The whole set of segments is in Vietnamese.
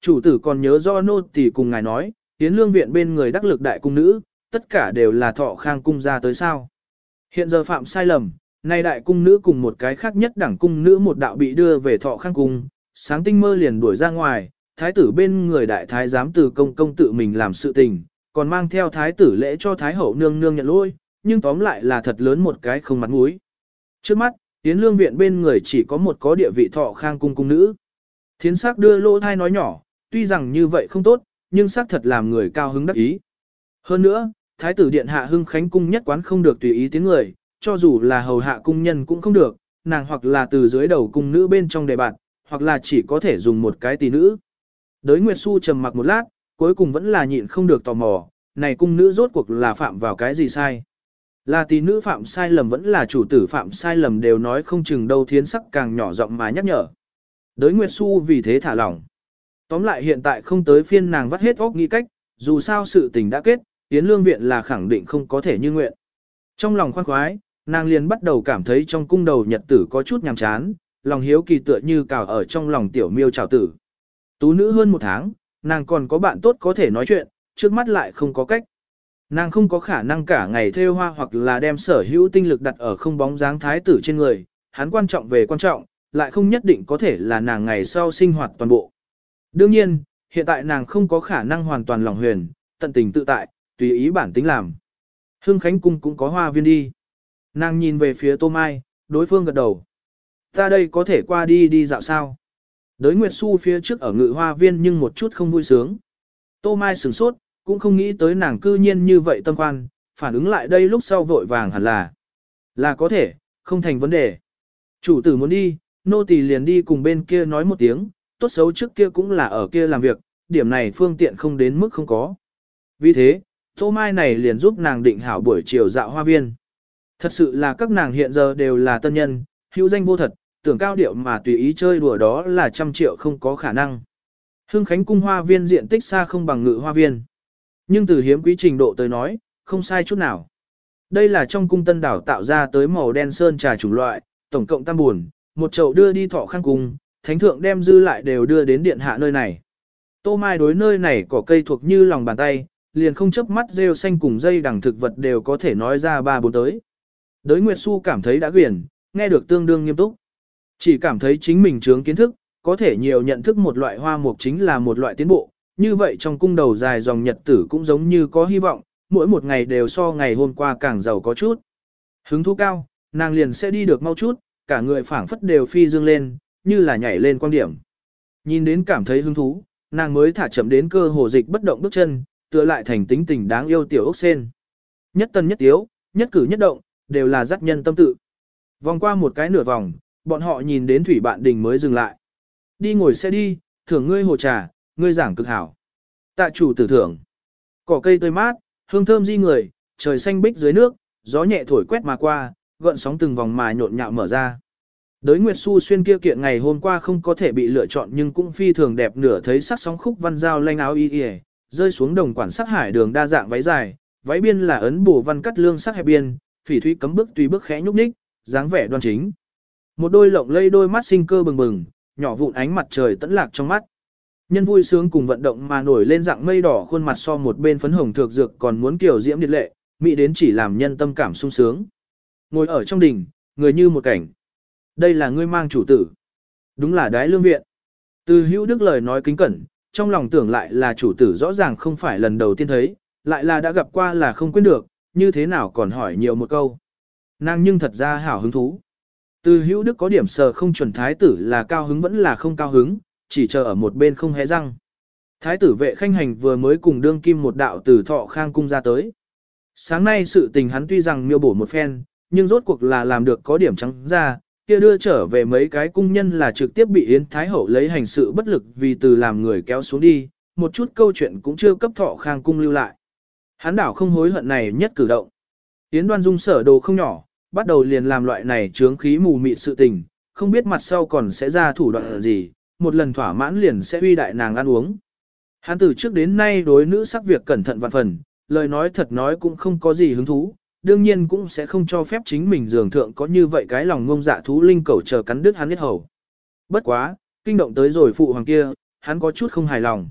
Chủ tử còn nhớ do nô tỳ cùng ngài nói, tiến lương viện bên người đắc lực đại cung nữ, tất cả đều là thọ khang cung ra tới sao. Hiện giờ phạm sai lầm, nay đại cung nữ cùng một cái khác nhất đẳng cung nữ một đạo bị đưa về thọ khang cung, sáng tinh mơ liền đuổi ra ngoài, thái tử bên người đại thái giám từ công công tự mình làm sự tình, còn mang theo thái tử lễ cho thái hậu nương nương nhận lỗi, nhưng tóm lại là thật lớn một cái không mặt mũi. Trước mắt, tiến lương viện bên người chỉ có một có địa vị thọ khang cung cung nữ. Thiến sắc đưa lỗ thai nói nhỏ, tuy rằng như vậy không tốt, nhưng xác thật làm người cao hứng đắc ý. Hơn nữa, thái tử điện hạ hưng khánh cung nhất quán không được tùy ý tiếng người, cho dù là hầu hạ cung nhân cũng không được, nàng hoặc là từ dưới đầu cung nữ bên trong đề bạt, hoặc là chỉ có thể dùng một cái tỷ nữ. Đới Nguyệt Xu trầm mặc một lát, cuối cùng vẫn là nhịn không được tò mò, này cung nữ rốt cuộc là phạm vào cái gì sai. Là tỷ nữ phạm sai lầm vẫn là chủ tử phạm sai lầm đều nói không chừng đâu thiến sắc càng nhỏ giọng mà nhắc nhở. Đới Nguyệt Xu vì thế thả lỏng. Tóm lại hiện tại không tới phiên nàng vắt hết óc nghĩ cách, dù sao sự tình đã kết, Yến Lương Viện là khẳng định không có thể như nguyện. Trong lòng khoan khoái, nàng liền bắt đầu cảm thấy trong cung đầu nhật tử có chút nhàm chán, lòng hiếu kỳ tựa như cào ở trong lòng tiểu miêu trào tử. Tú nữ hơn một tháng, nàng còn có bạn tốt có thể nói chuyện, trước mắt lại không có cách. Nàng không có khả năng cả ngày theo hoa hoặc là đem sở hữu tinh lực đặt ở không bóng dáng thái tử trên người, hắn quan trọng về quan trọng, lại không nhất định có thể là nàng ngày sau sinh hoạt toàn bộ. Đương nhiên, hiện tại nàng không có khả năng hoàn toàn lòng huyền, tận tình tự tại, tùy ý bản tính làm. Hưng Khánh Cung cũng có hoa viên đi. Nàng nhìn về phía Tô Mai, đối phương gật đầu. Ta đây có thể qua đi đi dạo sao? Đới Nguyệt Xu phía trước ở ngự hoa viên nhưng một chút không vui sướng. Tô Mai sửng sốt, cũng không nghĩ tới nàng cư nhiên như vậy tâm quan phản ứng lại đây lúc sau vội vàng hẳn là. Là có thể, không thành vấn đề. Chủ tử muốn đi, nô tỳ liền đi cùng bên kia nói một tiếng, tốt xấu trước kia cũng là ở kia làm việc, điểm này phương tiện không đến mức không có. Vì thế, Tô Mai này liền giúp nàng định hảo buổi chiều dạo hoa viên. Thật sự là các nàng hiện giờ đều là tân nhân, hữu danh vô thật, tưởng cao điệu mà tùy ý chơi đùa đó là trăm triệu không có khả năng. Hương Khánh cung hoa viên diện tích xa không bằng ngự hoa viên. Nhưng từ hiếm quý trình độ tới nói, không sai chút nào. Đây là trong cung tân đảo tạo ra tới màu đen sơn trà chủng loại, tổng cộng tam buồn, một chậu đưa đi thọ khang cung, thánh thượng đem dư lại đều đưa đến điện hạ nơi này. Tô Mai đối nơi này có cây thuộc như lòng bàn tay, liền không chấp mắt rêu xanh cùng dây đằng thực vật đều có thể nói ra ba bốn tới. Đới Nguyệt Xu cảm thấy đã quyển, nghe được tương đương nghiêm túc. Chỉ cảm thấy chính mình trướng kiến thức, có thể nhiều nhận thức một loại hoa mục chính là một loại tiến bộ, như vậy trong cung đầu dài dòng nhật tử cũng giống như có hy vọng, mỗi một ngày đều so ngày hôm qua càng giàu có chút. Hứng thú cao, nàng liền sẽ đi được mau chút, cả người phảng phất đều phi dương lên, như là nhảy lên quan điểm. Nhìn đến cảm thấy hứng thú, nàng mới thả chậm đến cơ hồ dịch bất động bước chân, tựa lại thành tính tình đáng yêu tiểu ốc sen. Nhất tân nhất tiếu, nhất cử nhất động, đều là dắt nhân tâm tự. Vòng qua một cái nửa vòng, bọn họ nhìn đến thủy bạn đình mới dừng lại. Đi ngồi xe đi, thưởng ngươi hồ trà, ngươi giảng cực hảo. Tạ chủ tử thưởng. Cỏ cây tươi mát, hương thơm di người, trời xanh bích dưới nước, gió nhẹ thổi quét mà qua, gợn sóng từng vòng mà nhộn nhạo mở ra. Đới Nguyệt Xu xuyên kia kiện ngày hôm qua không có thể bị lựa chọn nhưng cũng phi thường đẹp nửa thấy sắc sóng khúc văn giao lanh áo y y, rơi xuống đồng quản sắc hải đường đa dạng váy dài, váy biên là ấn bổ văn cắt lương sắc hẹp biên, phỉ thúy cấm bước tùy bước khẽ nhúc nhích, dáng vẻ đoan chính. Một đôi lộng lây đôi mắt sinh cơ bừng bừng, nhỏ vụn ánh mặt trời tẫn lạc trong mắt. Nhân vui sướng cùng vận động mà nổi lên dạng mây đỏ khuôn mặt so một bên phấn hồng thược dược còn muốn kiểu diễm điệt lệ, mỹ đến chỉ làm nhân tâm cảm sung sướng. Ngồi ở trong đỉnh, người như một cảnh. Đây là ngươi mang chủ tử. Đúng là đái lương viện. Từ hữu đức lời nói kính cẩn, trong lòng tưởng lại là chủ tử rõ ràng không phải lần đầu tiên thấy, lại là đã gặp qua là không quên được, như thế nào còn hỏi nhiều một câu. Nàng nhưng thật ra hảo hứng thú. Từ hữu đức có điểm sờ không chuẩn thái tử là cao hứng vẫn là không cao hứng, chỉ chờ ở một bên không hé răng. Thái tử vệ khanh hành vừa mới cùng đương kim một đạo từ thọ khang cung ra tới. Sáng nay sự tình hắn tuy rằng miêu bổ một phen, nhưng rốt cuộc là làm được có điểm trắng ra, kia đưa trở về mấy cái cung nhân là trực tiếp bị Yến Thái Hậu lấy hành sự bất lực vì từ làm người kéo xuống đi, một chút câu chuyện cũng chưa cấp thọ khang cung lưu lại. Hắn đảo không hối hận này nhất cử động. Yến đoan dung sở đồ không nhỏ, bắt đầu liền làm loại này trướng khí mù mịt sự tình, không biết mặt sau còn sẽ ra thủ đoạn gì, một lần thỏa mãn liền sẽ uy đại nàng ăn uống. Hắn từ trước đến nay đối nữ sắc việc cẩn thận vạn phần, lời nói thật nói cũng không có gì hứng thú, đương nhiên cũng sẽ không cho phép chính mình dường thượng có như vậy cái lòng ngông dạ thú linh cầu chờ cắn đứt hắn hết hầu. Bất quá, kinh động tới rồi phụ hoàng kia, hắn có chút không hài lòng.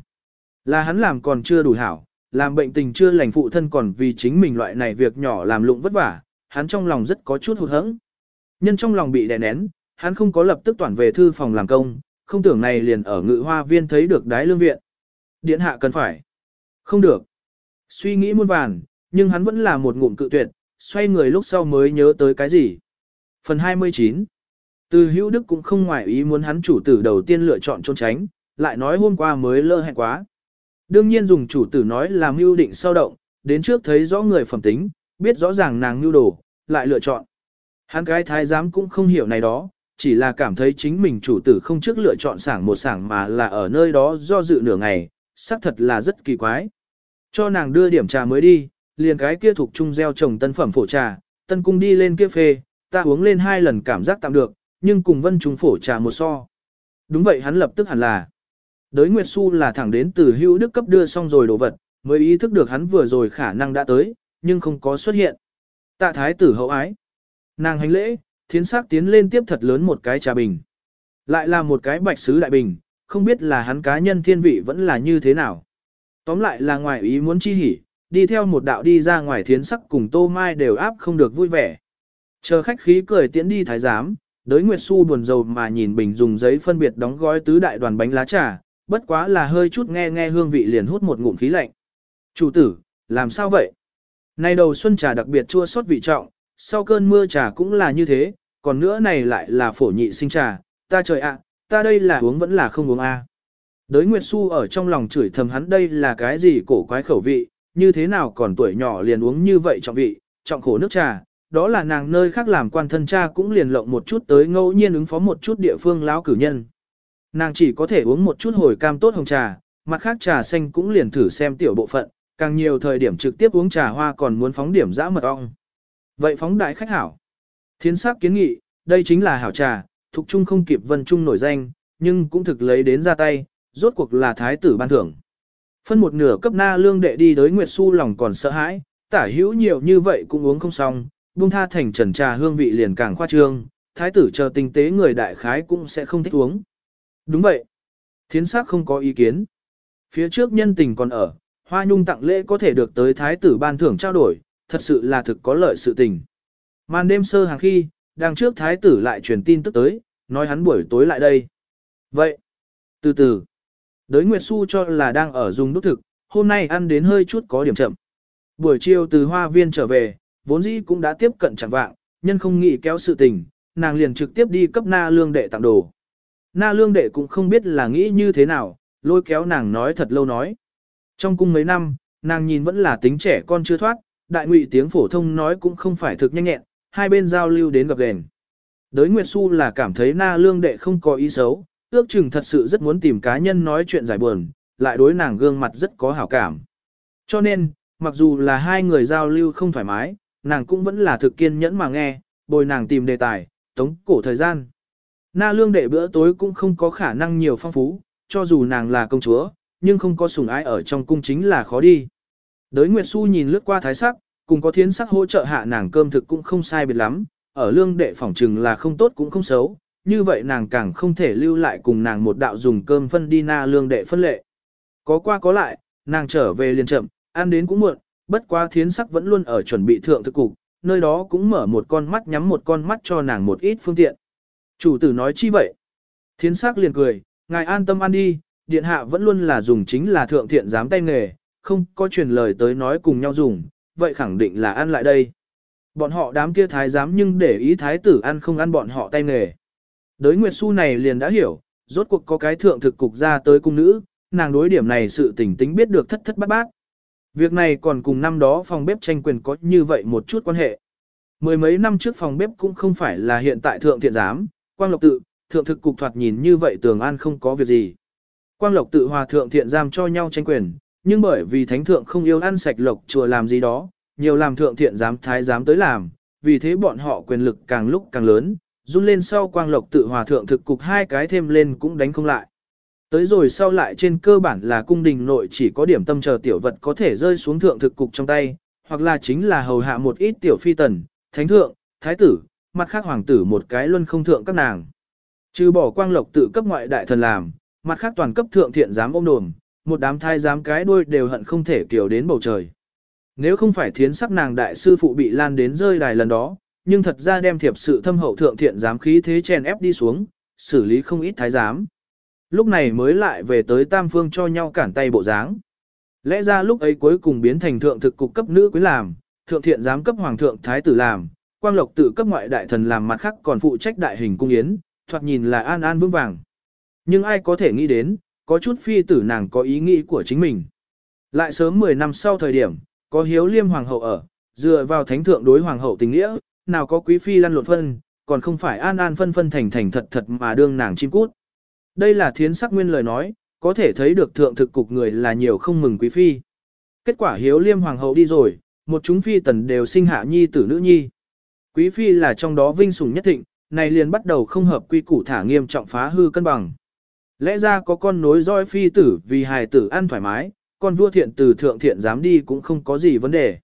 Là hắn làm còn chưa đủ hảo, làm bệnh tình chưa lành phụ thân còn vì chính mình loại này việc nhỏ làm lụng vất vả, hắn trong lòng rất có chút hụt hẫng. Nhân trong lòng bị đè nén, hắn không có lập tức toàn về thư phòng làm công, không tưởng này liền ở ngự hoa viên thấy được đái lương viện. Điện hạ cần phải. Không được. Suy nghĩ muôn vàn, nhưng hắn vẫn là một ngụm cự tuyệt, xoay người lúc sau mới nhớ tới cái gì. Phần 29 Từ hữu đức cũng không ngoại ý muốn hắn chủ tử đầu tiên lựa chọn trốn tránh, lại nói hôm qua mới lơ hẹn quá. Đương nhiên dùng chủ tử nói làm mưu định sao động, đến trước thấy rõ người phẩm tính, biết rõ ràng nàng mưu đồ, lại lựa chọn. Hắn cái thái giám cũng không hiểu này đó, chỉ là cảm thấy chính mình chủ tử không trước lựa chọn sảng một sảng mà là ở nơi đó do dự nửa ngày, xác thật là rất kỳ quái. Cho nàng đưa điểm trà mới đi, liền cái kia thuộc trung gieo trồng tân phẩm phổ trà, tân cung đi lên kia phê, ta uống lên hai lần cảm giác tạm được, nhưng cùng vân trung phổ trà một so. Đúng vậy hắn lập tức hẳn là. Đới Nguyệt Xu là thẳng đến từ hữu đức cấp đưa xong rồi đồ vật, mới ý thức được hắn vừa rồi khả năng đã tới, nhưng không có xuất hiện. Tạ thái tử hậu ái. Nàng hành lễ, thiến sắc tiến lên tiếp thật lớn một cái trà bình. Lại là một cái bạch sứ đại bình, không biết là hắn cá nhân thiên vị vẫn là như thế nào. Tóm lại là ngoài ý muốn chi hỉ, đi theo một đạo đi ra ngoài thiến sắc cùng tô mai đều áp không được vui vẻ. Chờ khách khí cười tiễn đi thái giám, đới Nguyệt Xu buồn rầu mà nhìn bình dùng giấy phân biệt đóng gói tứ đại đoàn bánh lá trà, bất quá là hơi chút nghe nghe hương vị liền hút một ngụm khí lạnh. Chủ tử, làm sao vậy? Nay đầu xuân trà đặc biệt chua xót vị trọng, sau cơn mưa trà cũng là như thế, còn nữa này lại là phổ nhị sinh trà, ta trời ạ, ta đây là uống vẫn là không uống a. Đới Nguyệt Xu ở trong lòng chửi thầm hắn đây là cái gì cổ quái khẩu vị, như thế nào còn tuổi nhỏ liền uống như vậy trọng vị, trọng khổ nước trà, đó là nàng nơi khác làm quan thân cha cũng liền lộng một chút tới ngẫu nhiên ứng phó một chút địa phương lão cử nhân. Nàng chỉ có thể uống một chút hồi cam tốt hồng trà, mặt khác trà xanh cũng liền thử xem tiểu bộ phận, càng nhiều thời điểm trực tiếp uống trà hoa còn muốn phóng điểm dã mật ong. Vậy phóng đại khách hảo. Thiến sắc kiến nghị, đây chính là hảo trà, thuộc trung không kịp vân trung nổi danh, nhưng cũng thực lấy đến ra tay, rốt cuộc là thái tử ban thưởng. Phân một nửa cấp na lương đệ đi tới Nguyệt Xu lòng còn sợ hãi, tả hữu nhiều như vậy cũng uống không xong, buông tha thành trần trà hương vị liền càng khoa trương, thái tử chờ tinh tế người đại khái cũng sẽ không thích uống. Đúng vậy. Thiến sắc không có ý kiến. Phía trước nhân tình còn ở, hoa nhung tặng lễ có thể được tới thái tử ban thưởng trao đổi, thật sự là thực có lợi sự tình. Màn đêm sơ hàng khi, đằng trước thái tử lại truyền tin tức tới, nói hắn buổi tối lại đây. Vậy, từ từ, đới Nguyệt Xu cho là đang ở dùng đúc thực, hôm nay ăn đến hơi chút có điểm chậm. Buổi chiều từ hoa viên trở về, vốn dĩ cũng đã tiếp cận chẳng vạng, nhân không nghĩ kéo sự tình, nàng liền trực tiếp đi cấp na lương đệ tặng đồ. Na lương đệ cũng không biết là nghĩ như thế nào, lôi kéo nàng nói thật lâu nói. Trong cung mấy năm, nàng nhìn vẫn là tính trẻ con chưa thoát, đại ngụy tiếng phổ thông nói cũng không phải thực nhanh nhẹn, hai bên giao lưu đến gặp gền. Đới Nguyệt Xu là cảm thấy na lương đệ không có ý xấu, ước chừng thật sự rất muốn tìm cá nhân nói chuyện giải buồn, lại đối nàng gương mặt rất có hảo cảm. Cho nên, mặc dù là hai người giao lưu không thoải mái, nàng cũng vẫn là thực kiên nhẫn mà nghe, bồi nàng tìm đề tài, tống cổ thời gian. Na lương đệ bữa tối cũng không có khả năng nhiều phong phú, cho dù nàng là công chúa, nhưng không có sủng ái ở trong cung chính là khó đi. Đới Nguyệt Xu nhìn lướt qua thái sắc, cùng có thiến sắc hỗ trợ hạ nàng cơm thực cũng không sai biệt lắm, ở lương đệ phỏng trừng là không tốt cũng không xấu, như vậy nàng càng không thể lưu lại cùng nàng một đạo dùng cơm phân đi na lương đệ phân lệ. Có qua có lại, nàng trở về liền chậm, ăn đến cũng muộn, bất quá thiến sắc vẫn luôn ở chuẩn bị thượng thực cục, nơi đó cũng mở một con mắt nhắm một con mắt cho nàng một ít phương tiện. Chủ tử nói chi vậy? Thiến sắc liền cười, ngài an tâm ăn đi, điện hạ vẫn luôn là dùng chính là thượng thiện dám tay nghề, không có truyền lời tới nói cùng nhau dùng, vậy khẳng định là ăn lại đây. Bọn họ đám kia thái giám nhưng để ý thái tử ăn không ăn bọn họ tay nghề. Đới Nguyệt Xu này liền đã hiểu, rốt cuộc có cái thượng thực cục ra tới cung nữ, nàng đối điểm này sự tỉnh tính biết được thất thất bát bát. Việc này còn cùng năm đó phòng bếp tranh quyền có như vậy một chút quan hệ. Mười mấy năm trước phòng bếp cũng không phải là hiện tại thượng thiện giám, quang lộc tự, thượng thực cục thoạt nhìn như vậy tường an không có việc gì. Quang lộc tự hòa thượng thiện giam cho nhau tranh quyền, nhưng bởi vì thánh thượng không yêu ăn sạch lộc chùa làm gì đó, nhiều làm thượng thiện giám thái giám tới làm, vì thế bọn họ quyền lực càng lúc càng lớn, run lên sau quang lộc tự hòa thượng thực cục hai cái thêm lên cũng đánh không lại. Tới rồi sau lại trên cơ bản là cung đình nội chỉ có điểm tâm chờ tiểu vật có thể rơi xuống thượng thực cục trong tay, hoặc là chính là hầu hạ một ít tiểu phi tần, thánh thượng, thái tử, mặt khác hoàng tử một cái luân không thượng các nàng. Trừ bỏ quang lộc tự cấp ngoại đại thần làm, mặt khác toàn cấp thượng thiện giám ôm đồm, một đám thai giám cái đuôi đều hận không thể kiểu đến bầu trời. Nếu không phải thiến sắc nàng đại sư phụ bị lan đến rơi đài lần đó, nhưng thật ra đem thiệp sự thâm hậu thượng thiện giám khí thế chèn ép đi xuống, xử lý không ít thái giám. Lúc này mới lại về tới tam phương cho nhau cản tay bộ dáng. Lẽ ra lúc ấy cuối cùng biến thành thượng thực cục cấp nữ quyến làm, thượng thiện giám cấp hoàng thượng thái tử làm, quang lộc tự cấp ngoại đại thần làm mặt khác còn phụ trách đại hình cung yến, thoạt nhìn là an an vững vàng. Nhưng ai có thể nghĩ đến, có chút phi tử nàng có ý nghĩ của chính mình. Lại sớm 10 năm sau thời điểm, có hiếu liêm hoàng hậu ở, dựa vào thánh thượng đối hoàng hậu tình nghĩa, nào có quý phi lăn lộn phân, còn không phải an an phân phân thành thành thật thật mà đương nàng chim cút. Đây là thiến sắc nguyên lời nói, có thể thấy được thượng thực cục người là nhiều không mừng quý phi. Kết quả hiếu liêm hoàng hậu đi rồi, một chúng phi tần đều sinh hạ nhi tử nữ nhi. Quý phi là trong đó vinh sủng nhất thịnh, này liền bắt đầu không hợp quy củ thả nghiêm trọng phá hư cân bằng. Lẽ ra có con nối roi phi tử vì hài tử ăn thoải mái, con vua thiện từ thượng thiện dám đi cũng không có gì vấn đề.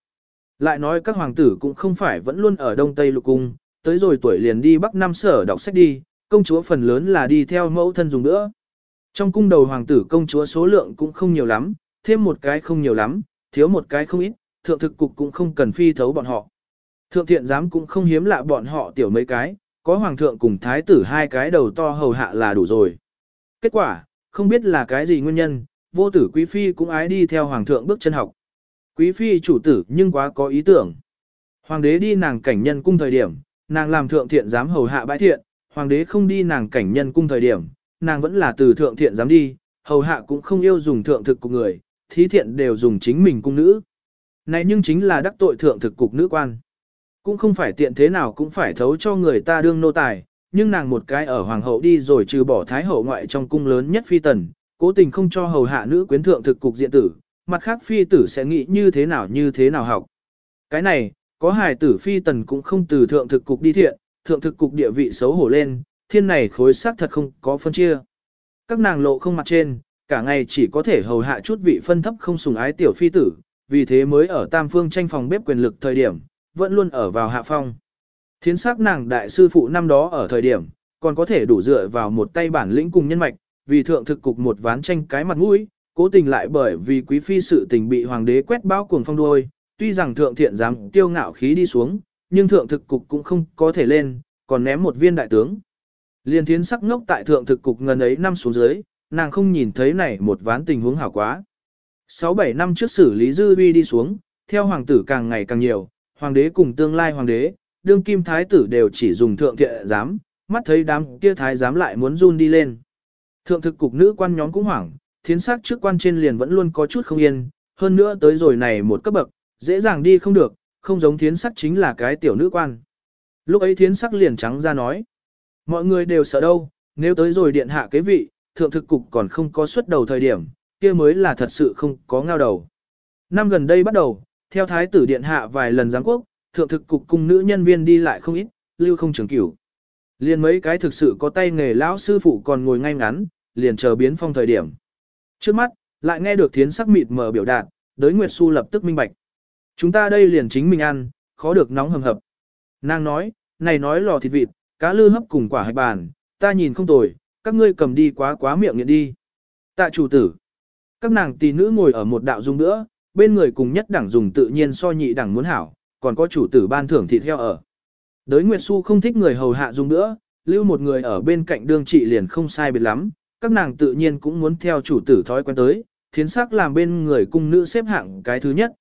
Lại nói các hoàng tử cũng không phải vẫn luôn ở Đông Tây Lục Cung, tới rồi tuổi liền đi Bắc Nam Sở đọc sách đi, công chúa phần lớn là đi theo mẫu thân dùng nữa. Trong cung đầu hoàng tử công chúa số lượng cũng không nhiều lắm, thêm một cái không nhiều lắm, thiếu một cái không ít, thượng thực cục cũng không cần phi thấu bọn họ. Thượng thiện giám cũng không hiếm lạ bọn họ tiểu mấy cái, có hoàng thượng cùng thái tử hai cái đầu to hầu hạ là đủ rồi. Kết quả, không biết là cái gì nguyên nhân, vô tử quý phi cũng ái đi theo hoàng thượng bước chân học. Quý phi chủ tử nhưng quá có ý tưởng. Hoàng đế đi nàng cảnh nhân cung thời điểm, nàng làm thượng thiện giám hầu hạ bãi thiện, hoàng đế không đi nàng cảnh nhân cung thời điểm, nàng vẫn là từ thượng thiện giám đi, hầu hạ cũng không yêu dùng thượng thực của người, thí thiện đều dùng chính mình cung nữ. Này nhưng chính là đắc tội thượng thực cục nữ quan. Cũng không phải tiện thế nào cũng phải thấu cho người ta đương nô tài, nhưng nàng một cái ở hoàng hậu đi rồi trừ bỏ thái hậu ngoại trong cung lớn nhất phi tần, cố tình không cho hầu hạ nữ quyến thượng thực cục diện tử, mặt khác phi tử sẽ nghĩ như thế nào như thế nào học. Cái này, có hài tử phi tần cũng không từ thượng thực cục đi thiện, thượng thực cục địa vị xấu hổ lên, thiên này khối xác thật không có phân chia. Các nàng lộ không mặt trên, cả ngày chỉ có thể hầu hạ chút vị phân thấp không sùng ái tiểu phi tử, vì thế mới ở tam phương tranh phòng bếp quyền lực thời điểm, vẫn luôn ở vào hạ phong. Thiến sắc nàng đại sư phụ năm đó ở thời điểm, còn có thể đủ dựa vào một tay bản lĩnh cùng nhân mạch, vì thượng thực cục một ván tranh cái mặt mũi, cố tình lại bởi vì quý phi sự tình bị hoàng đế quét bao cuồng phong đuôi, tuy rằng thượng thiện dám tiêu ngạo khí đi xuống, nhưng thượng thực cục cũng không có thể lên, còn ném một viên đại tướng. Liên thiến sắc ngốc tại thượng thực cục ngần ấy năm xuống dưới, nàng không nhìn thấy này một ván tình huống hảo quá. 6-7 năm trước xử lý dư uy đi xuống, theo hoàng tử càng ngày càng nhiều, hoàng đế cùng tương lai hoàng đế, đương kim thái tử đều chỉ dùng thượng thiện giám, mắt thấy đám kia thái giám lại muốn run đi lên. Thượng thực cục nữ quan nhóm cũng hoảng, thiến sắc trước quan trên liền vẫn luôn có chút không yên, hơn nữa tới rồi này một cấp bậc, dễ dàng đi không được, không giống thiến sắc chính là cái tiểu nữ quan. Lúc ấy thiến sắc liền trắng ra nói, mọi người đều sợ đâu, nếu tới rồi điện hạ kế vị, thượng thực cục còn không có xuất đầu thời điểm, kia mới là thật sự không có ngao đầu. Năm gần đây bắt đầu, theo thái tử điện hạ vài lần giáng quốc, thượng thực cục cùng nữ nhân viên đi lại không ít, lưu không trường cửu. Liền mấy cái thực sự có tay nghề lão sư phụ còn ngồi ngay ngắn, liền chờ biến phong thời điểm. Trước mắt, lại nghe được thiến sắc mịt mờ biểu đạt, đới Nguyệt Xu lập tức minh bạch. Chúng ta đây liền chính mình ăn, khó được nóng hầm hập. Nàng nói, này nói lò thịt vịt, cá lư hấp cùng quả hạch bàn, ta nhìn không tồi, các ngươi cầm đi quá quá miệng nghiện đi. Tạ chủ tử, các nàng tỷ nữ ngồi ở một đạo dung nữa, bên người cùng nhất đẳng dùng tự nhiên so nhị đẳng muốn hảo, còn có chủ tử ban thưởng thịt heo ở. Đới Nguyệt Xu không thích người hầu hạ dung nữa, lưu một người ở bên cạnh đương trị liền không sai biệt lắm, các nàng tự nhiên cũng muốn theo chủ tử thói quen tới, thiến sắc làm bên người cung nữ xếp hạng cái thứ nhất.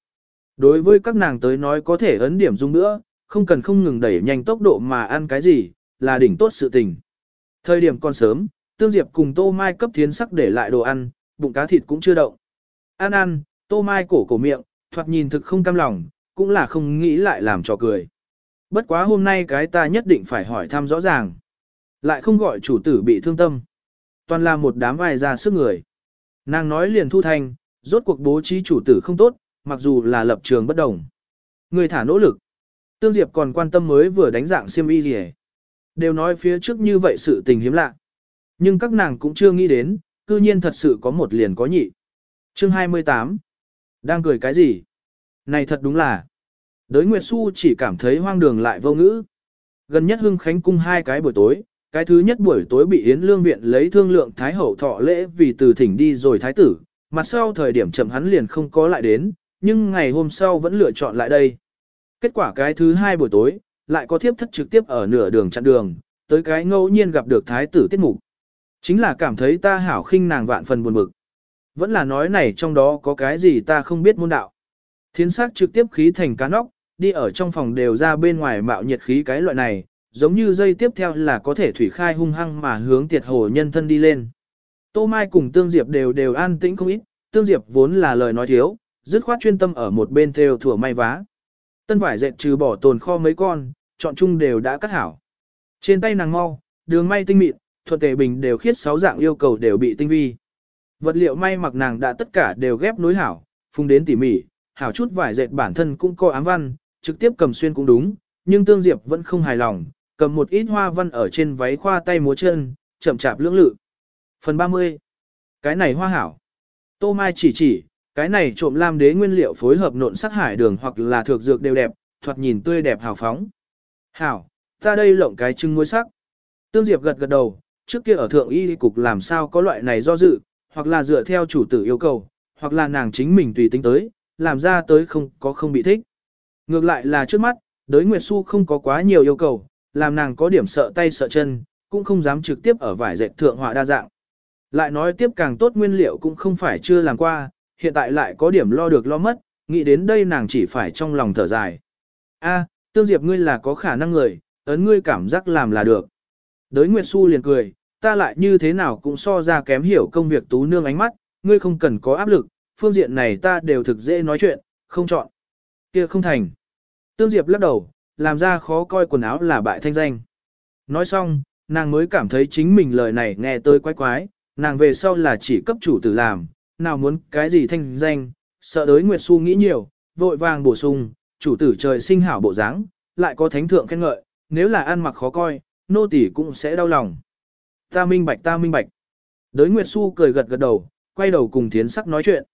Đối với các nàng tới nói có thể ấn điểm dung nữa, không cần không ngừng đẩy nhanh tốc độ mà ăn cái gì, là đỉnh tốt sự tình. Thời điểm còn sớm, Tương Diệp cùng Tô Mai cấp thiến sắc để lại đồ ăn, bụng cá thịt cũng chưa động. Ăn ăn, Tô Mai cổ cổ miệng, thoạt nhìn thực không cam lòng, cũng là không nghĩ lại làm trò cười. Bất quá hôm nay cái ta nhất định phải hỏi thăm rõ ràng. Lại không gọi chủ tử bị thương tâm. Toàn là một đám vai ra sức người. Nàng nói liền thu thanh, rốt cuộc bố trí chủ tử không tốt, mặc dù là lập trường bất đồng. Người thả nỗ lực. Tương Diệp còn quan tâm mới vừa đánh dạng siêm y gì Đều nói phía trước như vậy sự tình hiếm lạ. Nhưng các nàng cũng chưa nghĩ đến, cư nhiên thật sự có một liền có nhị. Chương 28 Đang cười cái gì? Này thật đúng là. Đới Nguyệt Xu chỉ cảm thấy hoang đường lại vô ngữ. Gần nhất hưng khánh cung hai cái buổi tối, cái thứ nhất buổi tối bị Yến Lương Viện lấy thương lượng Thái Hậu thọ lễ vì từ thỉnh đi rồi Thái tử, mặt sau thời điểm chậm hắn liền không có lại đến, nhưng ngày hôm sau vẫn lựa chọn lại đây. Kết quả cái thứ hai buổi tối, lại có thiếp thất trực tiếp ở nửa đường chặn đường, tới cái ngẫu nhiên gặp được Thái tử tiết mục. Chính là cảm thấy ta hảo khinh nàng vạn phần buồn bực. Vẫn là nói này trong đó có cái gì ta không biết môn đạo. Thiến sắc trực tiếp khí thành cá nóc, đi ở trong phòng đều ra bên ngoài mạo nhiệt khí cái loại này, giống như dây tiếp theo là có thể thủy khai hung hăng mà hướng tiệt hồ nhân thân đi lên. Tô Mai cùng Tương Diệp đều đều an tĩnh không ít, Tương Diệp vốn là lời nói thiếu, dứt khoát chuyên tâm ở một bên theo thủa may vá. Tân vải dệt trừ bỏ tồn kho mấy con, chọn chung đều đã cắt hảo. Trên tay nàng mau, đường may tinh mịn, thuận tề bình đều khiết sáu dạng yêu cầu đều bị tinh vi. Vật liệu may mặc nàng đã tất cả đều ghép nối hảo, phung đến tỉ mỉ, hảo chút vải dệt bản thân cũng có ám văn, trực tiếp cầm xuyên cũng đúng, nhưng Tương Diệp vẫn không hài lòng, cầm một ít hoa văn ở trên váy khoa tay múa chân, chậm chạp lưỡng lự. Phần 30. Cái này hoa hảo. Tô Mai chỉ chỉ, cái này trộm lam đế nguyên liệu phối hợp nộn sắc hải đường hoặc là thược dược đều đẹp, thoạt nhìn tươi đẹp hào phóng. Hảo, ta đây lộng cái trưng muối sắc. Tương Diệp gật gật đầu, trước kia ở thượng y cục làm sao có loại này do dự, hoặc là dựa theo chủ tử yêu cầu, hoặc là nàng chính mình tùy tính tới, làm ra tới không có không bị thích. Ngược lại là trước mắt, đới Nguyệt Xu không có quá nhiều yêu cầu, làm nàng có điểm sợ tay sợ chân, cũng không dám trực tiếp ở vải dệt thượng họa đa dạng. Lại nói tiếp càng tốt nguyên liệu cũng không phải chưa làm qua, hiện tại lại có điểm lo được lo mất, nghĩ đến đây nàng chỉ phải trong lòng thở dài. A, Tương Diệp ngươi là có khả năng người, ấn ngươi cảm giác làm là được. Đới Nguyệt Xu liền cười, ta lại như thế nào cũng so ra kém hiểu công việc tú nương ánh mắt, ngươi không cần có áp lực, phương diện này ta đều thực dễ nói chuyện, không chọn. kia không thành. Tương Diệp lắc đầu, làm ra khó coi quần áo là bại thanh danh. Nói xong, nàng mới cảm thấy chính mình lời này nghe tới quái quái, nàng về sau là chỉ cấp chủ tử làm, nào muốn cái gì thanh danh, sợ đới Nguyệt Xu nghĩ nhiều, vội vàng bổ sung, chủ tử trời sinh hảo bộ dáng, lại có thánh thượng khen ngợi, nếu là ăn mặc khó coi, nô tỳ cũng sẽ đau lòng. Ta minh bạch ta minh bạch. Đới Nguyệt Xu cười gật gật đầu, quay đầu cùng thiến sắc nói chuyện.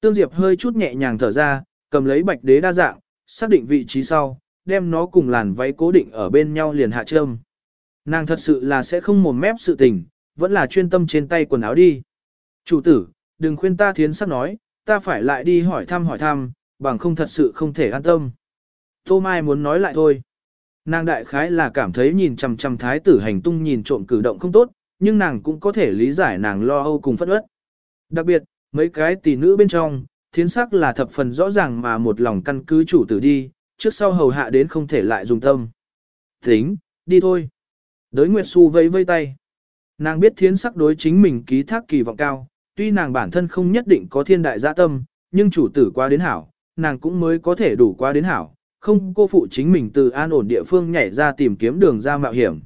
Tương Diệp hơi chút nhẹ nhàng thở ra, cầm lấy bạch đế đa dạng, xác định vị trí sau, đem nó cùng làn váy cố định ở bên nhau liền hạ trâm. Nàng thật sự là sẽ không mồm mép sự tình, vẫn là chuyên tâm trên tay quần áo đi. Chủ tử, đừng khuyên ta thiến sắc nói, ta phải lại đi hỏi thăm hỏi thăm, bằng không thật sự không thể an tâm. Tô Mai muốn nói lại thôi. Nàng đại khái là cảm thấy nhìn chằm chằm thái tử hành tung nhìn trộm cử động không tốt, nhưng nàng cũng có thể lý giải nàng lo âu cùng phất ớt. Đặc biệt, mấy cái tỷ nữ bên trong, thiến sắc là thập phần rõ ràng mà một lòng căn cứ chủ tử đi, trước sau hầu hạ đến không thể lại dùng tâm. Tính, đi thôi. Đới Nguyệt Xu vẫy vây tay. Nàng biết thiến sắc đối chính mình ký thác kỳ vọng cao, tuy nàng bản thân không nhất định có thiên đại dạ tâm, nhưng chủ tử qua đến hảo, nàng cũng mới có thể đủ qua đến hảo, không cô phụ chính mình từ an ổn địa phương nhảy ra tìm kiếm đường ra mạo hiểm.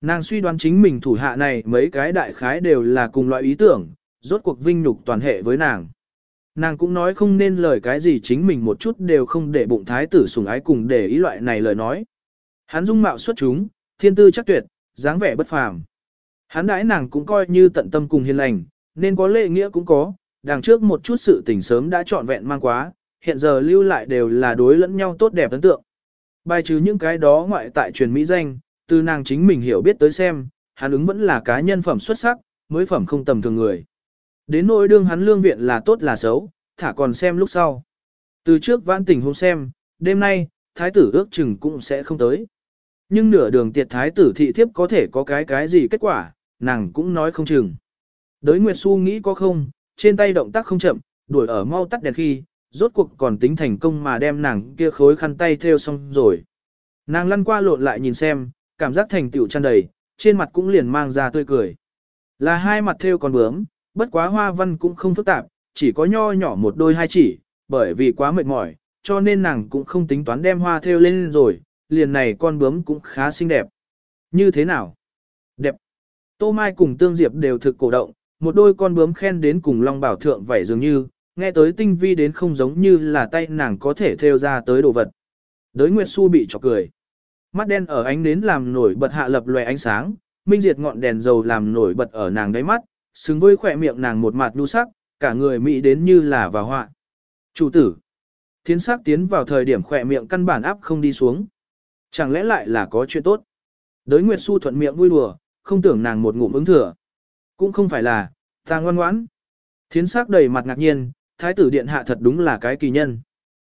Nàng suy đoán chính mình thủ hạ này mấy cái đại khái đều là cùng loại ý tưởng, rốt cuộc vinh nhục toàn hệ với nàng. Nàng cũng nói không nên lời cái gì chính mình một chút đều không để bụng thái tử sủng ái cùng để ý loại này lời nói. Hắn dung mạo xuất chúng, thiên tư chắc tuyệt, dáng vẻ bất phàm. Hắn đãi nàng cũng coi như tận tâm cùng hiền lành, nên có lệ nghĩa cũng có, đằng trước một chút sự tình sớm đã trọn vẹn mang quá, hiện giờ lưu lại đều là đối lẫn nhau tốt đẹp ấn tượng. Bài trừ những cái đó ngoại tại truyền mỹ danh, từ nàng chính mình hiểu biết tới xem, hắn ứng vẫn là cá nhân phẩm xuất sắc, mới phẩm không tầm thường người. Đến nỗi đương hắn lương viện là tốt là xấu, thả còn xem lúc sau. Từ trước vãn tình hôm xem, đêm nay, thái tử ước chừng cũng sẽ không tới. Nhưng nửa đường tiệt thái tử thị thiếp có thể có cái cái gì kết quả, nàng cũng nói không chừng. Đới Nguyệt Xu nghĩ có không, trên tay động tác không chậm, đuổi ở mau tắt đèn khi, rốt cuộc còn tính thành công mà đem nàng kia khối khăn tay theo xong rồi. Nàng lăn qua lộn lại nhìn xem, cảm giác thành tựu tràn đầy, trên mặt cũng liền mang ra tươi cười. Là hai mặt theo còn bướm, bất quá hoa văn cũng không phức tạp, chỉ có nho nhỏ một đôi hai chỉ, bởi vì quá mệt mỏi, cho nên nàng cũng không tính toán đem hoa theo lên rồi, liền này con bướm cũng khá xinh đẹp. Như thế nào? Đẹp. Tô Mai cùng Tương Diệp đều thực cổ động, một đôi con bướm khen đến cùng Long Bảo Thượng vảy dường như, nghe tới tinh vi đến không giống như là tay nàng có thể theo ra tới đồ vật. Đới Nguyệt Xu bị chọc cười. Mắt đen ở ánh nến làm nổi bật hạ lập loè ánh sáng, minh diệt ngọn đèn dầu làm nổi bật ở nàng đáy mắt, xứng với khỏe miệng nàng một mặt đu sắc, cả người mỹ đến như là vào họa. Chủ tử. Thiến sắc tiến vào thời điểm khỏe miệng căn bản áp không đi xuống. Chẳng lẽ lại là có chuyện tốt? Đới Nguyệt Xu thuận miệng vui đùa, không tưởng nàng một ngụm ứng thừa. Cũng không phải là, ta ngoan ngoãn. Thiến sắc đầy mặt ngạc nhiên, thái tử điện hạ thật đúng là cái kỳ nhân.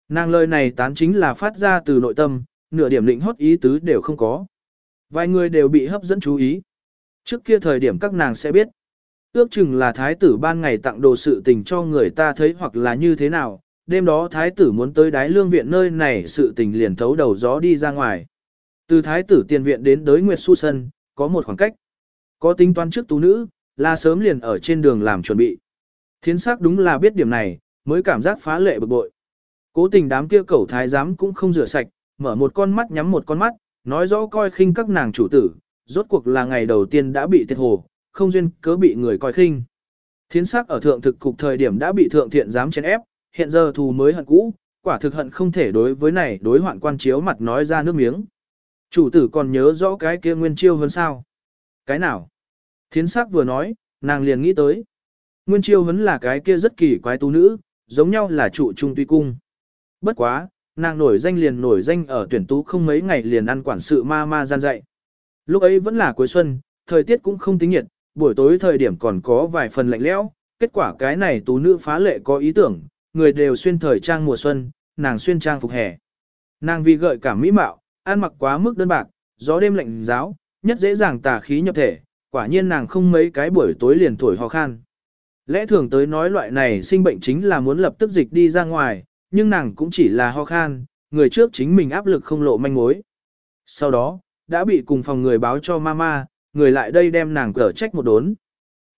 Nàng lời này tán chính là phát ra từ nội tâm, nửa điểm định hót ý tứ đều không có. Vài người đều bị hấp dẫn chú ý. Trước kia thời điểm các nàng sẽ biết. Ước chừng là thái tử ban ngày tặng đồ sự tình cho người ta thấy hoặc là như thế nào, đêm đó thái tử muốn tới đái lương viện nơi này sự tình liền thấu đầu gió đi ra ngoài. Từ thái tử tiền viện đến đới Nguyệt Su Sân, có một khoảng cách. Có tính toán trước tú nữ, là sớm liền ở trên đường làm chuẩn bị. Thiến sắc đúng là biết điểm này, mới cảm giác phá lệ bực bội. Cố tình đám kia cẩu thái giám cũng không rửa sạch, mở một con mắt nhắm một con mắt, nói rõ coi khinh các nàng chủ tử, rốt cuộc là ngày đầu tiên đã bị tiệt hồ, không duyên cớ bị người coi khinh. Thiến sắc ở thượng thực cục thời điểm đã bị thượng thiện dám chèn ép, hiện giờ thù mới hận cũ, quả thực hận không thể đối với này đối hoạn quan chiếu mặt nói ra nước miếng. Chủ tử còn nhớ rõ cái kia nguyên chiêu hơn sao? Cái nào? Thiến sắc vừa nói, nàng liền nghĩ tới. Nguyên chiêu vẫn là cái kia rất kỳ quái tu nữ, giống nhau là trụ trung tuy cung. Bất quá, nàng nổi danh liền nổi danh ở tuyển tú không mấy ngày liền ăn quản sự ma ma gian dạy. Lúc ấy vẫn là cuối xuân, thời tiết cũng không tính nhiệt, buổi tối thời điểm còn có vài phần lạnh lẽo, kết quả cái này tú nữ phá lệ có ý tưởng, người đều xuyên thời trang mùa xuân, nàng xuyên trang phục hè. Nàng vì gợi cảm mỹ mạo, ăn mặc quá mức đơn bạc, gió đêm lạnh giáo, nhất dễ dàng tà khí nhập thể, quả nhiên nàng không mấy cái buổi tối liền thổi ho khan. Lẽ thường tới nói loại này sinh bệnh chính là muốn lập tức dịch đi ra ngoài, nhưng nàng cũng chỉ là ho khan, người trước chính mình áp lực không lộ manh mối. Sau đó, đã bị cùng phòng người báo cho mama, người lại đây đem nàng cở trách một đốn.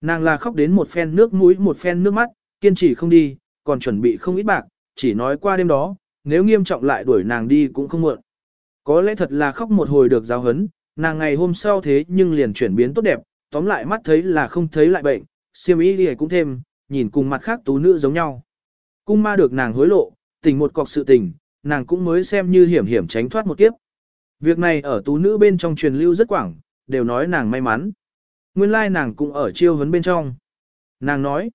Nàng là khóc đến một phen nước mũi một phen nước mắt, kiên trì không đi, còn chuẩn bị không ít bạc, chỉ nói qua đêm đó, nếu nghiêm trọng lại đuổi nàng đi cũng không muộn. Có lẽ thật là khóc một hồi được giáo hấn, nàng ngày hôm sau thế nhưng liền chuyển biến tốt đẹp, tóm lại mắt thấy là không thấy lại bệnh, siêm ý thì cũng thêm, nhìn cùng mặt khác tú nữ giống nhau. Cung ma được nàng hối lộ, tình một cọc sự tình, nàng cũng mới xem như hiểm hiểm tránh thoát một kiếp. Việc này ở tú nữ bên trong truyền lưu rất quảng, đều nói nàng may mắn. Nguyên lai nàng cũng ở chiêu vấn bên trong. Nàng nói,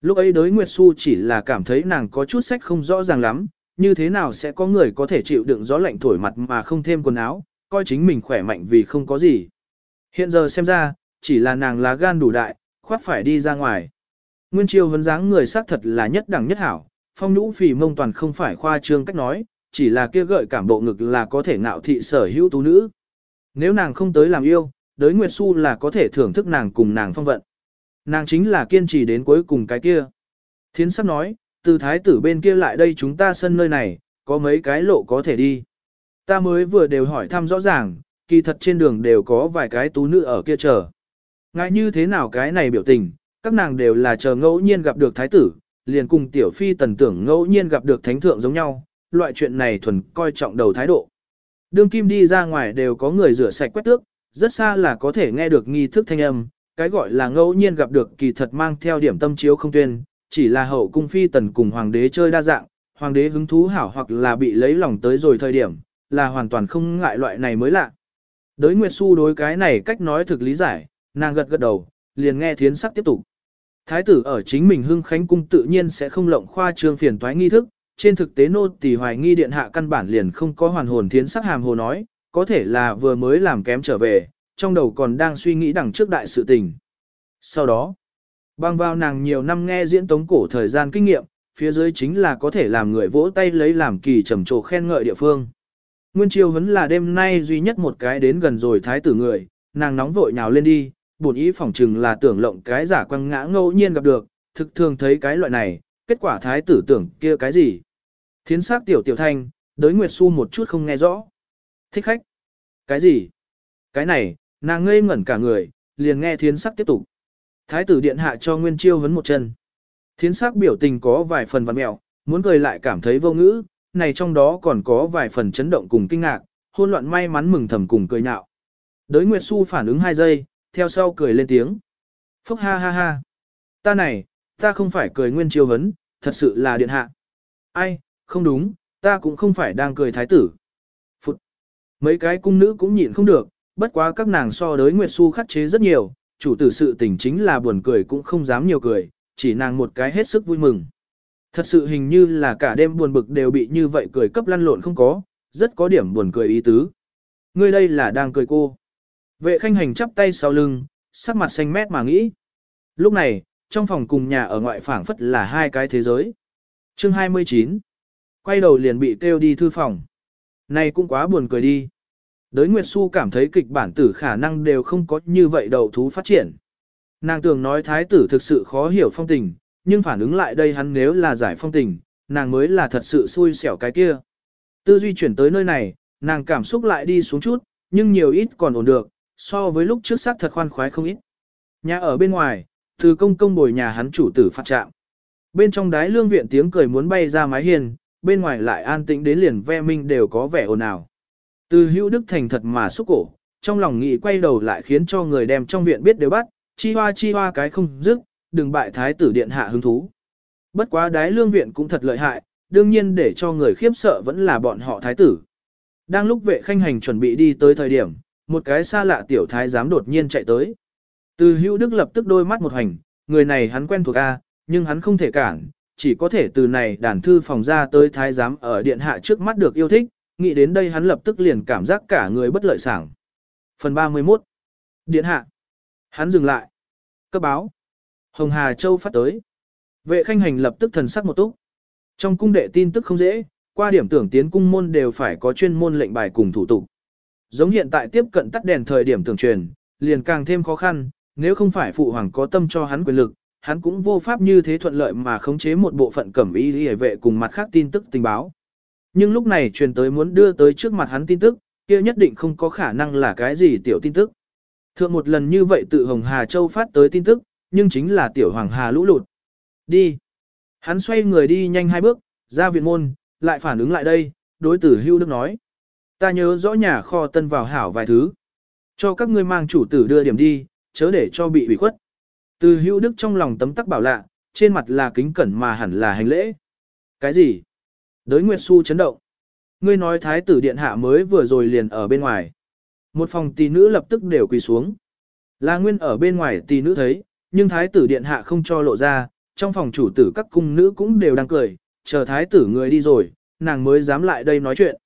lúc ấy đối Nguyệt Xu chỉ là cảm thấy nàng có chút sách không rõ ràng lắm, như thế nào sẽ có người có thể chịu đựng gió lạnh thổi mặt mà không thêm quần áo, coi chính mình khỏe mạnh vì không có gì. Hiện giờ xem ra, chỉ là nàng lá gan đủ đại, khoát phải đi ra ngoài. Nguyên Chiêu vấn dáng người xác thật là nhất đẳng nhất hảo, phong nhũ phì mông toàn không phải khoa trương cách nói, chỉ là kia gợi cảm bộ ngực là có thể ngạo thị sở hữu tú nữ. Nếu nàng không tới làm yêu, đới Nguyệt Xu là có thể thưởng thức nàng cùng nàng phong vận. Nàng chính là kiên trì đến cuối cùng cái kia. Thiến sắp nói, từ thái tử bên kia lại đây chúng ta sân nơi này, có mấy cái lộ có thể đi. Ta mới vừa đều hỏi thăm rõ ràng, kỳ thật trên đường đều có vài cái tú nữ ở kia chờ. Ngại như thế nào cái này biểu tình, các nàng đều là chờ ngẫu nhiên gặp được thái tử, liền cùng tiểu phi tần tưởng ngẫu nhiên gặp được thánh thượng giống nhau, loại chuyện này thuần coi trọng đầu thái độ. Đương kim đi ra ngoài đều có người rửa sạch quét tước, rất xa là có thể nghe được nghi thức thanh âm, cái gọi là ngẫu nhiên gặp được kỳ thật mang theo điểm tâm chiếu không tuyên, chỉ là hậu cung phi tần cùng hoàng đế chơi đa dạng, hoàng đế hứng thú hảo hoặc là bị lấy lòng tới rồi thời điểm, là hoàn toàn không ngại loại này mới lạ. Đới Nguyệt Xu đối cái này cách nói thực lý giải, nàng gật gật đầu, liền nghe thiến sắc tiếp tục. Thái tử ở chính mình hưng khánh cung tự nhiên sẽ không lộng khoa trương phiền toái nghi thức, trên thực tế nô tỳ hoài nghi điện hạ căn bản liền không có hoàn hồn thiến sắc hàm hồ nói, có thể là vừa mới làm kém trở về, trong đầu còn đang suy nghĩ đằng trước đại sự tình. Sau đó, băng vào nàng nhiều năm nghe diễn tống cổ thời gian kinh nghiệm, phía dưới chính là có thể làm người vỗ tay lấy làm kỳ trầm trồ khen ngợi địa phương. Nguyên Chiêu vẫn là đêm nay duy nhất một cái đến gần rồi thái tử người, nàng nóng vội nhào lên đi, buồn ý phỏng chừng là tưởng lộng cái giả quăng ngã ngẫu nhiên gặp được, thực thường thấy cái loại này, kết quả thái tử tưởng kia cái gì. Thiến sắc tiểu tiểu thanh, đới Nguyệt Xu một chút không nghe rõ. Thích khách. Cái gì? Cái này, nàng ngây ngẩn cả người, liền nghe thiến sắc tiếp tục. Thái tử điện hạ cho Nguyên Chiêu vấn một chân. Thiến sắc biểu tình có vài phần văn mẹo, muốn cười lại cảm thấy vô ngữ, này trong đó còn có vài phần chấn động cùng kinh ngạc, hôn loạn may mắn mừng thầm cùng cười nhạo. Đới Nguyệt Xu phản ứng hai giây, theo sau cười lên tiếng. Phúc ha ha ha. Ta này, ta không phải cười nguyên chiêu vấn, thật sự là điện hạ. Ai, không đúng, ta cũng không phải đang cười thái tử. Phụt. Mấy cái cung nữ cũng nhịn không được, bất quá các nàng so đới Nguyệt Xu khắc chế rất nhiều, chủ tử sự tình chính là buồn cười cũng không dám nhiều cười, chỉ nàng một cái hết sức vui mừng. Thật sự hình như là cả đêm buồn bực đều bị như vậy cười cấp lăn lộn không có, rất có điểm buồn cười ý tứ. Ngươi đây là đang cười cô. Vệ khanh hành chắp tay sau lưng, sắc mặt xanh mét mà nghĩ. Lúc này, trong phòng cùng nhà ở ngoại phảng phất là hai cái thế giới. Chương 29 Quay đầu liền bị kêu đi thư phòng. Này cũng quá buồn cười đi. Đới Nguyệt Xu cảm thấy kịch bản tử khả năng đều không có như vậy đầu thú phát triển. Nàng tưởng nói thái tử thực sự khó hiểu phong tình, nhưng phản ứng lại đây hắn nếu là giải phong tình, nàng mới là thật sự xui xẻo cái kia. Tư duy chuyển tới nơi này, nàng cảm xúc lại đi xuống chút, nhưng nhiều ít còn ổn được, so với lúc trước xác thật khoan khoái không ít. Nhà ở bên ngoài, từ công công bồi nhà hắn chủ tử phát trạm. Bên trong đái lương viện tiếng cười muốn bay ra mái hiên, bên ngoài lại an tĩnh đến liền ve minh đều có vẻ ồn ào. Từ hữu đức thành thật mà xúc cổ, trong lòng nghĩ quay đầu lại khiến cho người đem trong viện biết đều bắt, chi hoa chi hoa cái không dứt, đừng bại thái tử điện hạ hứng thú. Bất quá đái lương viện cũng thật lợi hại, đương nhiên để cho người khiếp sợ vẫn là bọn họ thái tử. Đang lúc vệ khanh hành chuẩn bị đi tới thời điểm, một cái xa lạ tiểu thái giám đột nhiên chạy tới. Từ hữu đức lập tức đôi mắt một hành, người này hắn quen thuộc A, nhưng hắn không thể cản, chỉ có thể từ này đàn thư phòng ra tới thái giám ở điện hạ trước mắt được yêu thích, nghĩ đến đây hắn lập tức liền cảm giác cả người bất lợi sảng. Phần 31 Điện hạ Hắn dừng lại. Cấp báo Hồng Hà Châu phát tới. Vệ khanh hành lập tức thần sắc một túc. Trong cung đệ tin tức không dễ, qua điểm tưởng tiến cung môn đều phải có chuyên môn lệnh bài cùng thủ tục. Giống hiện tại tiếp cận tắt đèn thời điểm tưởng truyền, liền càng thêm khó khăn, nếu không phải phụ hoàng có tâm cho hắn quyền lực, hắn cũng vô pháp như thế thuận lợi mà khống chế một bộ phận cẩm y hệ vệ cùng mặt khác tin tức tình báo. Nhưng lúc này truyền tới muốn đưa tới trước mặt hắn tin tức, kia nhất định không có khả năng là cái gì tiểu tin tức. Thượng một lần như vậy tự Hồng Hà Châu phát tới tin tức, nhưng chính là tiểu Hoàng Hà lũ lụt. Đi. Hắn xoay người đi nhanh hai bước, ra viện môn, lại phản ứng lại đây, đối tử hưu đức nói. Ta nhớ rõ nhà kho tân vào hảo vài thứ. Cho các ngươi mang chủ tử đưa điểm đi, chớ để cho bị ủy khuất. Từ hữu đức trong lòng tấm tắc bảo lạ, trên mặt là kính cẩn mà hẳn là hành lễ. Cái gì? Đới Nguyệt Xu chấn động. Ngươi nói thái tử điện hạ mới vừa rồi liền ở bên ngoài. Một phòng tỷ nữ lập tức đều quỳ xuống. Là nguyên ở bên ngoài tỷ nữ thấy, nhưng thái tử điện hạ không cho lộ ra, trong phòng chủ tử các cung nữ cũng đều đang cười, chờ thái tử người đi rồi, nàng mới dám lại đây nói chuyện.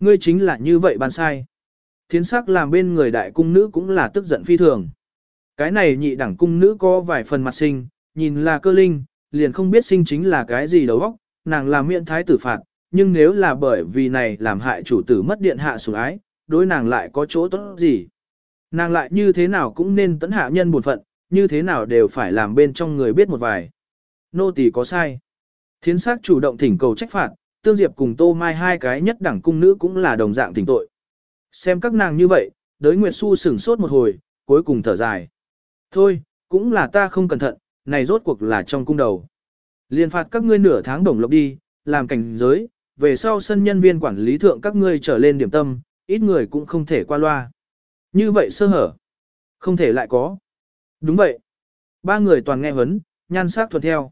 Ngươi chính là như vậy ban sai. Thiến sắc làm bên người đại cung nữ cũng là tức giận phi thường. Cái này nhị đẳng cung nữ có vài phần mặt sinh, nhìn là cơ linh, liền không biết sinh chính là cái gì đầu óc, nàng làm miễn thái tử phạt, nhưng nếu là bởi vì này làm hại chủ tử mất điện hạ sủng ái, đối nàng lại có chỗ tốt gì. Nàng lại như thế nào cũng nên tấn hạ nhân buồn phận, như thế nào đều phải làm bên trong người biết một vài. Nô tỳ có sai. Thiến sắc chủ động thỉnh cầu trách phạt, Tương Diệp cùng Tô Mai hai cái nhất đẳng cung nữ cũng là đồng dạng thỉnh tội. Xem các nàng như vậy, đới Nguyệt Xu sửng sốt một hồi, cuối cùng thở dài. Thôi, cũng là ta không cẩn thận, này rốt cuộc là trong cung đầu. Liên phạt các ngươi nửa tháng đồng lộc đi, làm cảnh giới, về sau sân nhân viên quản lý thượng các ngươi trở lên điểm tâm, ít người cũng không thể qua loa. Như vậy sơ hở, không thể lại có. Đúng vậy. Ba người toàn nghe vấn, nhan sắc thuận theo.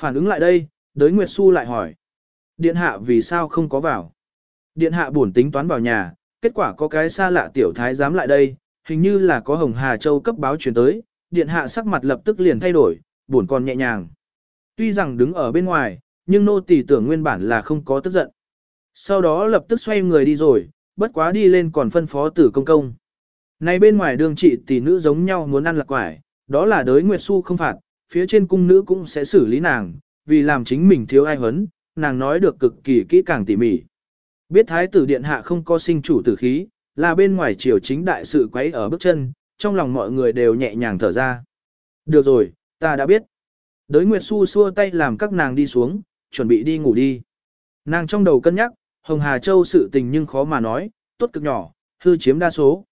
Phản ứng lại đây, đới Nguyệt Xu lại hỏi. Điện hạ vì sao không có vào? Điện hạ buồn tính toán vào nhà, kết quả có cái xa lạ tiểu thái dám lại đây, hình như là có Hồng Hà Châu cấp báo chuyển tới, điện hạ sắc mặt lập tức liền thay đổi, buồn còn nhẹ nhàng. Tuy rằng đứng ở bên ngoài, nhưng nô tỳ tưởng nguyên bản là không có tức giận. Sau đó lập tức xoay người đi rồi, bất quá đi lên còn phân phó tử công công. Này bên ngoài đường trị tỷ nữ giống nhau muốn ăn lạc quải, đó là đới Nguyệt Xu không phạt, phía trên cung nữ cũng sẽ xử lý nàng, vì làm chính mình thiếu ai hấn, nàng nói được cực kỳ kỹ càng tỉ mỉ. Biết thái tử điện hạ không có sinh chủ tử khí, là bên ngoài triều chính đại sự quấy ở bước chân, trong lòng mọi người đều nhẹ nhàng thở ra. Được rồi, ta đã biết. Đới Nguyệt Xu xua tay làm các nàng đi xuống, chuẩn bị đi ngủ đi. Nàng trong đầu cân nhắc, Hồng Hà Châu sự tình nhưng khó mà nói, tốt cực nhỏ, hư chiếm đa số.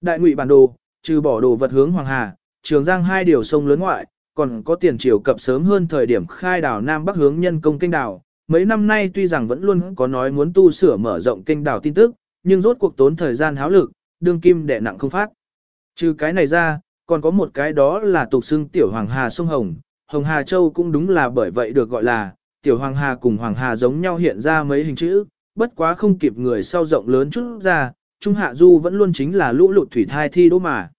Đại ngụy bản đồ, trừ bỏ đồ vật hướng Hoàng Hà, Trường Giang hai điều sông lớn ngoại, còn có tiền triều cập sớm hơn thời điểm khai đảo Nam Bắc hướng nhân công kênh đảo. Mấy năm nay tuy rằng vẫn luôn có nói muốn tu sửa mở rộng kênh đảo tin tức, nhưng rốt cuộc tốn thời gian háo lực, đương kim đệ nặng không phát. Trừ cái này ra, còn có một cái đó là tục xưng tiểu Hoàng Hà sông Hồng, Hồng Hà Châu cũng đúng là bởi vậy được gọi là, tiểu Hoàng Hà cùng Hoàng Hà giống nhau hiện ra mấy hình chữ, bất quá không kịp người sau rộng lớn chút ra, Trung Hạ Du vẫn luôn chính là lũ lụt thủy thai thi đố mà.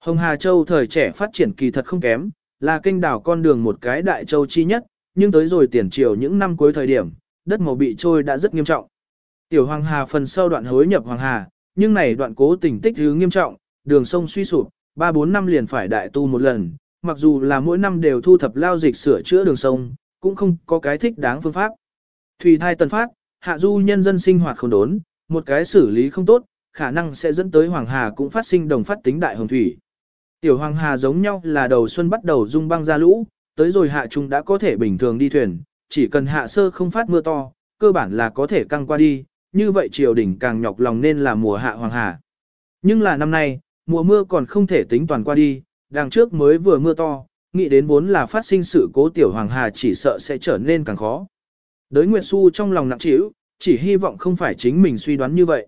Hồng Hà Châu thời trẻ phát triển kỳ thật không kém, là kênh đảo con đường một cái đại châu chi nhất, nhưng tới rồi tiền triều những năm cuối thời điểm, đất màu bị trôi đã rất nghiêm trọng. Tiểu Hoàng Hà phần sau đoạn hối nhập Hoàng Hà, nhưng này đoạn cố tình tích thứ nghiêm trọng, đường sông suy sụp, 3-4 năm liền phải đại tu một lần, mặc dù là mỗi năm đều thu thập lao dịch sửa chữa đường sông, cũng không có cái thích đáng phương pháp. Thủy thai tần phát, hạ du nhân dân sinh hoạt không đốn, một cái xử lý không tốt, khả năng sẽ dẫn tới Hoàng Hà cũng phát sinh đồng phát tính đại hồng thủy. Tiểu Hoàng Hà giống nhau là đầu xuân bắt đầu dung băng ra lũ, tới rồi hạ trung đã có thể bình thường đi thuyền, chỉ cần hạ sơ không phát mưa to, cơ bản là có thể căng qua đi, như vậy triều đỉnh càng nhọc lòng nên là mùa hạ Hoàng Hà. Nhưng là năm nay, mùa mưa còn không thể tính toàn qua đi, đằng trước mới vừa mưa to, nghĩ đến vốn là phát sinh sự cố tiểu Hoàng Hà chỉ sợ sẽ trở nên càng khó. Đới Nguyệt Xu trong lòng nặng trĩu, chỉ hy vọng không phải chính mình suy đoán như vậy.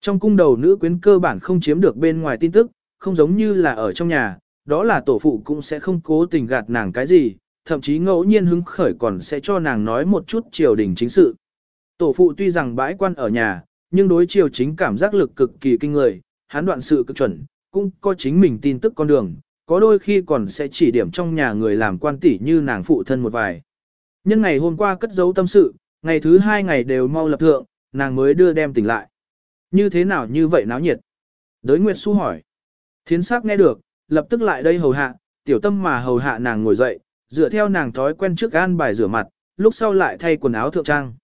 Trong cung đầu nữ quyến cơ bản không chiếm được bên ngoài tin tức, không giống như là ở trong nhà, đó là tổ phụ cũng sẽ không cố tình gạt nàng cái gì, thậm chí ngẫu nhiên hứng khởi còn sẽ cho nàng nói một chút triều đình chính sự. Tổ phụ tuy rằng bãi quan ở nhà, nhưng đối triều chính cảm giác lực cực kỳ kinh người, hắn đoạn sự cực chuẩn, cũng có chính mình tin tức con đường, có đôi khi còn sẽ chỉ điểm trong nhà người làm quan tỷ như nàng phụ thân một vài. Nhân ngày hôm qua cất giấu tâm sự, ngày thứ hai ngày đều mau lập thượng, nàng mới đưa đem tỉnh lại. Như thế nào như vậy náo nhiệt? Đới Nguyệt Xu hỏi. Thiến sắc nghe được, lập tức lại đây hầu hạ, tiểu tâm mà hầu hạ nàng ngồi dậy, dựa theo nàng thói quen trước gan bài rửa mặt, lúc sau lại thay quần áo thượng trang.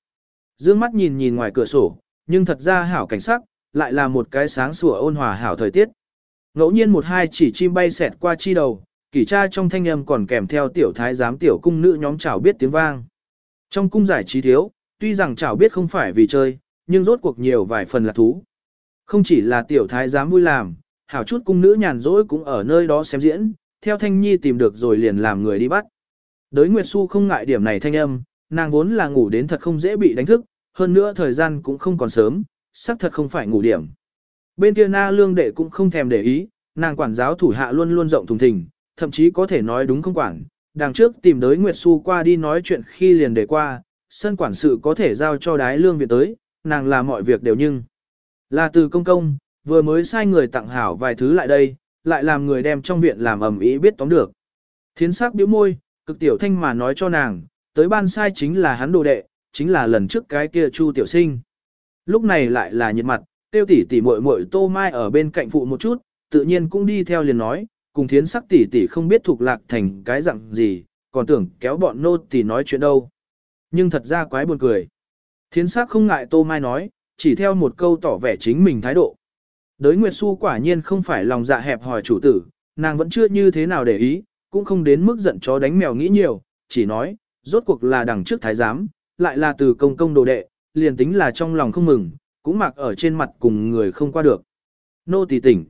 Dương mắt nhìn nhìn ngoài cửa sổ, nhưng thật ra hảo cảnh sắc, lại là một cái sáng sủa ôn hòa hảo thời tiết. Ngẫu nhiên một hai chỉ chim bay xẹt qua chi đầu, kỷ tra trong thanh âm còn kèm theo tiểu thái giám tiểu cung nữ nhóm chảo biết tiếng vang. Trong cung giải trí thiếu, tuy rằng chảo biết không phải vì chơi, nhưng rốt cuộc nhiều vài phần là thú. Không chỉ là tiểu thái giám vui làm, hảo chút cung nữ nhàn rỗi cũng ở nơi đó xem diễn, theo thanh nhi tìm được rồi liền làm người đi bắt. Đới Nguyệt Xu không ngại điểm này thanh âm, nàng vốn là ngủ đến thật không dễ bị đánh thức, hơn nữa thời gian cũng không còn sớm, xác thật không phải ngủ điểm. Bên kia na lương đệ cũng không thèm để ý, nàng quản giáo thủ hạ luôn luôn rộng thùng thình, thậm chí có thể nói đúng không quản. Đằng trước tìm tới Nguyệt Xu qua đi nói chuyện khi liền để qua, sân quản sự có thể giao cho đái lương viện tới, nàng làm mọi việc đều nhưng. Là từ công công, vừa mới sai người tặng hảo vài thứ lại đây, lại làm người đem trong viện làm ẩm ý biết tóm được. Thiến sắc bĩu môi, cực tiểu thanh mà nói cho nàng, tới ban sai chính là hắn đồ đệ, chính là lần trước cái kia chu tiểu sinh. Lúc này lại là nhiệt mặt, tiêu tỷ tỷ muội muội tô mai ở bên cạnh phụ một chút, tự nhiên cũng đi theo liền nói, cùng thiến sắc tỷ tỷ không biết thuộc lạc thành cái dạng gì, còn tưởng kéo bọn nô tỷ nói chuyện đâu. Nhưng thật ra quái buồn cười. Thiến sắc không ngại tô mai nói, chỉ theo một câu tỏ vẻ chính mình thái độ. Đới Nguyệt Xu quả nhiên không phải lòng dạ hẹp hỏi chủ tử, nàng vẫn chưa như thế nào để ý, cũng không đến mức giận chó đánh mèo nghĩ nhiều, chỉ nói, rốt cuộc là đằng trước thái giám, lại là từ công công đồ đệ, liền tính là trong lòng không mừng, cũng mặc ở trên mặt cùng người không qua được. Nô tỳ tỉnh.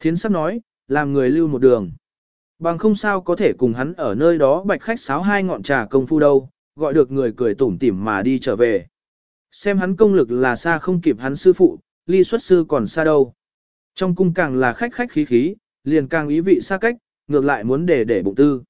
Thiến sắp nói, làm người lưu một đường. Bằng không sao có thể cùng hắn ở nơi đó bạch khách sáo hai ngọn trà công phu đâu, gọi được người cười tủm tỉm mà đi trở về. Xem hắn công lực là xa không kịp hắn sư phụ, ly xuất sư còn xa đâu. Trong cung càng là khách khách khí khí, liền càng ý vị xa cách, ngược lại muốn để để bụng tư.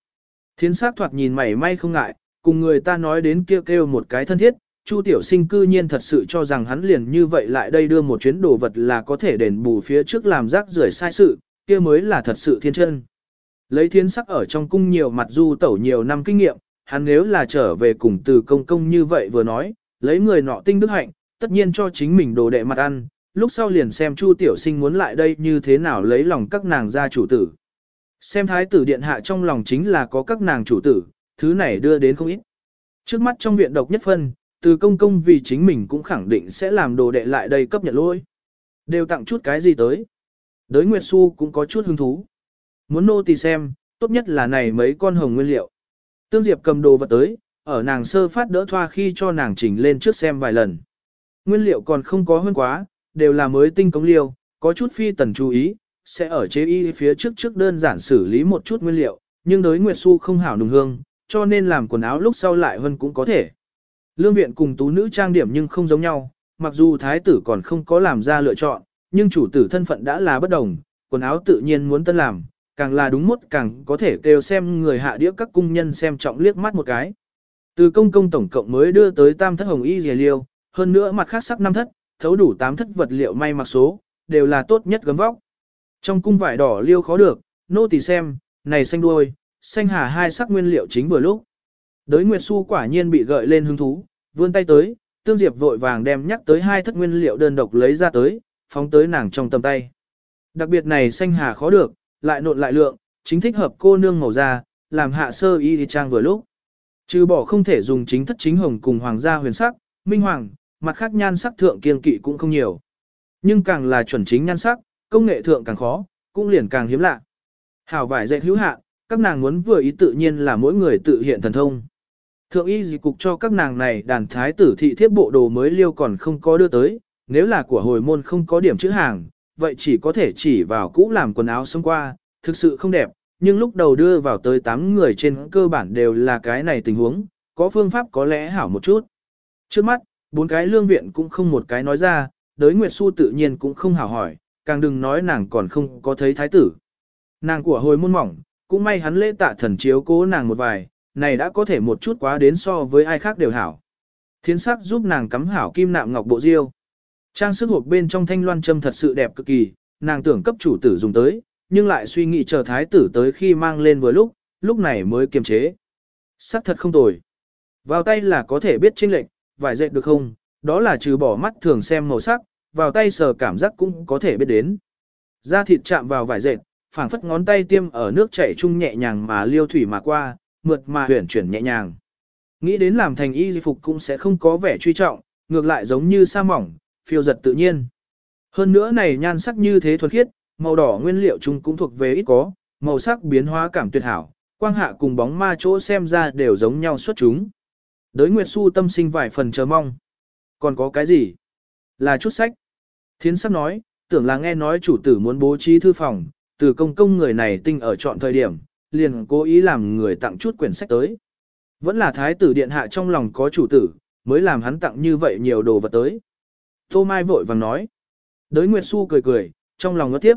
Thiến sắc thoạt nhìn mảy may không ngại, cùng người ta nói đến kêu kêu một cái thân thiết, Chu tiểu sinh cư nhiên thật sự cho rằng hắn liền như vậy lại đây đưa một chuyến đồ vật là có thể đền bù phía trước làm rác rưởi sai sự, kia mới là thật sự thiên chân. Lấy thiên sắc ở trong cung nhiều mặt du tẩu nhiều năm kinh nghiệm, hắn nếu là trở về cùng từ công công như vậy vừa nói, lấy người nọ tinh đức hạnh, tất nhiên cho chính mình đồ đệ mặt ăn, lúc sau liền xem Chu tiểu sinh muốn lại đây như thế nào lấy lòng các nàng gia chủ tử. Xem thái tử điện hạ trong lòng chính là có các nàng chủ tử, thứ này đưa đến không ít. Trước mắt trong viện độc nhất phân, từ công công vì chính mình cũng khẳng định sẽ làm đồ đệ lại đây cấp nhận lỗi. Đều tặng chút cái gì tới. Đới Nguyệt Xu cũng có chút hứng thú. Muốn nô tỳ xem, tốt nhất là này mấy con hồng nguyên liệu. Tương Diệp cầm đồ vật tới, ở nàng sơ phát đỡ thoa khi cho nàng chỉnh lên trước xem vài lần. Nguyên liệu còn không có hơn quá, đều là mới tinh cống liêu, có chút phi tần chú ý, sẽ ở chế y phía trước trước đơn giản xử lý một chút nguyên liệu, nhưng đối Nguyệt Xu không hảo nùng hương, cho nên làm quần áo lúc sau lại hơn cũng có thể. Lương viện cùng tú nữ trang điểm nhưng không giống nhau, mặc dù thái tử còn không có làm ra lựa chọn, nhưng chủ tử thân phận đã là bất đồng, quần áo tự nhiên muốn tân làm, càng là đúng mốt càng có thể kêu xem người hạ đĩa các cung nhân xem trọng liếc mắt một cái. Từ công công tổng cộng mới đưa tới tam thất hồng y dề liêu, hơn nữa mặt khác sắc năm thất, thấu đủ tám thất vật liệu may mặc số, đều là tốt nhất gấm vóc. Trong cung vải đỏ liêu khó được, nô tỳ xem, này xanh đuôi, xanh hà hai sắc nguyên liệu chính vừa lúc. Đới Nguyệt Xu quả nhiên bị gợi lên hứng thú, vươn tay tới, Tương Diệp vội vàng đem nhắc tới hai thất nguyên liệu đơn độc lấy ra tới, phóng tới nàng trong tầm tay. Đặc biệt này xanh hà khó được, lại nộn lại lượng, chính thích hợp cô nương màu da, làm hạ sơ y đi trang vừa lúc. Trừ bỏ không thể dùng chính thất chính hồng cùng hoàng gia huyền sắc, minh hoàng, mặt khác nhan sắc thượng kiên kỵ cũng không nhiều. Nhưng càng là chuẩn chính nhan sắc, công nghệ thượng càng khó, cũng liền càng hiếm lạ. Hảo vải dệt hữu hạ, các nàng muốn vừa ý tự nhiên là mỗi người tự hiện thần thông. Thượng y dị cục cho các nàng này đàn thái tử thị thiếp bộ đồ mới liêu còn không có đưa tới, nếu là của hồi môn không có điểm chữ hàng, vậy chỉ có thể chỉ vào cũ làm quần áo xông qua, thực sự không đẹp, nhưng lúc đầu đưa vào tới 8 người trên cơ bản đều là cái này tình huống, có phương pháp có lẽ hảo một chút. Trước mắt, bốn cái lương viện cũng không một cái nói ra, đới Nguyệt Xu tự nhiên cũng không hảo hỏi, càng đừng nói nàng còn không có thấy thái tử. Nàng của hồi môn mỏng, cũng may hắn lễ tạ thần chiếu cố nàng một vài, này đã có thể một chút quá đến so với ai khác đều hảo. Thiến sắc giúp nàng cắm hảo kim nạm ngọc bộ diêu. Trang sức hộp bên trong thanh loan châm thật sự đẹp cực kỳ, nàng tưởng cấp chủ tử dùng tới, nhưng lại suy nghĩ chờ thái tử tới khi mang lên vừa lúc, lúc này mới kiềm chế. Sắc thật không tồi. Vào tay là có thể biết chênh lệch, vải dệt được không, đó là trừ bỏ mắt thường xem màu sắc, vào tay sờ cảm giác cũng có thể biết đến. Da thịt chạm vào vải dệt, phảng phất ngón tay tiêm ở nước chảy chung nhẹ nhàng mà liêu thủy mà qua, mượt mà huyển chuyển nhẹ nhàng. Nghĩ đến làm thành y phục cũng sẽ không có vẻ truy trọng, ngược lại giống như sa mỏng, phiêu giật tự nhiên. Hơn nữa này nhan sắc như thế thuần khiết, màu đỏ nguyên liệu chung cũng thuộc về ít có, màu sắc biến hóa cảm tuyệt hảo, quang hạ cùng bóng ma chỗ xem ra đều giống nhau xuất chúng. Đới Nguyệt Xu tâm sinh vài phần chờ mong. Còn có cái gì? Là chút sách. Thiến sắc nói, tưởng là nghe nói chủ tử muốn bố trí thư phòng, từ công công người này tinh ở chọn thời điểm, liền cố ý làm người tặng chút quyển sách tới. Vẫn là thái tử điện hạ trong lòng có chủ tử, mới làm hắn tặng như vậy nhiều đồ vật tới. Tô Mai vội vàng nói. Đới Nguyệt Xu cười cười, trong lòng ngất tiếp.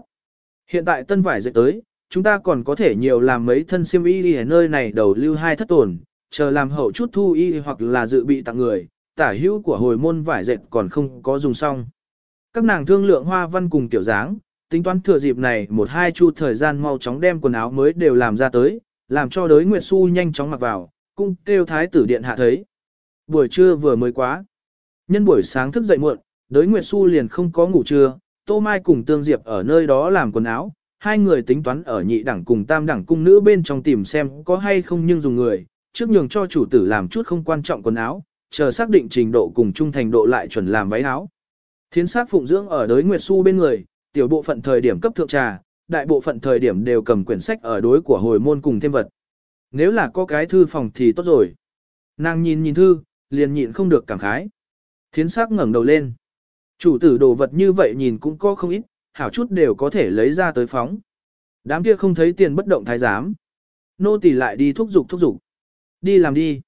Hiện tại tân vải dệt tới, chúng ta còn có thể nhiều làm mấy thân siêm y ở nơi này đầu lưu hai thất tổn, chờ làm hậu chút thu y hoặc là dự bị tặng người, tả hữu của hồi môn vải dệt còn không có dùng xong. Các nàng thương lượng hoa văn cùng tiểu dáng, tính toán thừa dịp này một hai chu thời gian mau chóng đem quần áo mới đều làm ra tới, làm cho đới Nguyệt Xu nhanh chóng mặc vào, cung kêu thái tử điện hạ thấy. Buổi trưa vừa mới quá. Nhân buổi sáng thức dậy muộn, đới Nguyệt Xu liền không có ngủ trưa, Tô Mai cùng Tương Diệp ở nơi đó làm quần áo, hai người tính toán ở nhị đẳng cùng tam đẳng cung nữ bên trong tìm xem có hay không nhưng dùng người, trước nhường cho chủ tử làm chút không quan trọng quần áo, chờ xác định trình độ cùng trung thành độ lại chuẩn làm váy áo. Thiến sát phụng dưỡng ở đới Nguyệt Xu bên người, tiểu bộ phận thời điểm cấp thượng trà, đại bộ phận thời điểm đều cầm quyển sách ở đối của hồi môn cùng thêm vật. Nếu là có cái thư phòng thì tốt rồi. Nàng nhìn nhìn thư, liền nhịn không được cảm khái. Thiến sắc ngẩng đầu lên. Chủ tử đồ vật như vậy nhìn cũng có không ít, hảo chút đều có thể lấy ra tới phóng. Đám kia không thấy tiền bất động thái giám. Nô tỳ lại đi thúc giục thúc giục. Đi làm đi.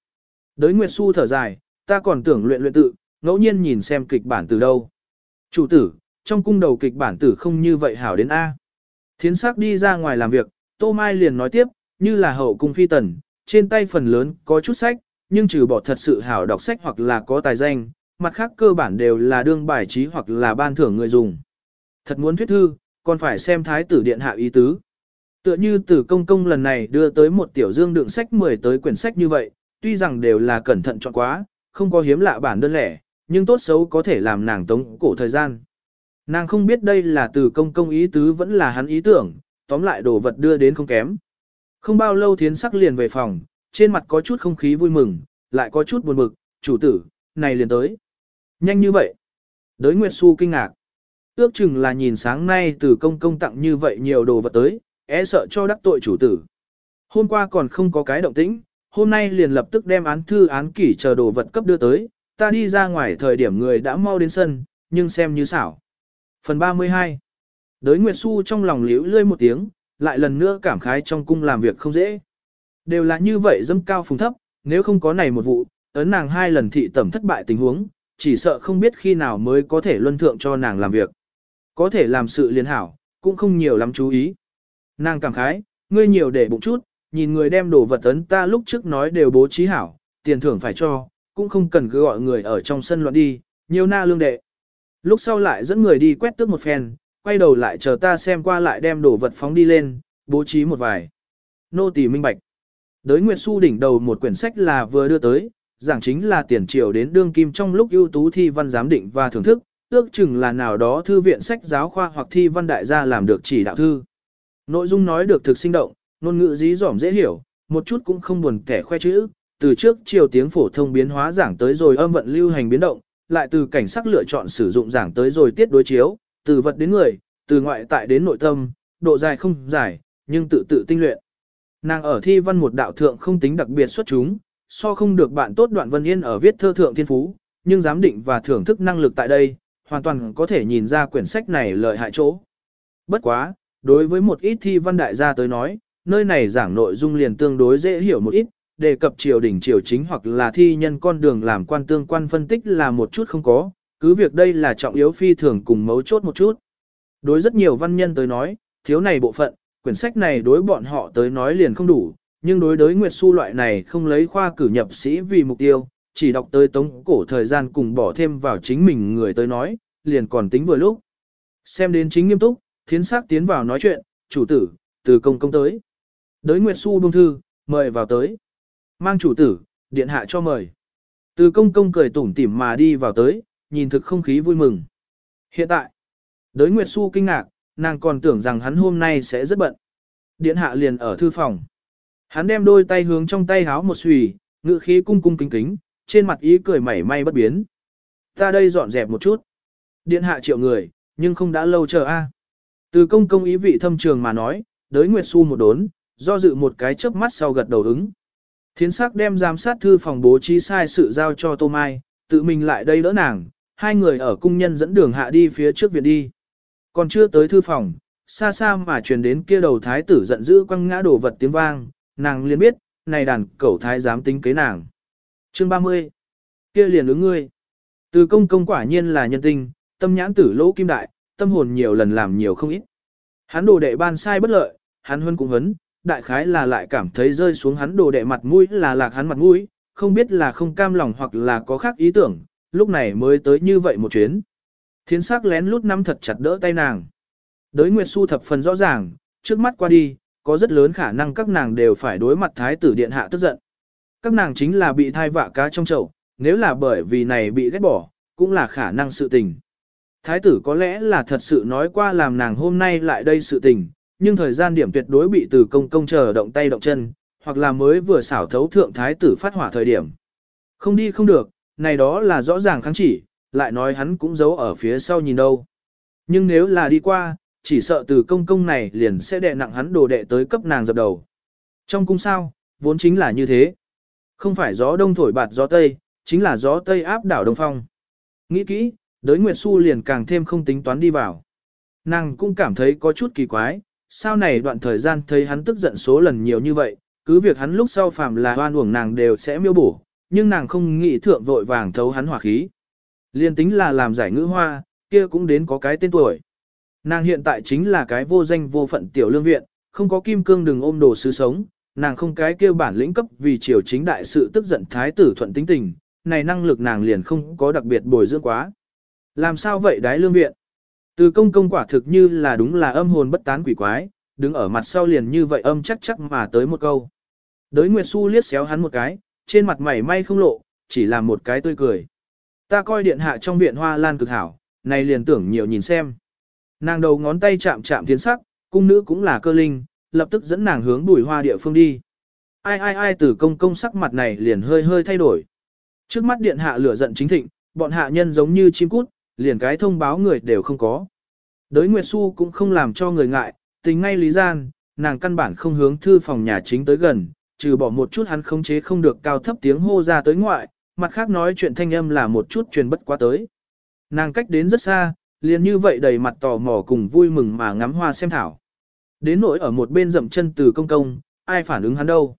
Đới Nguyệt Xu thở dài, ta còn tưởng luyện luyện tự, ngẫu nhiên nhìn xem kịch bản từ đâu. Chủ tử, trong cung đầu kịch bản tử không như vậy hảo đến A. Thiến sắc đi ra ngoài làm việc, Tô Mai liền nói tiếp, như là hậu cung phi tần, trên tay phần lớn có chút sách, nhưng trừ bỏ thật sự hảo đọc sách hoặc là có tài danh, mặt khác cơ bản đều là đương bài trí hoặc là ban thưởng người dùng. Thật muốn thuyết thư, còn phải xem thái tử điện hạ ý tứ. Tựa như tử công công lần này đưa tới một tiểu dương đựng sách 10 tới quyển sách như vậy, tuy rằng đều là cẩn thận chọn quá, không có hiếm lạ bản đơn lẻ, nhưng tốt xấu có thể làm nàng tống cổ thời gian. Nàng không biết đây là từ công công ý tứ vẫn là hắn ý tưởng, tóm lại đồ vật đưa đến không kém. Không bao lâu thiến sắc liền về phòng, trên mặt có chút không khí vui mừng, lại có chút buồn bực, chủ tử, này liền tới. Nhanh như vậy. Đới Nguyệt Xu kinh ngạc. Ước chừng là nhìn sáng nay từ công công tặng như vậy nhiều đồ vật tới, e sợ cho đắc tội chủ tử. Hôm qua còn không có cái động tĩnh, hôm nay liền lập tức đem án thư án kỷ chờ đồ vật cấp đưa tới, ta đi ra ngoài thời điểm người đã mau đến sân, nhưng xem như xảo. Phần 32 Đới Nguyệt Xu trong lòng liễu lươi một tiếng, lại lần nữa cảm khái trong cung làm việc không dễ. Đều là như vậy dâm cao phùng thấp, nếu không có này một vụ, ấn nàng hai lần thị tẩm thất bại tình huống, chỉ sợ không biết khi nào mới có thể luân thượng cho nàng làm việc. Có thể làm sự liên hảo, cũng không nhiều lắm chú ý. Nàng cảm khái, ngươi nhiều để bụng chút, nhìn người đem đồ vật ấn ta lúc trước nói đều bố trí hảo, tiền thưởng phải cho, cũng không cần cứ gọi người ở trong sân loạn đi, nhiều na lương đệ. Lúc sau lại dẫn người đi quét tước một phen, quay đầu lại chờ ta xem qua lại đem đồ vật phóng đi lên, bố trí một vài. Nô tỳ minh bạch. Đới Nguyệt Xu đỉnh đầu một quyển sách là vừa đưa tới, giảng chính là tiền triều đến đương kim trong lúc ưu tú thi văn giám định và thưởng thức, ước chừng là nào đó thư viện sách giáo khoa hoặc thi văn đại gia làm được chỉ đạo thư. Nội dung nói được thực sinh động, ngôn ngữ dí dỏm dễ hiểu, một chút cũng không buồn kẻ khoe chữ, từ trước chiều tiếng phổ thông biến hóa giảng tới rồi âm vận lưu hành biến động, lại từ cảnh sắc lựa chọn sử dụng giảng tới rồi tiết đối chiếu, từ vật đến người, từ ngoại tại đến nội tâm, độ dài không dài, nhưng tự tự tinh luyện. Nàng ở thi văn một đạo thượng không tính đặc biệt xuất chúng, so không được bạn tốt đoạn vân yên ở viết thơ thượng thiên phú, nhưng giám định và thưởng thức năng lực tại đây, hoàn toàn có thể nhìn ra quyển sách này lợi hại chỗ. Bất quá, đối với một ít thi văn đại gia tới nói, nơi này giảng nội dung liền tương đối dễ hiểu một ít, đề cập triều đình triều chính hoặc là thi nhân con đường làm quan tương quan phân tích là một chút không có, cứ việc đây là trọng yếu phi thường cùng mấu chốt một chút. Đối rất nhiều văn nhân tới nói, thiếu này bộ phận, quyển sách này đối bọn họ tới nói liền không đủ, nhưng đối đối Nguyệt Xu loại này không lấy khoa cử nhập sĩ vì mục tiêu, chỉ đọc tới tống cổ thời gian cùng bỏ thêm vào chính mình người tới nói, liền còn tính vừa lúc. Xem đến chính nghiêm túc, thiến sắc tiến vào nói chuyện, chủ tử, từ công công tới. Đới Nguyệt Xu bông thư, mời vào tới. Mang chủ tử, điện hạ cho mời. Từ công công cười tủm tỉm mà đi vào tới, nhìn thực không khí vui mừng. Hiện tại, đới Nguyệt Xu kinh ngạc, nàng còn tưởng rằng hắn hôm nay sẽ rất bận. Điện hạ liền ở thư phòng. Hắn đem đôi tay hướng trong tay háo một xùy, ngự khí cung cung kính kính, trên mặt ý cười mảy may bất biến. Ta đây dọn dẹp một chút. Điện hạ triệu người, nhưng không đã lâu chờ a. Từ công công ý vị thâm trường mà nói, đới Nguyệt Xu một đốn, do dự một cái chớp mắt sau gật đầu ứng. Thiến sắc đem giám sát thư phòng bố trí sai sự giao cho Tô Mai, tự mình lại đây đỡ nàng, hai người ở cung nhân dẫn đường hạ đi phía trước viện đi. Còn chưa tới thư phòng, xa xa mà truyền đến kia đầu thái tử giận dữ quăng ngã đổ vật tiếng vang, nàng liền biết, này đàn cẩu thái dám tính kế nàng. Chương 30. Kia liền ứng ngươi. Từ công công quả nhiên là nhân tinh, tâm nhãn tử lỗ kim đại, tâm hồn nhiều lần làm nhiều không ít. Hắn đồ đệ ban sai bất lợi, hắn huân cũng huấn, đại khái là lại cảm thấy rơi xuống hắn đồ đệ mặt mũi là lạc hắn mặt mũi, không biết là không cam lòng hoặc là có khác ý tưởng, lúc này mới tới như vậy một chuyến. Thiến sắc lén lút nắm thật chặt đỡ tay nàng. Đới Nguyệt Xu thập phần rõ ràng, trước mắt qua đi, có rất lớn khả năng các nàng đều phải đối mặt thái tử điện hạ tức giận. Các nàng chính là bị thai vạ cá trong chậu, nếu là bởi vì này bị ghét bỏ, cũng là khả năng sự tình. Thái tử có lẽ là thật sự nói qua làm nàng hôm nay lại đây sự tình, nhưng thời gian điểm tuyệt đối bị từ công công chờ động tay động chân, hoặc là mới vừa xảo thấu thượng thái tử phát hỏa thời điểm. Không đi không được, này đó là rõ ràng kháng chỉ, lại nói hắn cũng giấu ở phía sau nhìn đâu. Nhưng nếu là đi qua, chỉ sợ từ công công này liền sẽ đè nặng hắn đồ đệ tới cấp nàng dập đầu. Trong cung sao, vốn chính là như thế. Không phải gió đông thổi bạt gió tây, chính là gió tây áp đảo đông phong. Nghĩ kỹ, đới Nguyệt Xu liền càng thêm không tính toán đi vào. Nàng cũng cảm thấy có chút kỳ quái, sao này đoạn thời gian thấy hắn tức giận số lần nhiều như vậy, cứ việc hắn lúc sau phàm là hoan uổng nàng đều sẽ miêu bổ, nhưng nàng không nghĩ thượng vội vàng thấu hắn hỏa khí. Liên tính là làm giải ngữ hoa, kia cũng đến có cái tên tuổi. Nàng hiện tại chính là cái vô danh vô phận tiểu lương viện, không có kim cương đừng ôm đồ sứ sống, nàng không cái kêu bản lĩnh cấp vì triều chính đại sự tức giận thái tử thuận tính tình, này năng lực nàng liền không có đặc biệt bồi dưỡng quá. Làm sao vậy đái lương viện? Từ công công quả thực như là đúng là âm hồn bất tán quỷ quái, đứng ở mặt sau liền như vậy âm chắc chắc mà tới một câu. Đới Nguyệt Xu liếc xéo hắn một cái, trên mặt mày may không lộ, chỉ là một cái tươi cười. Ta coi điện hạ trong viện hoa lan cực hảo, này liền tưởng nhiều nhìn xem. Nàng đầu ngón tay chạm chạm tiến sắc, cung nữ cũng là cơ linh, lập tức dẫn nàng hướng bùi hoa địa phương đi. Ai ai ai từ công công sắc mặt này liền hơi hơi thay đổi. Trước mắt điện hạ lửa giận chính thịnh, bọn hạ nhân giống như chim cút, liền cái thông báo người đều không có. Đới Nguyệt Xu cũng không làm cho người ngại, tính ngay lý gian, nàng căn bản không hướng thư phòng nhà chính tới gần, trừ bỏ một chút hắn khống chế không được cao thấp tiếng hô ra tới ngoại, mặt khác nói chuyện thanh âm là một chút truyền bất quá tới. Nàng cách đến rất xa, liền như vậy đầy mặt tò mò cùng vui mừng mà ngắm hoa xem thảo. Đến nỗi ở một bên dậm chân từ công công, ai phản ứng hắn đâu.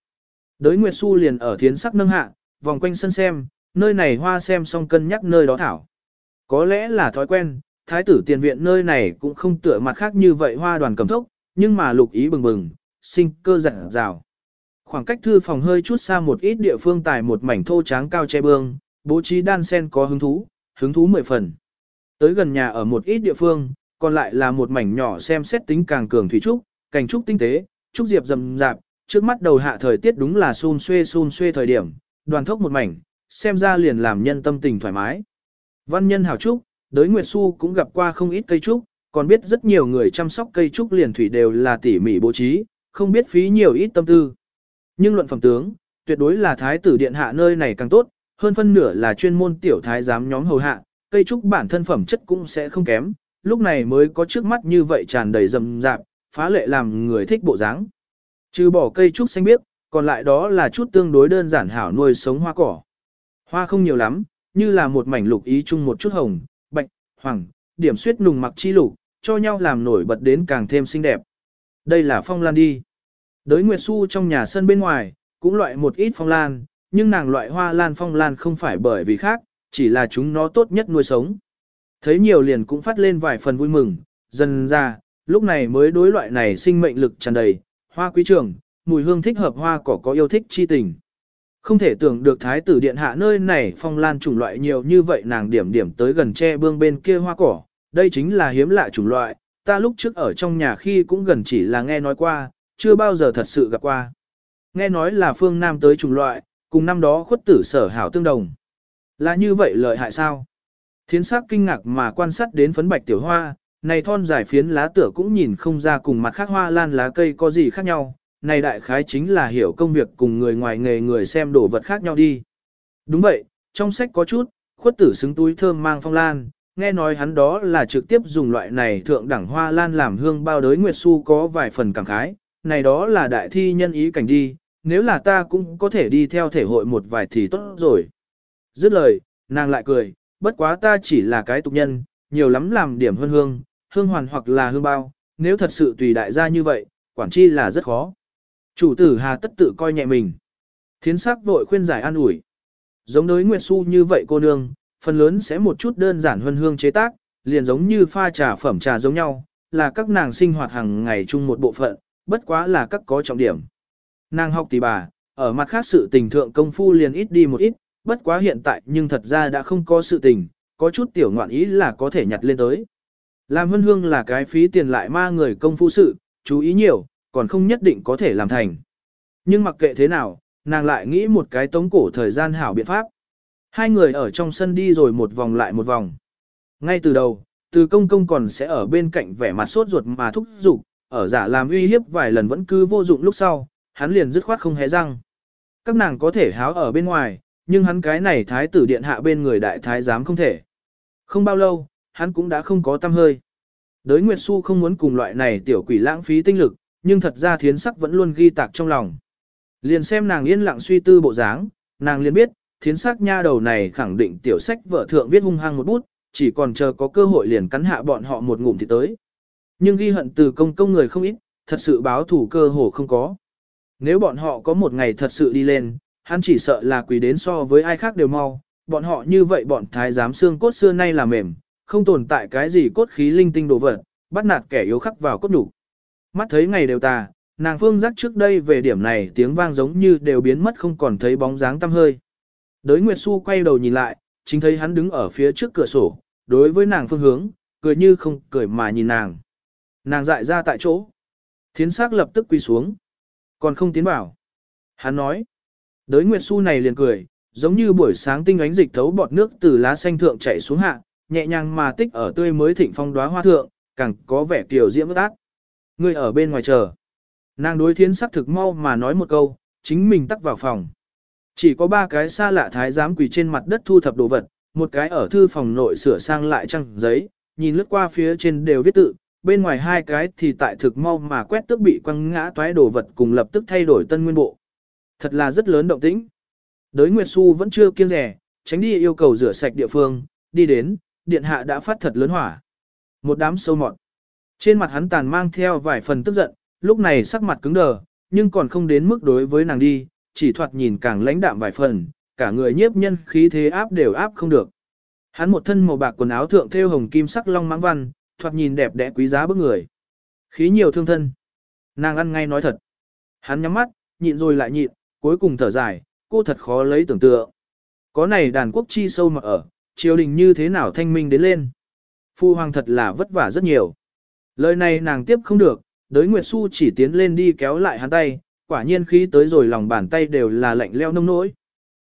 Đới Nguyệt Xu liền ở thiến sắc nâng hạ, vòng quanh sân xem, nơi này hoa xem xong cân nhắc nơi đó thảo. Có lẽ là thói quen, thái tử tiền viện nơi này cũng không tựa mặt khác như vậy hoa đoàn cầm thốc, nhưng mà lục ý bừng bừng, sinh cơ dặn rào. Khoảng cách thư phòng hơi chút xa một ít địa phương tài một mảnh thô tráng cao che bương, bố trí đan sen có hứng thú, hứng thú mười phần. Tới gần nhà ở một ít địa phương, còn lại là một mảnh nhỏ xem xét tính càng cường thủy trúc, cành trúc tinh tế, trúc diệp rầm rạp, trước mắt đầu hạ thời tiết đúng là xun xuê xun xuê thời điểm, đoàn thốc một mảnh, xem ra liền làm nhân tâm tình thoải mái. Văn nhân hảo trúc, Đới Nguyệt Xu cũng gặp qua không ít cây trúc, còn biết rất nhiều người chăm sóc cây trúc liền thủy đều là tỉ mỉ bố trí, không biết phí nhiều ít tâm tư. Nhưng luận phẩm tướng, tuyệt đối là thái tử điện hạ nơi này càng tốt, hơn phân nửa là chuyên môn tiểu thái giám nhóm hầu hạ, cây trúc bản thân phẩm chất cũng sẽ không kém, lúc này mới có trước mắt như vậy tràn đầy rầm rạp, phá lệ làm người thích bộ dáng. Trừ bỏ cây trúc xanh biếc, còn lại đó là chút tương đối đơn giản hảo nuôi sống hoa cỏ. Hoa không nhiều lắm, như là một mảnh lục ý chung một chút hồng, bạch, hoàng, điểm suyết nùng mặc chi lục, cho nhau làm nổi bật đến càng thêm xinh đẹp. Đây là phong lan đi. Đới Nguyệt Xu trong nhà sân bên ngoài, cũng loại một ít phong lan, nhưng nàng loại hoa lan phong lan không phải bởi vì khác, chỉ là chúng nó tốt nhất nuôi sống. Thấy nhiều liền cũng phát lên vài phần vui mừng, dần ra, lúc này mới đối loại này sinh mệnh lực tràn đầy, hoa quý trường, mùi hương thích hợp hoa cỏ có yêu thích chi tình. Không thể tưởng được thái tử điện hạ nơi này phong lan chủng loại nhiều như vậy nàng điểm điểm tới gần tre bương bên kia hoa cỏ, đây chính là hiếm lạ chủng loại, ta lúc trước ở trong nhà khi cũng gần chỉ là nghe nói qua, chưa bao giờ thật sự gặp qua. Nghe nói là phương Nam tới chủng loại, cùng năm đó khuất tử sở hảo tương đồng. Là như vậy lợi hại sao? Thiến sắc kinh ngạc mà quan sát đến phấn bạch tiểu hoa, này thon dài phiến lá tựa cũng nhìn không ra cùng mặt khác hoa lan lá cây có gì khác nhau, này đại khái chính là hiểu công việc cùng người ngoài nghề người xem đồ vật khác nhau đi. Đúng vậy, trong sách có chút, khuất tử xứng túi thơm mang phong lan, nghe nói hắn đó là trực tiếp dùng loại này thượng đẳng hoa lan làm hương bao đới Nguyệt Xu có vài phần cảm khái, này đó là đại thi nhân ý cảnh đi, nếu là ta cũng có thể đi theo thể hội một vài thì tốt rồi. Dứt lời, nàng lại cười, bất quá ta chỉ là cái tục nhân, nhiều lắm làm điểm hơn hương, hương hoàn hoặc là hương bao, nếu thật sự tùy đại gia như vậy, quản chi là rất khó. Chủ tử hà tất tự coi nhẹ mình. Thiến sắc vội khuyên giải an ủi. Giống đối Nguyệt Xu như vậy cô nương, phần lớn sẽ một chút đơn giản hơn hương chế tác, liền giống như pha trà phẩm trà giống nhau, là các nàng sinh hoạt hàng ngày chung một bộ phận, bất quá là các có trọng điểm. Nàng học tỷ bà, ở mặt khác sự tình thượng công phu liền ít đi một ít, bất quá hiện tại nhưng thật ra đã không có sự tình, có chút tiểu ngoạn ý là có thể nhặt lên tới. Làm hân hương là cái phí tiền lại ma người công phu sự, chú ý nhiều, còn không nhất định có thể làm thành. Nhưng mặc kệ thế nào, nàng lại nghĩ một cái tống cổ thời gian hảo biện pháp. Hai người ở trong sân đi rồi một vòng lại một vòng. Ngay từ đầu, từ công công còn sẽ ở bên cạnh vẻ mặt sốt ruột mà thúc giục, ở giả làm uy hiếp vài lần vẫn cứ vô dụng lúc sau, hắn liền dứt khoát không hé răng. Các nàng có thể háo ở bên ngoài, nhưng hắn cái này thái tử điện hạ bên người đại thái giám không thể. Không bao lâu, hắn cũng đã không có tâm hơi. Đới Nguyệt Xu không muốn cùng loại này tiểu quỷ lãng phí tinh lực, nhưng thật ra thiến sắc vẫn luôn ghi tạc trong lòng. Liền xem nàng yên lặng suy tư bộ dáng, nàng liền biết, thiến sắc nha đầu này khẳng định tiểu sách vợ thượng viết hung hăng một bút, chỉ còn chờ có cơ hội liền cắn hạ bọn họ một ngụm thì tới. Nhưng ghi hận từ công công người không ít, thật sự báo thủ cơ hồ không có. Nếu bọn họ có một ngày thật sự đi lên, hắn chỉ sợ là quỳ đến so với ai khác đều mau, bọn họ như vậy bọn thái giám xương cốt xưa nay là mềm, không tồn tại cái gì cốt khí linh tinh đồ vật, bắt nạt kẻ yếu khắc vào cốt đủ. Mắt thấy ngày đều tà, nàng phương giác trước đây về điểm này tiếng vang giống như đều biến mất không còn thấy bóng dáng tăm hơi. Đới Nguyệt Xu quay đầu nhìn lại, chính thấy hắn đứng ở phía trước cửa sổ, đối với nàng phương hướng, cười như không cười mà nhìn nàng. Nàng dại ra tại chỗ. Thiến sắc lập tức quỳ xuống. Còn không tiến vào. Hắn nói. Đới Nguyệt Xu này liền cười, giống như buổi sáng tinh ánh dịch thấu bọt nước từ lá xanh thượng chảy xuống hạ, nhẹ nhàng mà tích ở tươi mới thịnh phong đóa hoa thượng, càng có vẻ kiều diễm bất ác. Ngươi ở bên ngoài chờ. Nàng đối thiến sắc thực mau mà nói một câu, chính mình tắt vào phòng. Chỉ có ba cái xa lạ thái giám quỳ trên mặt đất thu thập đồ vật, một cái ở thư phòng nội sửa sang lại trang giấy, nhìn lướt qua phía trên đều viết tự, bên ngoài hai cái thì tại thực mau mà quét tức bị quăng ngã toái đồ vật cùng lập tức thay đổi tân nguyên bộ. Thật là rất lớn động tĩnh. Đới Nguyệt Xu vẫn chưa kiêng rẻ, tránh đi yêu cầu rửa sạch địa phương, đi đến, điện hạ đã phát thật lớn hỏa. Một đám sâu mọt. Trên mặt hắn tàn mang theo vài phần tức giận, lúc này sắc mặt cứng đờ, nhưng còn không đến mức đối với nàng đi, chỉ thoạt nhìn càng lãnh đạm vài phần, cả người nhiếp nhân khí thế áp đều áp không được. Hắn một thân màu bạc quần áo thượng thêu hồng kim sắc long mãng văn, thoạt nhìn đẹp đẽ quý giá bức người. Khí nhiều thương thân. Nàng ăn ngay nói thật. Hắn nhắm mắt, nhịn rồi lại nhịn, cuối cùng thở dài, cô thật khó lấy tưởng tượng. Có này đàn quốc chi sâu mà ở, triều đình như thế nào thanh minh đến lên. Phu hoàng thật là vất vả rất nhiều. Lời này nàng tiếp không được, đới Nguyệt Xu chỉ tiến lên đi kéo lại hắn tay, quả nhiên khí tới rồi lòng bàn tay đều là lạnh leo nông nỗi.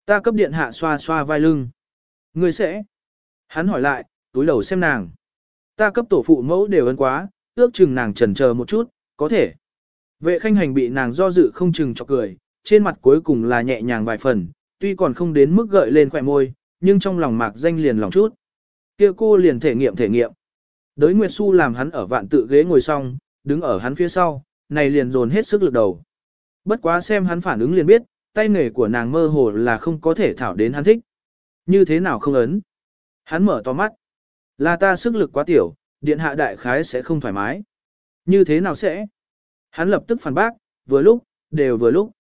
Ta cấp điện hạ xoa xoa vai lưng. Người sẽ. Hắn hỏi lại, túi đầu xem nàng. Ta cấp tổ phụ mẫu đều ấn quá, ước chừng nàng trần chờ một chút, có thể. Vệ khanh hành bị nàng do dự không chừng cho cười, trên mặt cuối cùng là nhẹ nhàng vài phần, tuy còn không đến mức gợi lên khỏe môi, nhưng trong lòng mạc danh liền lòng chút. kia cô liền thể nghiệm thể nghiệm. Đới Nguyệt Xu làm hắn ở vạn tự ghế ngồi xong, đứng ở hắn phía sau, này liền dồn hết sức lực đầu. Bất quá xem hắn phản ứng liền biết, tay nghề của nàng mơ hồ là không có thể thảo đến hắn thích. Như thế nào không ấn? Hắn mở to mắt. Là ta sức lực quá tiểu, điện hạ đại khái sẽ không thoải mái. Như thế nào sẽ? Hắn lập tức phản bác, vừa lúc, đều vừa lúc.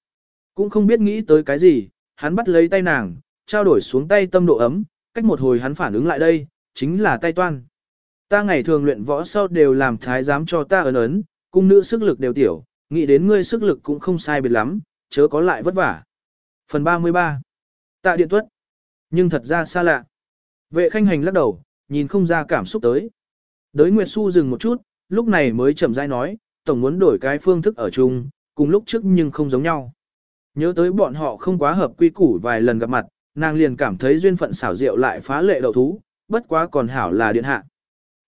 Cũng không biết nghĩ tới cái gì, hắn bắt lấy tay nàng, trao đổi xuống tay tâm độ ấm, cách một hồi hắn phản ứng lại đây, chính là tay toan. Ta ngày thường luyện võ sau đều làm thái giám cho ta ấn ấn, cung nữ sức lực đều tiểu, nghĩ đến ngươi sức lực cũng không sai biệt lắm, chớ có lại vất vả. Phần 33 Tạ điện tuất Nhưng thật ra xa lạ. Vệ khanh hành lắc đầu, nhìn không ra cảm xúc tới. Đới Nguyệt Xu dừng một chút, lúc này mới chậm rãi nói, tổng muốn đổi cái phương thức ở chung, cùng lúc trước nhưng không giống nhau. Nhớ tới bọn họ không quá hợp quy củ vài lần gặp mặt, nàng liền cảm thấy duyên phận xảo diệu lại phá lệ đầu thú, bất quá còn hảo là điện hạ.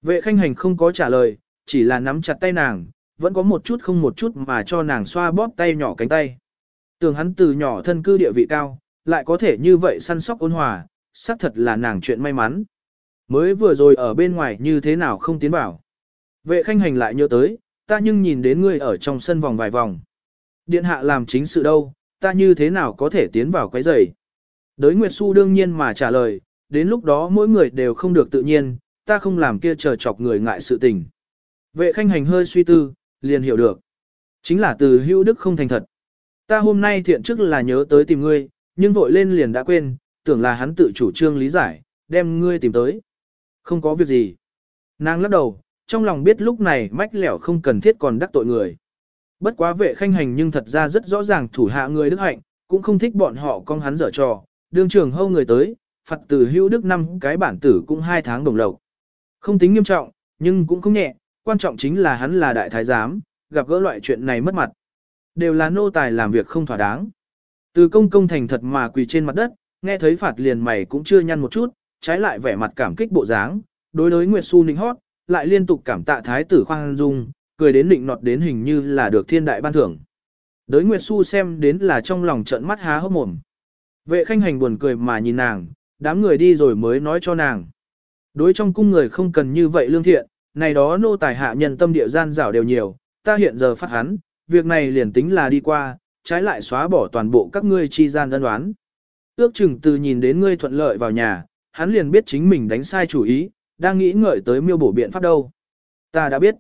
Vệ khanh hành không có trả lời, chỉ là nắm chặt tay nàng, vẫn có một chút không một chút mà cho nàng xoa bóp tay nhỏ cánh tay. Tưởng hắn từ nhỏ thân cư địa vị cao, lại có thể như vậy săn sóc ôn hòa, xác thật là nàng chuyện may mắn. Mới vừa rồi ở bên ngoài như thế nào không tiến vào. Vệ khanh hành lại nhớ tới, ta nhưng nhìn đến ngươi ở trong sân vòng vài vòng. Điện hạ làm chính sự đâu, ta như thế nào có thể tiến vào quấy rầy? Đới Nguyệt Xu đương nhiên mà trả lời, đến lúc đó mỗi người đều không được tự nhiên, ta không làm kia chờ chọc người ngại sự tình. Vệ khanh hành hơi suy tư, liền hiểu được. Chính là từ hữu đức không thành thật. Ta hôm nay thiện chức là nhớ tới tìm ngươi, nhưng vội lên liền đã quên, tưởng là hắn tự chủ trương lý giải, đem ngươi tìm tới. Không có việc gì. Nàng lắc đầu, trong lòng biết lúc này mách lẻo không cần thiết còn đắc tội người. Bất quá vệ khanh hành nhưng thật ra rất rõ ràng thủ hạ người đức hạnh, cũng không thích bọn họ con hắn dở trò, đương trường hâu người tới, phạt từ hữu đức năm cái bản tử cũng hai tháng đồng lộc. Không tính nghiêm trọng, nhưng cũng không nhẹ, quan trọng chính là hắn là đại thái giám, gặp gỡ loại chuyện này mất mặt. Đều là nô tài làm việc không thỏa đáng. Từ công công thành thật mà quỳ trên mặt đất, nghe thấy phạt liền mày cũng chưa nhăn một chút, trái lại vẻ mặt cảm kích bộ dáng, đối đối Nguyệt Xu ninh hót, lại liên tục cảm tạ thái tử khoan dung, cười đến định nọt đến hình như là được thiên đại ban thưởng. Đới Nguyệt Xu xem đến là trong lòng trận mắt há hốc mồm. Vệ khanh hành buồn cười mà nhìn nàng, đám người đi rồi mới nói cho nàng. Đối trong cung người không cần như vậy lương thiện, này đó nô tài hạ nhân tâm địa gian rảo đều nhiều, ta hiện giờ phát hắn, việc này liền tính là đi qua, trái lại xóa bỏ toàn bộ các ngươi chi gian ân đoán. Ước chừng từ nhìn đến ngươi thuận lợi vào nhà, hắn liền biết chính mình đánh sai chủ ý, đang nghĩ ngợi tới miêu bổ biện pháp đâu. Ta đã biết.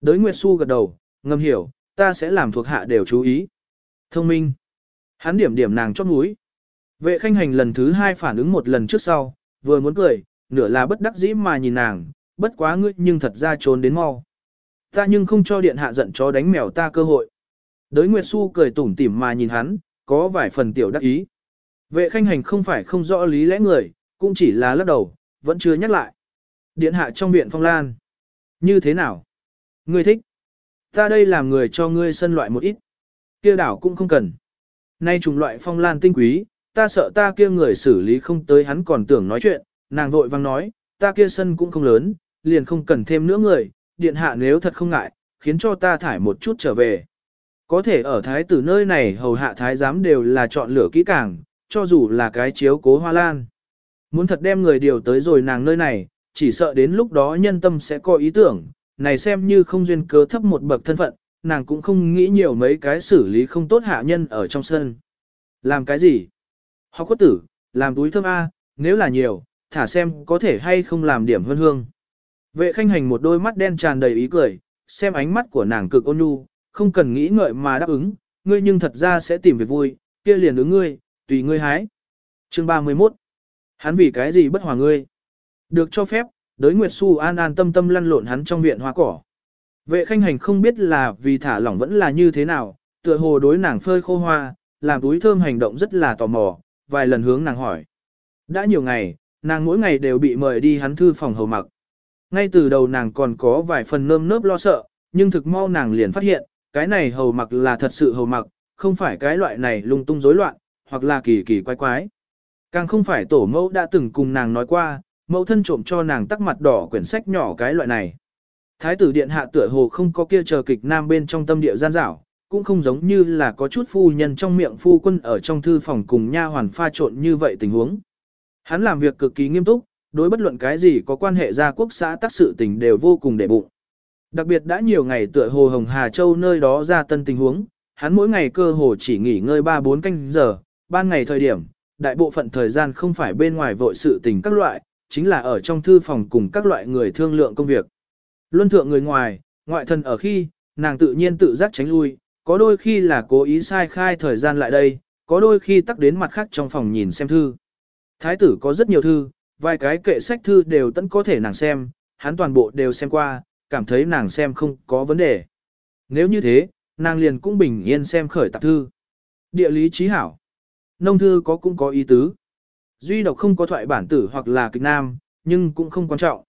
Đới Nguyệt Xu gật đầu, ngầm hiểu, ta sẽ làm thuộc hạ đều chú ý. Thông minh. Hắn điểm điểm nàng chót mũi. Vệ khanh hành lần thứ hai phản ứng một lần trước sau, vừa muốn cười, nửa là bất đắc dĩ mà nhìn nàng, bất quá ngươi nhưng thật ra trốn đến mau. Ta nhưng không cho điện hạ giận chó đánh mèo ta cơ hội. Đới Nguyệt Xu cười tủm tỉm mà nhìn hắn, có vài phần tiểu đắc ý. Vệ khanh hành không phải không rõ lý lẽ người, cũng chỉ là lắc đầu, vẫn chưa nhắc lại. Điện hạ trong viện phong lan. Như thế nào? Ngươi thích. Ta đây làm người cho ngươi sân loại một ít. kia đảo cũng không cần. Nay trùng loại phong lan tinh quý, ta sợ ta kia người xử lý không tới hắn còn tưởng nói chuyện, nàng vội vang nói, ta kia sân cũng không lớn, liền không cần thêm nữa người, điện hạ nếu thật không ngại, khiến cho ta thải một chút trở về. Có thể ở thái tử nơi này hầu hạ thái giám đều là chọn lựa kỹ càng, cho dù là cái chiếu cố hoa lan. Muốn thật đem người điều tới rồi nàng nơi này, chỉ sợ đến lúc đó nhân tâm sẽ có ý tưởng, này xem như không duyên cớ thấp một bậc thân phận, nàng cũng không nghĩ nhiều mấy cái xử lý không tốt hạ nhân ở trong sân. Làm cái gì? Học quất tử, làm túi thơm A, nếu là nhiều, thả xem có thể hay không làm điểm hơn hương. Vệ khanh hành một đôi mắt đen tràn đầy ý cười, xem ánh mắt của nàng cực ôn nhu, không cần nghĩ ngợi mà đáp ứng, ngươi nhưng thật ra sẽ tìm việc vui, kia liền ứng ngươi, tùy ngươi hái. Chương 31 Hắn vì cái gì bất hòa ngươi? Được cho phép, đới Nguyệt Xu an an tâm tâm lăn lộn hắn trong viện hoa cỏ. Vệ khanh hành không biết là vì thả lỏng vẫn là như thế nào, tựa hồ đối nàng phơi khô hoa, làm túi thơm hành động rất là tò mò, vài lần hướng nàng hỏi. Đã nhiều ngày, nàng mỗi ngày đều bị mời đi hắn thư phòng hầu mặc. Ngay từ đầu nàng còn có vài phần nơm nớp lo sợ, nhưng thực mau nàng liền phát hiện, cái này hầu mặc là thật sự hầu mặc, không phải cái loại này lung tung rối loạn, hoặc là kỳ kỳ quái quái. Càng không phải tổ mẫu đã từng cùng nàng nói qua, mẫu thân trộm cho nàng tắc mặt đỏ quyển sách nhỏ cái loại này. Thái tử điện hạ tựa hồ không có kia chờ kịch nam bên trong tâm địa gian dảo, cũng không giống như là có chút phu nhân trong miệng phu quân ở trong thư phòng cùng nha hoàn pha trộn như vậy tình huống. Hắn làm việc cực kỳ nghiêm túc, đối bất luận cái gì có quan hệ gia quốc xã tác sự tình đều vô cùng để bụng. Đặc biệt đã nhiều ngày tựa hồ Hồng Hà Châu nơi đó ra tân tình huống, hắn mỗi ngày cơ hồ chỉ nghỉ ngơi 3-4 canh giờ, ban ngày thời điểm, đại bộ phận thời gian không phải bên ngoài vội sự tình các loại, chính là ở trong thư phòng cùng các loại người thương lượng công việc. Luân thượng người ngoài, ngoại thân ở khi, nàng tự nhiên tự giác tránh lui, có đôi khi là cố ý sai khai thời gian lại đây, có đôi khi tắc đến mặt khác trong phòng nhìn xem thư. Thái tử có rất nhiều thư, vài cái kệ sách thư đều tận có thể nàng xem, hắn toàn bộ đều xem qua, cảm thấy nàng xem không có vấn đề. Nếu như thế, nàng liền cũng bình yên xem khởi tạp thư. Địa lý trí hảo. Nông thư có cũng có ý tứ. Duy độc không có thoại bản tử hoặc là kịch nam, nhưng cũng không quan trọng.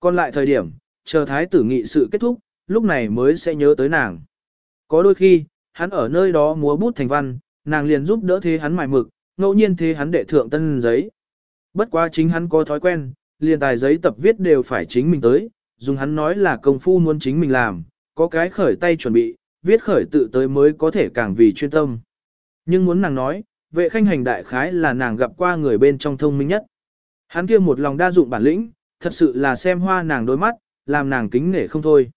Còn lại thời điểm, chờ thái tử nghị sự kết thúc, lúc này mới sẽ nhớ tới nàng. Có đôi khi, hắn ở nơi đó múa bút thành văn, nàng liền giúp đỡ thế hắn mài mực, ngẫu nhiên thế hắn đệ thượng tân giấy. Bất quá chính hắn có thói quen, liền tài giấy tập viết đều phải chính mình tới, dùng hắn nói là công phu muốn chính mình làm, có cái khởi tay chuẩn bị, viết khởi tự tới mới có thể càng vì chuyên tâm. Nhưng muốn nàng nói, vệ khanh hành đại khái là nàng gặp qua người bên trong thông minh nhất. Hắn kia một lòng đa dụng bản lĩnh, thật sự là xem hoa nàng đôi mắt, làm nàng kính nể không thôi.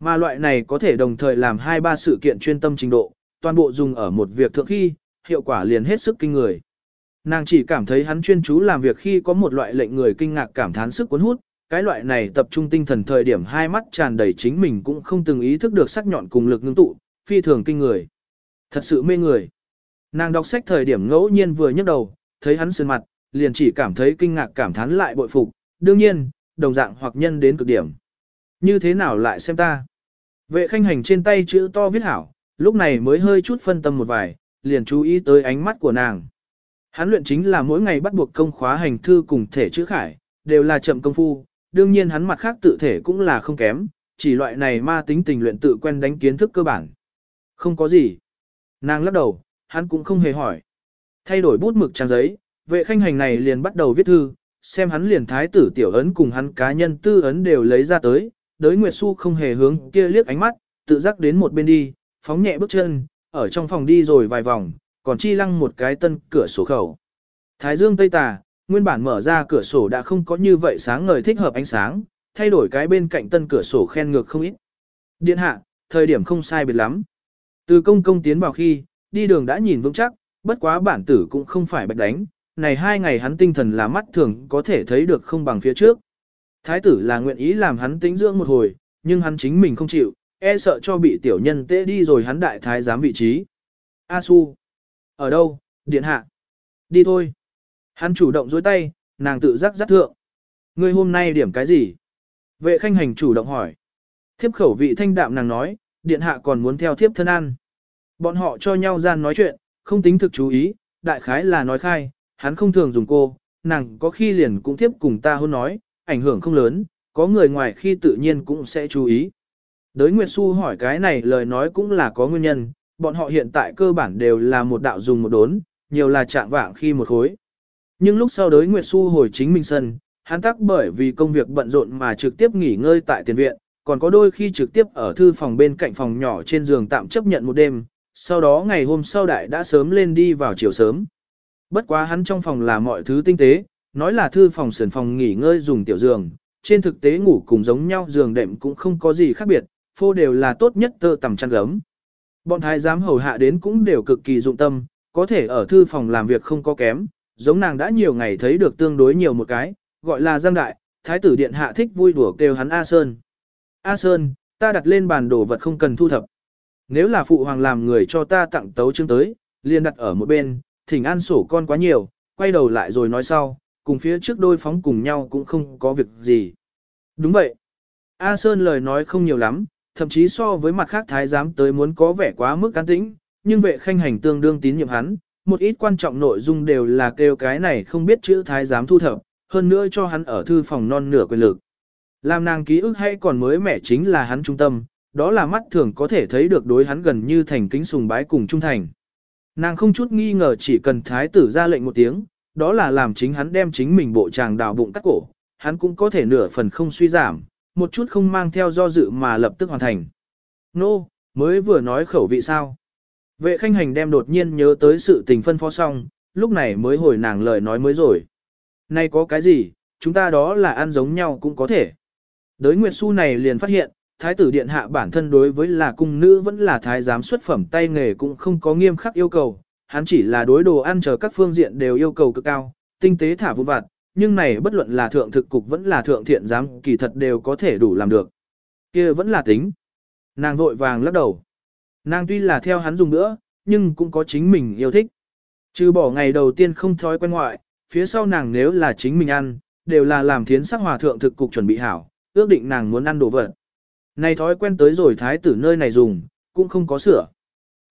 Mà loại này có thể đồng thời làm hai ba sự kiện chuyên tâm trình độ, toàn bộ dùng ở một việc thượng khi, hiệu quả liền hết sức kinh người. Nàng chỉ cảm thấy hắn chuyên chú làm việc khi có một loại lệnh người kinh ngạc cảm thán sức cuốn hút, cái loại này tập trung tinh thần thời điểm hai mắt tràn đầy chính mình cũng không từng ý thức được sắc nhọn cùng lực ngưng tụ, phi thường kinh người. Thật sự mê người. Nàng đọc sách thời điểm ngẫu nhiên vừa nhấc đầu, thấy hắn sơn mặt, liền chỉ cảm thấy kinh ngạc cảm thán lại bội phục, đương nhiên, đồng dạng hoặc nhân đến cực điểm. Như thế nào lại xem ta? Vệ khanh hành trên tay chữ to viết hảo, lúc này mới hơi chút phân tâm một vài, liền chú ý tới ánh mắt của nàng. Hắn luyện chính là mỗi ngày bắt buộc công khóa hành thư cùng thể chữ khải, đều là chậm công phu, đương nhiên hắn mặt khác tự thể cũng là không kém, chỉ loại này ma tính tình luyện tự quen đánh kiến thức cơ bản. Không có gì. Nàng lắc đầu, hắn cũng không hề hỏi. Thay đổi bút mực trang giấy, vệ khanh hành này liền bắt đầu viết thư, xem hắn liền thái tử tiểu ấn cùng hắn cá nhân tư ấn đều lấy ra tới, đới Nguyệt Xu không hề hướng kia liếc ánh mắt, tự giác đến một bên đi, phóng nhẹ bước chân, ở trong phòng đi rồi vài vòng, còn chi lăng một cái tân cửa sổ khẩu. Thái dương tây tà, nguyên bản mở ra cửa sổ đã không có như vậy sáng ngời thích hợp ánh sáng, thay đổi cái bên cạnh tân cửa sổ khen ngược không ít. Điện hạ, thời điểm không sai biệt lắm. Từ công công tiến vào khi, đi đường đã nhìn vững chắc, bất quá bản tử cũng không phải bạch đánh, này hai ngày hắn tinh thần là mắt thường có thể thấy được không bằng phía trước. Thái tử là nguyện ý làm hắn tĩnh dưỡng một hồi, nhưng hắn chính mình không chịu, e sợ cho bị tiểu nhân tê đi rồi hắn đại thái giám vị trí. A Su. Ở đâu, điện hạ? Đi thôi. Hắn chủ động dối tay, nàng tự giác giác thượng. Ngươi hôm nay điểm cái gì? Vệ khanh hành chủ động hỏi. Thiếp khẩu vị thanh đạm nàng nói, điện hạ còn muốn theo thiếp thân ăn. Bọn họ cho nhau gian nói chuyện, không tính thực chú ý, đại khái là nói khai, hắn không thường dùng cô, nàng có khi liền cũng thiếp cùng ta hôn nói, ảnh hưởng không lớn, có người ngoài khi tự nhiên cũng sẽ chú ý. Đới Nguyệt Xu hỏi cái này lời nói cũng là có nguyên nhân, bọn họ hiện tại cơ bản đều là một đạo dùng một đốn, nhiều là chạm vạng khi một khối. Nhưng lúc sau đới Nguyệt Xu hồi chính minh sân, hắn tắc bởi vì công việc bận rộn mà trực tiếp nghỉ ngơi tại tiền viện, còn có đôi khi trực tiếp ở thư phòng bên cạnh phòng nhỏ trên giường tạm chấp nhận một đêm, sau đó ngày hôm sau đại đã sớm lên đi vào chiều sớm. Bất quá hắn trong phòng là mọi thứ tinh tế, nói là thư phòng sườn phòng nghỉ ngơi dùng tiểu giường, trên thực tế ngủ cùng giống nhau giường đệm cũng không có gì khác biệt, phô đều là tốt nhất tơ tầm chăn gấm. Bọn thái giám hầu hạ đến cũng đều cực kỳ dụng tâm, có thể ở thư phòng làm việc không có kém, giống nàng đã nhiều ngày thấy được tương đối nhiều một cái, gọi là Giang Đại, thái tử điện hạ thích vui đùa kêu hắn A Sơn. A Sơn, ta đặt lên bàn đồ vật không cần thu thập. Nếu là phụ hoàng làm người cho ta tặng tấu chương tới, liền đặt ở một bên, thỉnh an sổ con quá nhiều, quay đầu lại rồi nói sau, cùng phía trước đôi phóng cùng nhau cũng không có việc gì. Đúng vậy. A Sơn lời nói không nhiều lắm, thậm chí so với mặt khác thái giám tới muốn có vẻ quá mức cán tĩnh, nhưng vệ khanh hành tương đương tín nhiệm hắn, một ít quan trọng nội dung đều là kêu cái này không biết chữ thái giám thu thập, hơn nữa cho hắn ở thư phòng non nửa quyền lực. Làm nàng ký ức hay còn mới mẻ chính là hắn trung tâm, đó là mắt thường có thể thấy được đối hắn gần như thành kính sùng bái cùng trung thành. Nàng không chút nghi ngờ chỉ cần thái tử ra lệnh một tiếng, đó là làm chính hắn đem chính mình bộ chàng đào bụng cắt cổ, hắn cũng có thể nửa phần không suy giảm, một chút không mang theo do dự mà lập tức hoàn thành. Nô, no, mới vừa nói khẩu vị sao. Vệ khanh hành đem đột nhiên nhớ tới sự tình phân phó xong, lúc này mới hồi nàng lời nói mới rồi. Này có cái gì, chúng ta đó là ăn giống nhau cũng có thể. Đới Nguyệt Xu này liền phát hiện, thái tử điện hạ bản thân đối với là cung nữ vẫn là thái giám xuất phẩm tay nghề cũng không có nghiêm khắc yêu cầu, hắn chỉ là đối đồ ăn chờ các phương diện đều yêu cầu cực cao, tinh tế thả vụn vặt, nhưng này bất luận là thượng thực cục vẫn là thượng thiện giám kỳ thật đều có thể đủ làm được. kia vẫn là tính. Nàng vội vàng lắc đầu. Nàng tuy là theo hắn dùng nữa, nhưng cũng có chính mình yêu thích. Trừ bỏ ngày đầu tiên không thói quen ngoại, phía sau nàng nếu là chính mình ăn, đều là làm thiến sắc hòa thượng thực cục chuẩn bị hảo, ước định nàng muốn ăn đồ vật. Này thói quen tới rồi thái tử nơi này dùng, cũng không có sửa.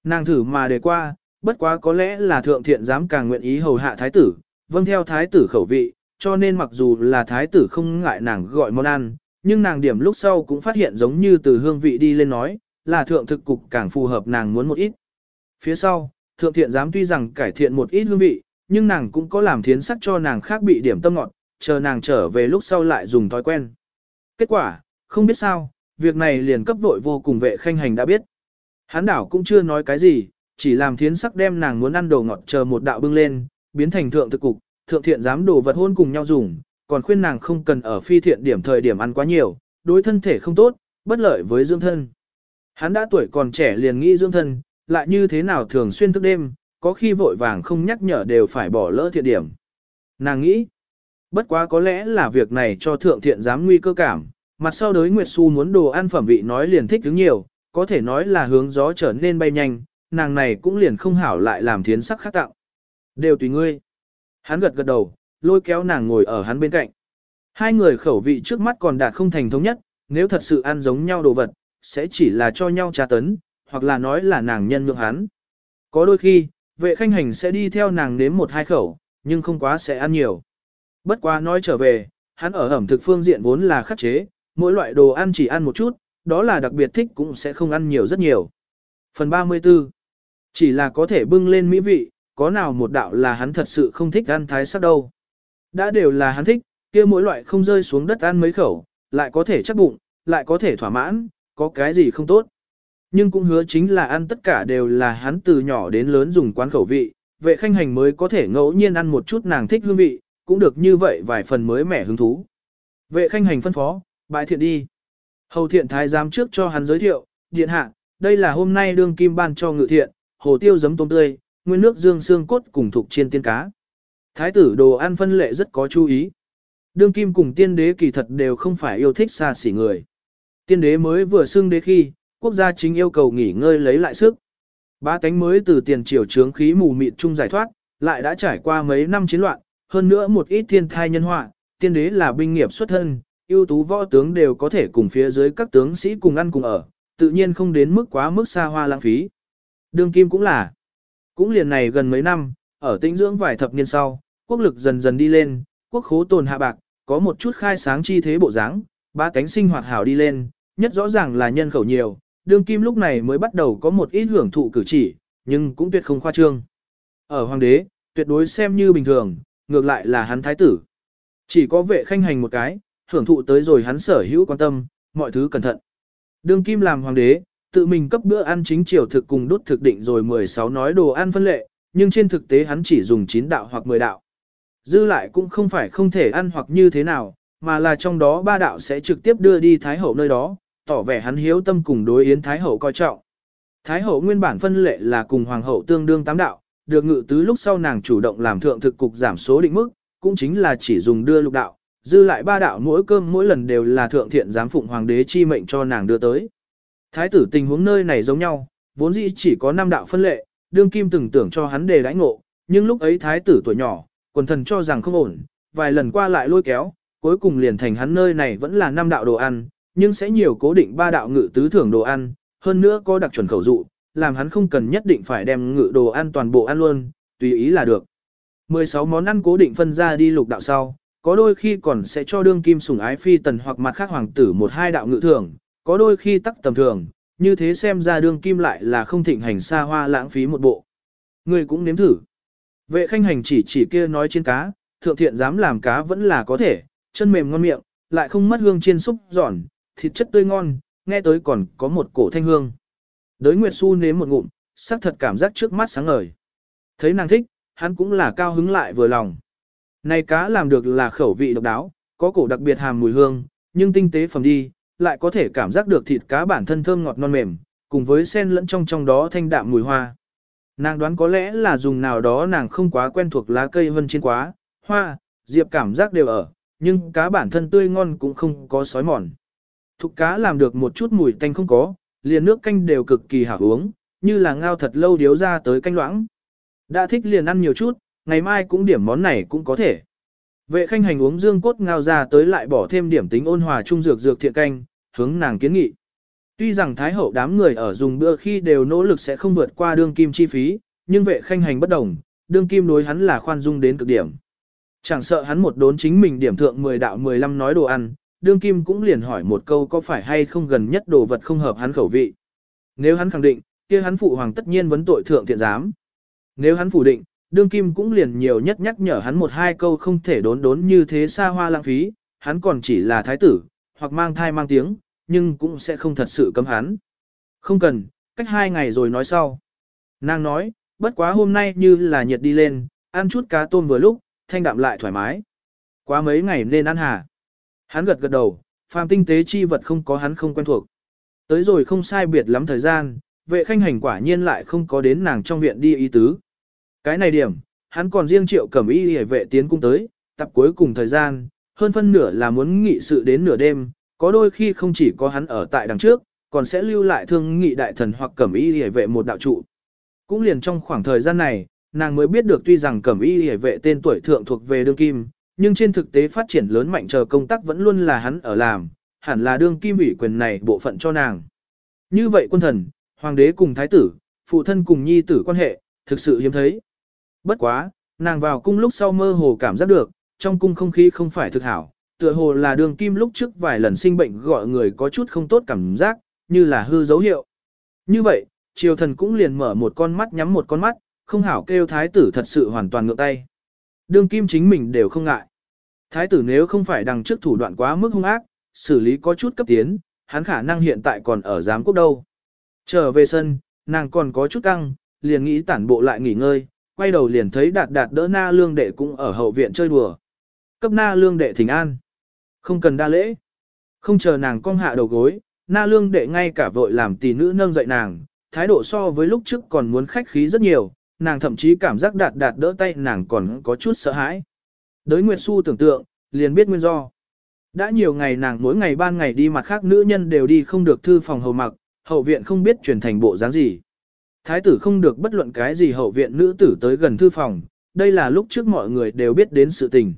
Nàng thử mà đề qua, bất quá có lẽ là thượng thiện dám càng nguyện ý hầu hạ thái tử, vâng theo thái tử khẩu vị, cho nên mặc dù là thái tử không ngại nàng gọi món ăn, nhưng nàng điểm lúc sau cũng phát hiện giống như từ hương vị đi lên nói, là thượng thực cục càng phù hợp nàng muốn một ít. Phía sau, thượng thiện dám tuy rằng cải thiện một ít hương vị, nhưng nàng cũng có làm thiến sắc cho nàng khác bị điểm tâm ngọt, chờ nàng trở về lúc sau lại dùng thói quen. Kết quả, không biết sao, việc này liền cấp vội vô cùng vệ khanh hành đã biết. Hán đảo cũng chưa nói cái gì, chỉ làm thiến sắc đem nàng muốn ăn đồ ngọt chờ một đạo bưng lên, biến thành thượng thực cục, thượng thiện dám đồ vật hôn cùng nhau dùng, còn khuyên nàng không cần ở phi thiện điểm thời điểm ăn quá nhiều, đối thân thể không tốt, bất lợi với dưỡng thân. Hắn đã tuổi còn trẻ liền nghĩ dưỡng thân, lại như thế nào thường xuyên thức đêm, có khi vội vàng không nhắc nhở đều phải bỏ lỡ thiện điểm. Nàng nghĩ, bất quá có lẽ là việc này cho thượng thiện dám nguy cơ cảm, mặt sau đối Nguyệt Xu muốn đồ ăn phẩm vị nói liền thích đứng nhiều, có thể nói là hướng gió trở nên bay nhanh, nàng này cũng liền không hảo lại làm thiến sắc khác tạo. Đều tùy ngươi. Hắn gật gật đầu, lôi kéo nàng ngồi ở hắn bên cạnh. Hai người khẩu vị trước mắt còn đạt không thành thống nhất, nếu thật sự ăn giống nhau đồ vật, sẽ chỉ là cho nhau trà tấn, hoặc là nói là nàng nhân nhượng hắn. Có đôi khi, vệ khanh hành sẽ đi theo nàng nếm một hai khẩu, nhưng không quá sẽ ăn nhiều. Bất quá nói trở về, hắn ở ẩm thực phương diện vốn là khắc chế, mỗi loại đồ ăn chỉ ăn một chút, đó là đặc biệt thích cũng sẽ không ăn nhiều rất nhiều. Phần 34 Chỉ là có thể bưng lên mỹ vị, có nào một đạo là hắn thật sự không thích ăn thái sắc đâu. Đã đều là hắn thích, kia mỗi loại không rơi xuống đất ăn mấy khẩu, lại có thể chắc bụng, lại có thể thỏa mãn, có cái gì không tốt. Nhưng cũng hứa chính là ăn tất cả đều là hắn từ nhỏ đến lớn dùng quán khẩu vị, vệ khanh hành mới có thể ngẫu nhiên ăn một chút nàng thích hương vị, cũng được như vậy vài phần mới mẻ hứng thú. Vệ khanh hành phân phó, bài thiện đi. Hầu thiện thái giám trước cho hắn giới thiệu, điện hạ, đây là hôm nay đương kim ban cho ngự thiện, hồ tiêu giấm tôm tươi, nguyên nước dương xương cốt cùng thuộc chiên tiên cá. Thái tử đồ ăn phân lệ rất có chú ý. Đương kim cùng tiên đế kỳ thật đều không phải yêu thích xa xỉ người. Tiên đế mới vừa xưng đế khi, quốc gia chính yêu cầu nghỉ ngơi lấy lại sức. Ba cánh mới từ tiền triều trướng khí mù mịt chung giải thoát, lại đã trải qua mấy năm chiến loạn, hơn nữa một ít thiên thai nhân họa, tiên đế là binh nghiệp xuất thân, ưu tú võ tướng đều có thể cùng phía dưới các tướng sĩ cùng ăn cùng ở, tự nhiên không đến mức quá mức xa hoa lãng phí. Đương kim cũng là. Cũng liền này gần mấy năm, ở tĩnh dưỡng vài thập niên sau, quốc lực dần dần đi lên, quốc khố tồn hạ bạc, có một chút khai sáng chi thế bộ dáng, ba cánh sinh hoạt hảo đi lên, nhất rõ ràng là nhân khẩu nhiều, đương kim lúc này mới bắt đầu có một ít hưởng thụ cử chỉ, nhưng cũng tuyệt không khoa trương. Ở hoàng đế, tuyệt đối xem như bình thường, ngược lại là hắn thái tử. Chỉ có vệ khanh hành một cái, hưởng thụ tới rồi hắn sở hữu quan tâm, mọi thứ cẩn thận. Đương kim làm hoàng đế, tự mình cấp bữa ăn chính triều thực cùng đốt thực định rồi 16 nói đồ ăn phân lệ, nhưng trên thực tế hắn chỉ dùng 9 đạo hoặc 10 đạo. Dư lại cũng không phải không thể ăn hoặc như thế nào, mà là trong đó ba đạo sẽ trực tiếp đưa đi Thái Hậu nơi đó, tỏ vẻ hắn hiếu tâm cùng đối yến Thái Hậu coi trọng. Thái Hậu nguyên bản phân lệ là cùng Hoàng Hậu tương đương tám đạo, được ngự tứ lúc sau nàng chủ động làm thượng thực cục giảm số định mức, cũng chính là chỉ dùng đưa lục đạo, dư lại ba đạo mỗi cơm mỗi lần đều là thượng thiện giám phụng hoàng đế chi mệnh cho nàng đưa tới. Thái tử tình huống nơi này giống nhau, vốn dĩ chỉ có năm đạo phân lệ, đương kim từng tưởng cho hắn đề đãi ngộ, nhưng lúc ấy thái tử tuổi nhỏ, quần thần cho rằng không ổn, vài lần qua lại lôi kéo, cuối cùng liền thành hắn nơi này vẫn là năm đạo đồ ăn, nhưng sẽ nhiều cố định ba đạo ngự tứ thưởng đồ ăn, hơn nữa có đặc chuẩn khẩu dụ, làm hắn không cần nhất định phải đem ngự đồ ăn toàn bộ ăn luôn, tùy ý là được. 16 món ăn cố định phân ra đi lục đạo sau, có đôi khi còn sẽ cho đương kim sủng ái phi tần hoặc mặt khác hoàng tử một hai đạo ngự thưởng, có đôi khi tắc tầm thường, như thế xem ra đương kim lại là không thịnh hành xa hoa lãng phí một bộ. Người cũng nếm thử. Vệ khanh hành chỉ chỉ kia nói trên cá, thượng thiện dám làm cá vẫn là có thể, chân mềm ngon miệng, lại không mất hương chiên xúc giòn, thịt chất tươi ngon, nghe tới còn có một cổ thanh hương. Đới Nguyệt Xu nếm một ngụm, sắc thật cảm giác trước mắt sáng ngời. Thấy nàng thích, hắn cũng là cao hứng lại vừa lòng. Này cá làm được là khẩu vị độc đáo, có cổ đặc biệt hàm mùi hương, nhưng tinh tế phẩm đi, lại có thể cảm giác được thịt cá bản thân thơm ngọt non mềm, cùng với sen lẫn trong trong đó thanh đạm mùi hoa. Nàng đoán có lẽ là dùng nào đó nàng không quá quen thuộc lá cây vân trên quá, hoa, diệp cảm giác đều ở, nhưng cá bản thân tươi ngon cũng không có sói mòn. Thục cá làm được một chút mùi tanh không có, liền nước canh đều cực kỳ hảo uống, như là ngao thật lâu điếu ra tới canh loãng. Đã thích liền ăn nhiều chút, ngày mai cũng điểm món này cũng có thể. Vệ khanh hành uống dương cốt ngao ra tới lại bỏ thêm điểm tính ôn hòa trung dược dược thiện canh, hướng nàng kiến nghị. Tuy rằng Thái Hậu đám người ở dùng bữa khi đều nỗ lực sẽ không vượt qua đương kim chi phí, nhưng vệ khanh hành bất đồng, đương kim đối hắn là khoan dung đến cực điểm. Chẳng sợ hắn một đốn chính mình điểm thượng 10 đạo 15 nói đồ ăn, đương kim cũng liền hỏi một câu có phải hay không gần nhất đồ vật không hợp hắn khẩu vị. Nếu hắn khẳng định, kia hắn phụ hoàng tất nhiên vấn tội thượng thiện giám. Nếu hắn phủ định, đương kim cũng liền nhiều nhất nhắc nhở hắn một hai câu không thể đốn đốn như thế xa hoa lãng phí, hắn còn chỉ là thái tử, hoặc mang thai mang tiếng, nhưng cũng sẽ không thật sự cấm hắn. Không cần, cách hai ngày rồi nói sau. Nàng nói, bất quá hôm nay như là nhiệt đi lên, ăn chút cá tôm vừa lúc, thanh đạm lại thoải mái. Quá mấy ngày nên ăn hà. Hắn gật gật đầu, phàm tinh tế chi vật không có hắn không quen thuộc. Tới rồi không sai biệt lắm thời gian, vệ khanh hành quả nhiên lại không có đến nàng trong viện đi ý tứ. Cái này điểm, hắn còn riêng triệu cẩm y hề vệ tiến cung tới, tập cuối cùng thời gian, hơn phân nửa là muốn nghị sự đến nửa đêm, có đôi khi không chỉ có hắn ở tại đằng trước, còn sẽ lưu lại thương nghị đại thần hoặc cẩm y hề vệ một đạo trụ. Cũng liền trong khoảng thời gian này, nàng mới biết được tuy rằng cẩm y hề vệ tên tuổi thượng thuộc về đương kim, nhưng trên thực tế phát triển lớn mạnh chờ công tác vẫn luôn là hắn ở làm, hẳn là đương kim ủy quyền này bộ phận cho nàng. Như vậy quân thần, hoàng đế cùng thái tử, phụ thân cùng nhi tử quan hệ, thực sự hiếm thấy. Bất quá, nàng vào cung lúc sau mơ hồ cảm giác được, trong cung không khí không phải thực hảo, tựa hồ là đường kim lúc trước vài lần sinh bệnh gọi người có chút không tốt cảm giác, như là hư dấu hiệu. Như vậy, triều thần cũng liền mở một con mắt nhắm một con mắt, không hảo kêu thái tử thật sự hoàn toàn ngược tay. Đường kim chính mình đều không ngại. Thái tử nếu không phải đằng trước thủ đoạn quá mức hung ác, xử lý có chút cấp tiến, hắn khả năng hiện tại còn ở giám quốc đâu. Trở về sân, nàng còn có chút căng, liền nghĩ tản bộ lại nghỉ ngơi, quay đầu liền thấy đạt đạt đỡ na lương đệ cũng ở hậu viện chơi đùa. Cấp na lương đệ thỉnh an. Không cần đa lễ. Không chờ nàng cong hạ đầu gối, na lương đệ ngay cả vội làm tỷ nữ nâng dậy nàng, thái độ so với lúc trước còn muốn khách khí rất nhiều, nàng thậm chí cảm giác đạt đạt đỡ tay nàng còn có chút sợ hãi. Đới Nguyệt Xu tưởng tượng, liền biết nguyên do. Đã nhiều ngày nàng mỗi ngày ban ngày đi mặt khác nữ nhân đều đi không được thư phòng hầu mặc, hậu viện không biết chuyển thành bộ dáng gì. Thái tử không được bất luận cái gì hậu viện nữ tử tới gần thư phòng, đây là lúc trước mọi người đều biết đến sự tình.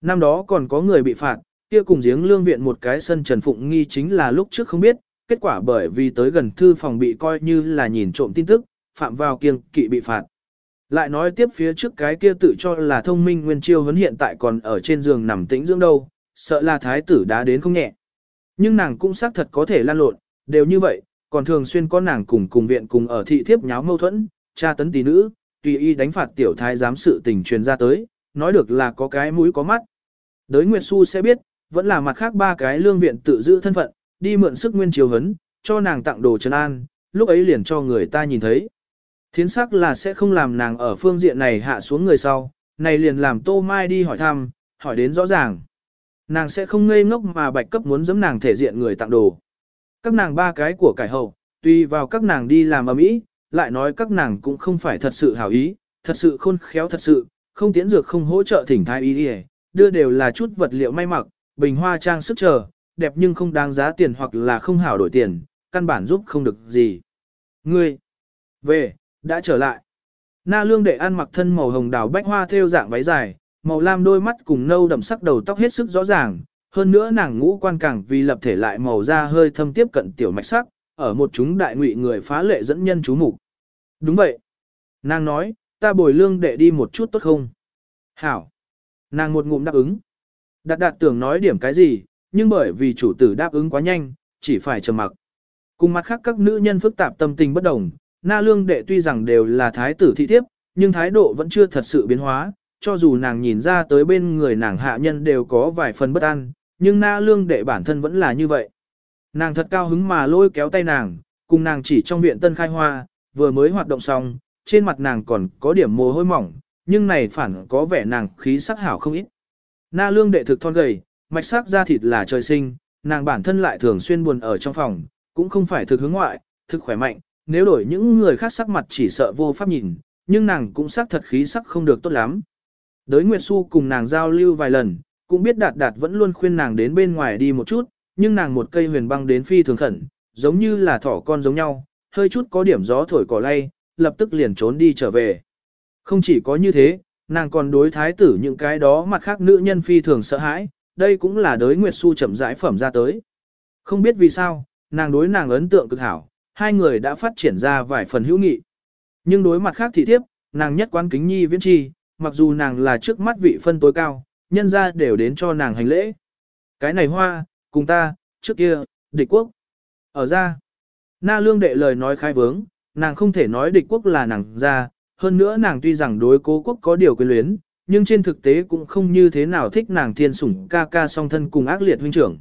Năm đó còn có người bị phạt, kia cùng giếng lương viện một cái sân Trần Phụng nghi chính là lúc trước không biết, kết quả bởi vì tới gần thư phòng bị coi như là nhìn trộm tin tức, phạm vào kiêng kỵ bị phạt. Lại nói tiếp phía trước cái kia tự cho là thông minh nguyên chiêu vẫn hiện tại còn ở trên giường nằm tĩnh dưỡng đâu, sợ là thái tử đã đến không nhẹ. Nhưng nàng cũng xác thật có thể lan lộn, đều như vậy, còn thường xuyên có nàng cùng cùng viện cùng ở thị thiếp nháo mâu thuẫn, cha tấn tỷ nữ, tùy y đánh phạt tiểu thái giám sự tình truyền ra tới, nói được là có cái mũi có mắt. Đới Nguyệt Xu sẽ biết, vẫn là mặt khác ba cái lương viện tự giữ thân phận, đi mượn sức nguyên chiều hấn, cho nàng tặng đồ trấn an, lúc ấy liền cho người ta nhìn thấy. Thiến sắc là sẽ không làm nàng ở phương diện này hạ xuống người sau, này liền làm Tô Mai đi hỏi thăm, hỏi đến rõ ràng. Nàng sẽ không ngây ngốc mà bạch cấp muốn giấm nàng thể diện người tặng đồ. Các nàng ba cái của cải hậu, tùy vào các nàng đi làm ở mỹ, lại nói các nàng cũng không phải thật sự hảo ý, thật sự khôn khéo thật sự, không tiễn dược không hỗ trợ thỉnh thai ý đi đưa đều là chút vật liệu may mặc, bình hoa trang sức chờ, đẹp nhưng không đáng giá tiền hoặc là không hảo đổi tiền, căn bản giúp không được gì. Ngươi, về, đã trở lại. Na lương đệ ăn mặc thân màu hồng đào bách hoa theo dạng váy dài, màu lam đôi mắt cùng nâu đậm sắc đầu tóc hết sức rõ ràng, hơn nữa nàng ngũ quan càng vì lập thể lại màu da hơi thâm tiếp cận tiểu mạch sắc, ở một chúng đại ngụy người phá lệ dẫn nhân chú mục. Đúng vậy. Nàng nói, ta bồi lương đệ đi một chút tốt không? Hảo. Nàng một ngụm đáp ứng. Đạt đạt tưởng nói điểm cái gì, nhưng bởi vì chủ tử đáp ứng quá nhanh, chỉ phải trầm mặc. Cùng mặt khác các nữ nhân phức tạp tâm tình bất đồng, na lương đệ tuy rằng đều là thái tử thị thiếp, nhưng thái độ vẫn chưa thật sự biến hóa, cho dù nàng nhìn ra tới bên người nàng hạ nhân đều có vài phần bất an, nhưng na lương đệ bản thân vẫn là như vậy. Nàng thật cao hứng mà lôi kéo tay nàng, cùng nàng chỉ trong viện tân khai hoa, vừa mới hoạt động xong, trên mặt nàng còn có điểm mồ hôi mỏng, nhưng này phản có vẻ nàng khí sắc hảo không ít. Na lương đệ thực thon gầy, mạch sắc da thịt là trời sinh, nàng bản thân lại thường xuyên buồn ở trong phòng, cũng không phải thực hướng ngoại, thực khỏe mạnh, nếu đổi những người khác sắc mặt chỉ sợ vô pháp nhìn, nhưng nàng cũng sắc thật khí sắc không được tốt lắm. Đới Nguyệt Xu cùng nàng giao lưu vài lần, cũng biết đạt đạt vẫn luôn khuyên nàng đến bên ngoài đi một chút, nhưng nàng một cây huyền băng đến phi thường khẩn, giống như là thỏ con giống nhau, hơi chút có điểm gió thổi cỏ lay, lập tức liền trốn đi trở về. Không chỉ có như thế, nàng còn đối thái tử những cái đó mặt khác nữ nhân phi thường sợ hãi, đây cũng là đới Nguyệt su chậm rãi phẩm ra tới. Không biết vì sao, nàng đối nàng ấn tượng cực hảo, hai người đã phát triển ra vài phần hữu nghị. Nhưng đối mặt khác thị thiếp, nàng nhất quán kính nhi viễn chi, mặc dù nàng là trước mắt vị phân tối cao, nhân ra đều đến cho nàng hành lễ. Cái này hoa, cùng ta, trước kia, địch quốc. Ở ra, na lương đệ lời nói khai vướng, nàng không thể nói địch quốc là nàng ra, hơn nữa nàng tuy rằng đối cố quốc có điều quyến luyến, nhưng trên thực tế cũng không như thế nào thích nàng thiên sủng ca ca song thân cùng ác liệt huynh trưởng.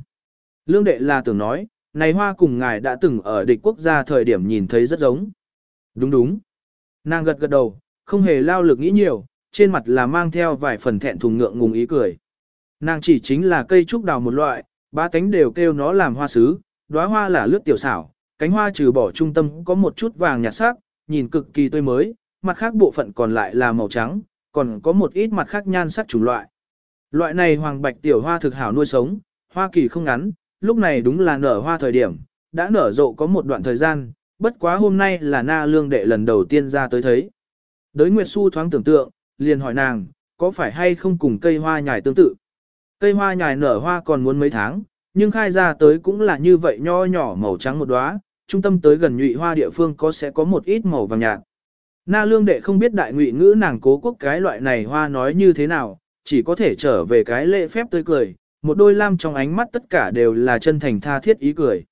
Lương đệ là tưởng nói, này hoa cùng ngài đã từng ở địch quốc gia thời điểm nhìn thấy rất giống. Đúng đúng. Nàng gật gật đầu, không hề lao lực nghĩ nhiều, trên mặt là mang theo vài phần thẹn thùng ngượng ngùng ý cười. Nàng chỉ chính là cây trúc đào một loại, ba cánh đều kêu nó làm hoa sứ, đóa hoa là lướt tiểu xảo, cánh hoa trừ bỏ trung tâm có một chút vàng nhạt sắc, nhìn cực kỳ tươi mới, mặt khác bộ phận còn lại là màu trắng, còn có một ít mặt khác nhan sắc chủng loại. Loại này hoàng bạch tiểu hoa thực hảo nuôi sống, hoa kỳ không ngắn, lúc này đúng là nở hoa thời điểm, đã nở rộ có một đoạn thời gian, bất quá hôm nay là na lương đệ lần đầu tiên ra tới thấy. Đới Nguyệt Xu thoáng tưởng tượng, liền hỏi nàng, có phải hay không cùng cây hoa nhài tương tự? Cây hoa nhài nở hoa còn muốn mấy tháng, nhưng khai ra tới cũng là như vậy nho nhỏ màu trắng một đóa, trung tâm tới gần nhụy hoa địa phương có sẽ có một ít màu vàng nhạt. Na lương đệ không biết đại ngụy ngữ nàng cố quốc cái loại này hoa nói như thế nào, chỉ có thể trở về cái lễ phép tươi cười, một đôi lam trong ánh mắt tất cả đều là chân thành tha thiết ý cười.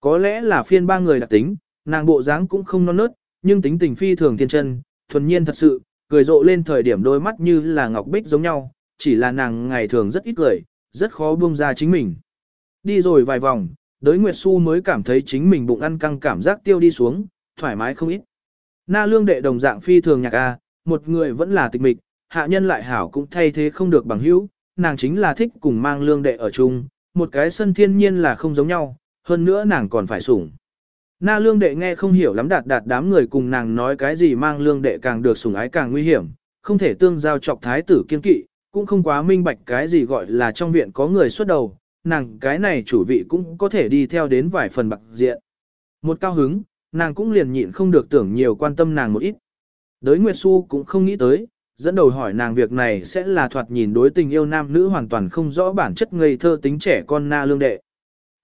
Có lẽ là phiên ba người đặc tính, nàng bộ dáng cũng không non nớt, nhưng tính tình phi thường thiên chân, thuần nhiên thật sự, cười rộ lên thời điểm đôi mắt như là ngọc bích giống nhau, chỉ là nàng ngày thường rất ít cười, rất khó buông ra chính mình. Đi rồi vài vòng, đới Nguyệt Xu mới cảm thấy chính mình bụng ăn căng cảm giác tiêu đi xuống, thoải mái không ít. Na lương đệ đồng dạng phi thường nhạc A, một người vẫn là tịch mịch, hạ nhân lại hảo cũng thay thế không được bằng hữu, nàng chính là thích cùng mang lương đệ ở chung, một cái sân thiên nhiên là không giống nhau, hơn nữa nàng còn phải sủng. Na lương đệ nghe không hiểu lắm đạt đạt đám người cùng nàng nói cái gì mang lương đệ càng được sủng ái càng nguy hiểm, không thể tương giao chọc thái tử kiên kỵ, cũng không quá minh bạch cái gì gọi là trong viện có người xuất đầu, nàng cái này chủ vị cũng có thể đi theo đến vài phần bạc diện. Một cao hứng, nàng cũng liền nhịn không được tưởng nhiều quan tâm nàng một ít. Đới Nguyệt Xu cũng không nghĩ tới, dẫn đầu hỏi nàng việc này sẽ là thoạt nhìn đối tình yêu nam nữ hoàn toàn không rõ bản chất ngây thơ tính trẻ con na lương đệ.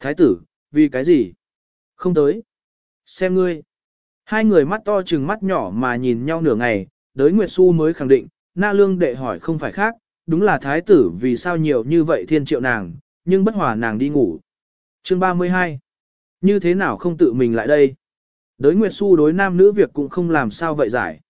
Thái tử, vì cái gì? Không tới. Xem ngươi. Hai người mắt to chừng mắt nhỏ mà nhìn nhau nửa ngày, đới Nguyệt Xu mới khẳng định, na lương đệ hỏi không phải khác, đúng là thái tử vì sao nhiều như vậy thiên triệu nàng, nhưng bất hòa nàng đi ngủ. Chương 32. Như thế nào không tự mình lại đây? Đới Nguyệt Xu đối nam nữ việc cũng không làm sao vậy giải.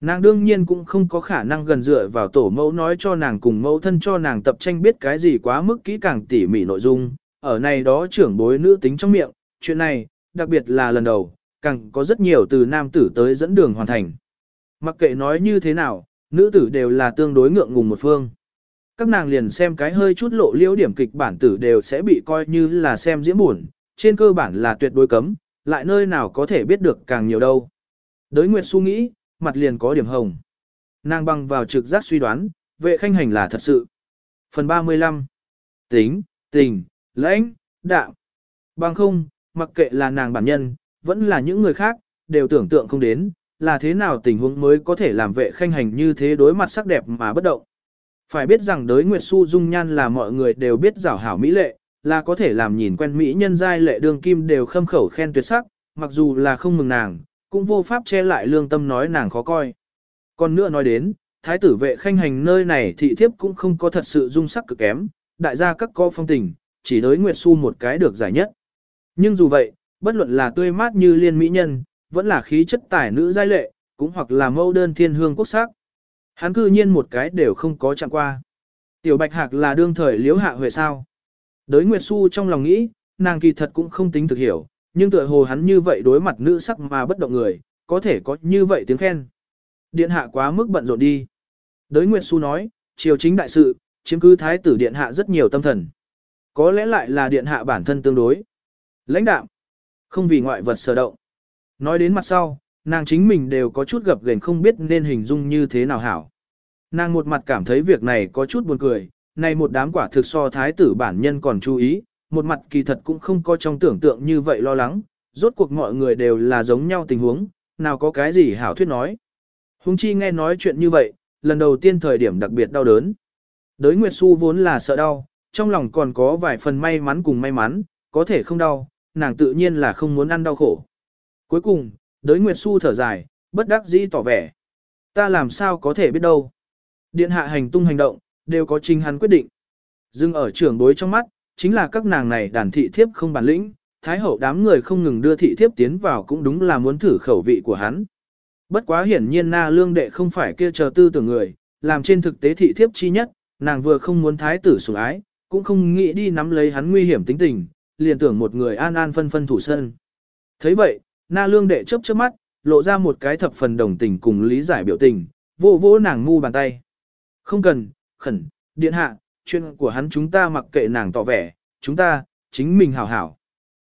Nàng đương nhiên cũng không có khả năng gần dựa vào tổ mẫu nói cho nàng cùng mẫu thân cho nàng tập tranh biết cái gì quá mức kỹ càng tỉ mỉ nội dung, ở này đó trưởng bối nữ tính trong miệng, chuyện này, đặc biệt là lần đầu, càng có rất nhiều từ nam tử tới dẫn đường hoàn thành. Mặc kệ nói như thế nào, nữ tử đều là tương đối ngượng ngùng một phương. Các nàng liền xem cái hơi chút lộ liễu điểm kịch bản tử đều sẽ bị coi như là xem diễn buồn, trên cơ bản là tuyệt đối cấm, lại nơi nào có thể biết được càng nhiều đâu. Đới Nguyệt Xu nghĩ, mặt liền có điểm hồng. Nàng băng vào trực giác suy đoán, vệ khanh hành là thật sự. Phần 35 Tính, tình, lãnh, đạo. Bằng không, mặc kệ là nàng bản nhân, vẫn là những người khác, đều tưởng tượng không đến, là thế nào tình huống mới có thể làm vệ khanh hành như thế đối mặt sắc đẹp mà bất động. Phải biết rằng đới Nguyệt Xu dung nhan là mọi người đều biết rảo hảo mỹ lệ, là có thể làm nhìn quen mỹ nhân giai lệ đường kim đều khâm khẩu khen tuyệt sắc, mặc dù là không mừng nàng, cũng vô pháp che lại lương tâm nói nàng khó coi. Còn nữa nói đến, thái tử vệ khanh hành nơi này thị thiếp cũng không có thật sự dung sắc cực kém, đại gia các co phong tình, chỉ đối Nguyệt Xu một cái được giải nhất. Nhưng dù vậy, bất luận là tươi mát như liên mỹ nhân, vẫn là khí chất tài nữ giai lệ, cũng hoặc là mâu đơn thiên hương quốc sắc. Hắn cư nhiên một cái đều không có chạm qua. Tiểu Bạch Hạc là đương thời liếu hạ huệ sao. Đới Nguyệt Xu trong lòng nghĩ, nàng kỳ thật cũng không tính thực hiểu, nhưng tựa hồ hắn như vậy đối mặt nữ sắc mà bất động người, có thể có như vậy tiếng khen. Điện hạ quá mức bận rộn đi. Đới Nguyệt Xu nói, triều chính đại sự, chiếm cứ thái tử điện hạ rất nhiều tâm thần. Có lẽ lại là điện hạ bản thân tương đối. Lãnh đạm, không vì ngoại vật sở động. Nói đến mặt sau, nàng chính mình đều có chút gập ghềnh không biết nên hình dung như thế nào hảo. Nàng một mặt cảm thấy việc này có chút buồn cười, này một đám quả thực so thái tử bản nhân còn chú ý, một mặt kỳ thật cũng không có trong tưởng tượng như vậy lo lắng, rốt cuộc mọi người đều là giống nhau tình huống, nào có cái gì hảo thuyết nói. Hùng chi nghe nói chuyện như vậy, lần đầu tiên thời điểm đặc biệt đau đớn. Đới Nguyệt Xu vốn là sợ đau, trong lòng còn có vài phần may mắn cùng may mắn, có thể không đau, nàng tự nhiên là không muốn ăn đau khổ. Cuối cùng, đới Nguyệt Xu thở dài, bất đắc dĩ tỏ vẻ. Ta làm sao có thể biết đâu. Điện hạ hành tung hành động, đều có chính hắn quyết định. Dưng ở trưởng đối trong mắt, chính là các nàng này đàn thị thiếp không bản lĩnh, thái hậu đám người không ngừng đưa thị thiếp tiến vào cũng đúng là muốn thử khẩu vị của hắn. Bất quá hiển nhiên na lương đệ không phải kia chờ tư tưởng người, làm trên thực tế thị thiếp chi nhất, nàng vừa không muốn thái tử sủng ái, cũng không nghĩ đi nắm lấy hắn nguy hiểm tính tình, liền tưởng một người an an phân phân thủ sân. thấy vậy, na lương đệ chớp chớp mắt, lộ ra một cái thập phần đồng tình cùng lý giải biểu tình, vô vô nàng mu bàn tay. Không cần, khẩn, điện hạ, chuyện của hắn chúng ta mặc kệ nàng tỏ vẻ, chúng ta, chính mình hảo hảo.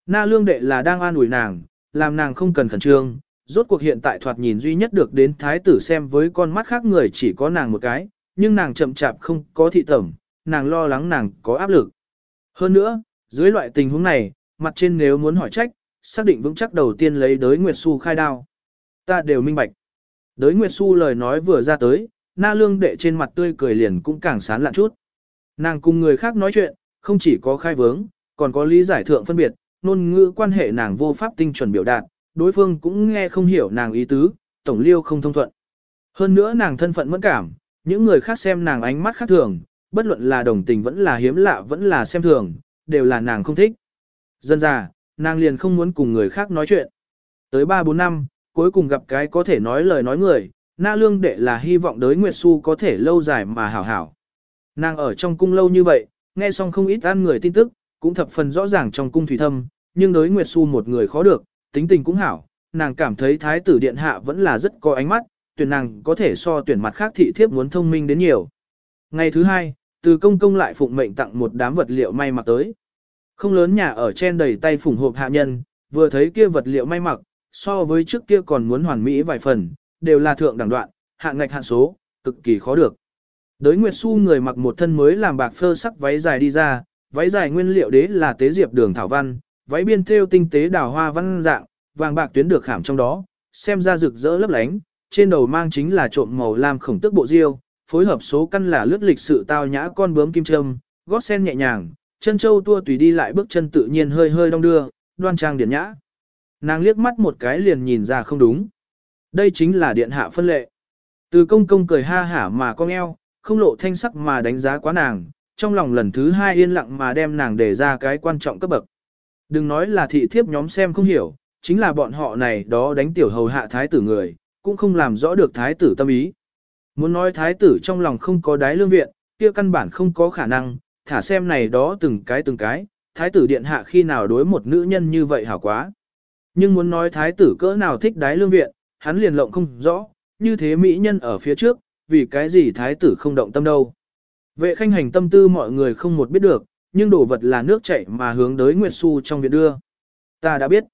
Na lương đệ là đang an ủi nàng, làm nàng không cần khẩn trương, rốt cuộc hiện tại thoạt nhìn duy nhất được đến thái tử xem với con mắt khác người chỉ có nàng một cái, nhưng nàng chậm chạp không có thị tẩm, nàng lo lắng nàng có áp lực. Hơn nữa, dưới loại tình huống này, mặt trên nếu muốn hỏi trách, xác định vững chắc đầu tiên lấy đới Nguyệt Xu khai đao. Ta đều minh bạch. Đới Nguyệt Xu lời nói vừa ra tới, na lương đệ trên mặt tươi cười liền cũng càng sán lạn chút. Nàng cùng người khác nói chuyện, không chỉ có khai vướng, còn có lý giải thượng phân biệt, ngôn ngữ quan hệ nàng vô pháp tinh chuẩn biểu đạt, đối phương cũng nghe không hiểu nàng ý tứ, tổng liêu không thông thuận. Hơn nữa nàng thân phận mẫn cảm, những người khác xem nàng ánh mắt khác thường, bất luận là đồng tình vẫn là hiếm lạ vẫn là xem thường, đều là nàng không thích. Dân già, nàng liền không muốn cùng người khác nói chuyện. Tới 3-4 năm, cuối cùng gặp cái có thể nói lời nói người, na lương đệ là hy vọng đới Nguyệt Xu có thể lâu dài mà hảo hảo. Nàng ở trong cung lâu như vậy, nghe xong không ít ăn người tin tức, cũng thập phần rõ ràng trong cung thủy thâm, nhưng đối Nguyệt Xu một người khó được, tính tình cũng hảo, nàng cảm thấy thái tử điện hạ vẫn là rất có ánh mắt, tuyển nàng có thể so tuyển mặt khác thị thiếp muốn thông minh đến nhiều. Ngày thứ hai, từ công công lại phụng mệnh tặng một đám vật liệu may mặc tới. Không lớn nhà ở trên đầy tay phủng hộp hạ nhân, vừa thấy kia vật liệu may mặc, so với trước kia còn muốn hoàn mỹ vài phần, đều là thượng đẳng đoạn, hạng ngạch hạn số, cực kỳ khó được. Đới Nguyệt Xu người mặc một thân mới làm bạc phơ sắc váy dài đi ra, váy dài nguyên liệu đế là tế diệp đường thảo văn, váy biên thêu tinh tế đào hoa văn dạng, vàng bạc tuyến được khảm trong đó, xem ra rực rỡ lấp lánh, trên đầu mang chính là trộm màu lam khổng tức bộ diêu, phối hợp số căn là lướt lịch sự tao nhã con bướm kim châm, gót sen nhẹ nhàng, chân châu tua tùy đi lại bước chân tự nhiên hơi hơi đong đưa, đoan trang điển nhã. Nàng liếc mắt một cái liền nhìn ra không đúng. Đây chính là điện hạ phân lệ. Từ công công cười ha hả mà cong eo, không lộ thanh sắc mà đánh giá quá nàng, trong lòng lần thứ hai yên lặng mà đem nàng để ra cái quan trọng cấp bậc. Đừng nói là thị thiếp nhóm xem không hiểu, chính là bọn họ này đó đánh tiểu hầu hạ thái tử người, cũng không làm rõ được thái tử tâm ý. Muốn nói thái tử trong lòng không có đái lương viện, kia căn bản không có khả năng, thả xem này đó từng cái từng cái, thái tử điện hạ khi nào đối một nữ nhân như vậy hảo quá. Nhưng muốn nói thái tử cỡ nào thích đái lương viện, hắn liền lộng không rõ, như thế mỹ nhân ở phía trước, vì cái gì thái tử không động tâm đâu. Vệ khanh hành tâm tư mọi người không một biết được, nhưng đồ vật là nước chảy mà hướng đới Nguyệt Xu trong viện đưa. Ta đã biết.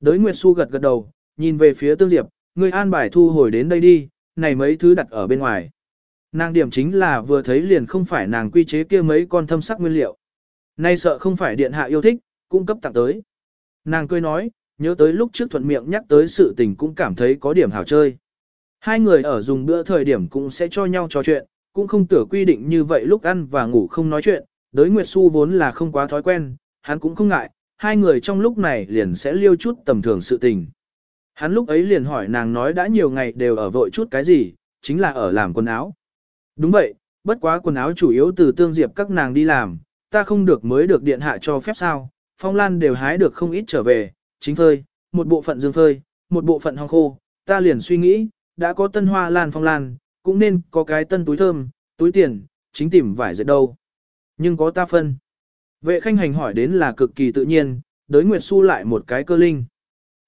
Đới Nguyệt Xu gật gật đầu, nhìn về phía Tương Diệp, người an bài thu hồi đến đây đi, này mấy thứ đặt ở bên ngoài. Nàng điểm chính là vừa thấy liền không phải nàng quy chế kia mấy con thâm sắc nguyên liệu. Nay sợ không phải điện hạ yêu thích, cung cấp tặng tới. Nàng cười nói, nhớ tới lúc trước thuận miệng nhắc tới sự tình cũng cảm thấy có điểm hảo chơi. Hai người ở dùng bữa thời điểm cũng sẽ cho nhau trò chuyện, cũng không tưởng quy định như vậy lúc ăn và ngủ không nói chuyện, đới Nguyệt Xu vốn là không quá thói quen, hắn cũng không ngại, hai người trong lúc này liền sẽ liêu chút tầm thường sự tình. Hắn lúc ấy liền hỏi nàng nói đã nhiều ngày đều ở vội chút cái gì, chính là ở làm quần áo. Đúng vậy, bất quá quần áo chủ yếu từ tương diệp các nàng đi làm, ta không được mới được điện hạ cho phép sao, phong lan đều hái được không ít trở về, chính phơi, một bộ phận dương phơi, một bộ phận hong khô, ta liền suy nghĩ, đã có tân hoa lan phong lan, cũng nên có cái tân túi thơm, túi tiền, chính tìm vải dệt đâu. Nhưng có ta phân. Vệ khanh hành hỏi đến là cực kỳ tự nhiên, đới Nguyệt Xu lại một cái cơ linh.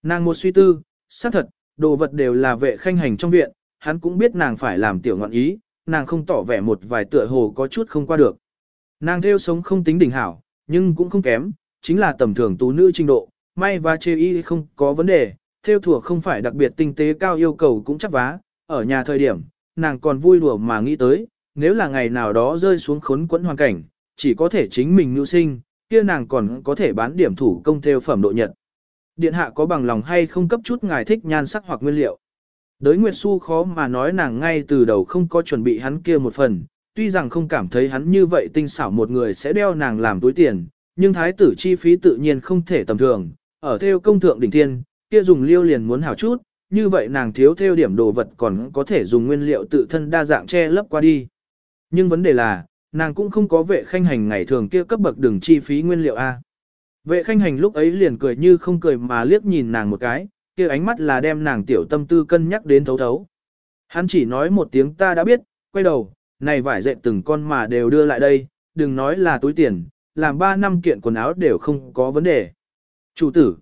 Nàng một suy tư, xác thật, đồ vật đều là vệ khanh hành trong viện, hắn cũng biết nàng phải làm tiểu ngọn ý, nàng không tỏ vẻ một vài tựa hồ có chút không qua được. Nàng theo sống không tính đỉnh hảo, nhưng cũng không kém, chính là tầm thường tú nữ trình độ, may và chê y không có vấn đề, theo thuộc không phải đặc biệt tinh tế cao yêu cầu cũng chắc vá, ở nhà thời điểm, nàng còn vui đùa mà nghĩ tới, nếu là ngày nào đó rơi xuống khốn quẫn hoàn cảnh, chỉ có thể chính mình nữ sinh, kia nàng còn có thể bán điểm thủ công theo phẩm độ nhật. Điện hạ có bằng lòng hay không cấp chút ngài thích nhan sắc hoặc nguyên liệu. Đới Nguyệt Xu khó mà nói nàng ngay từ đầu không có chuẩn bị hắn kia một phần, tuy rằng không cảm thấy hắn như vậy tinh xảo một người sẽ đeo nàng làm túi tiền, nhưng thái tử chi phí tự nhiên không thể tầm thường, ở theo công thượng đỉnh tiên, kia dùng liêu liền muốn hảo chút, như vậy nàng thiếu theo điểm đồ vật còn có thể dùng nguyên liệu tự thân đa dạng che lấp qua đi. Nhưng vấn đề là, nàng cũng không có vệ khanh hành ngày thường kia cấp bậc đường chi phí nguyên liệu A. Vệ khanh hành lúc ấy liền cười như không cười mà liếc nhìn nàng một cái, kia ánh mắt là đem nàng tiểu tâm tư cân nhắc đến thấu thấu. Hắn chỉ nói một tiếng ta đã biết, quay đầu, này vải dệt từng con mà đều đưa lại đây, đừng nói là túi tiền, làm ba năm kiện quần áo đều không có vấn đề. Chủ tử,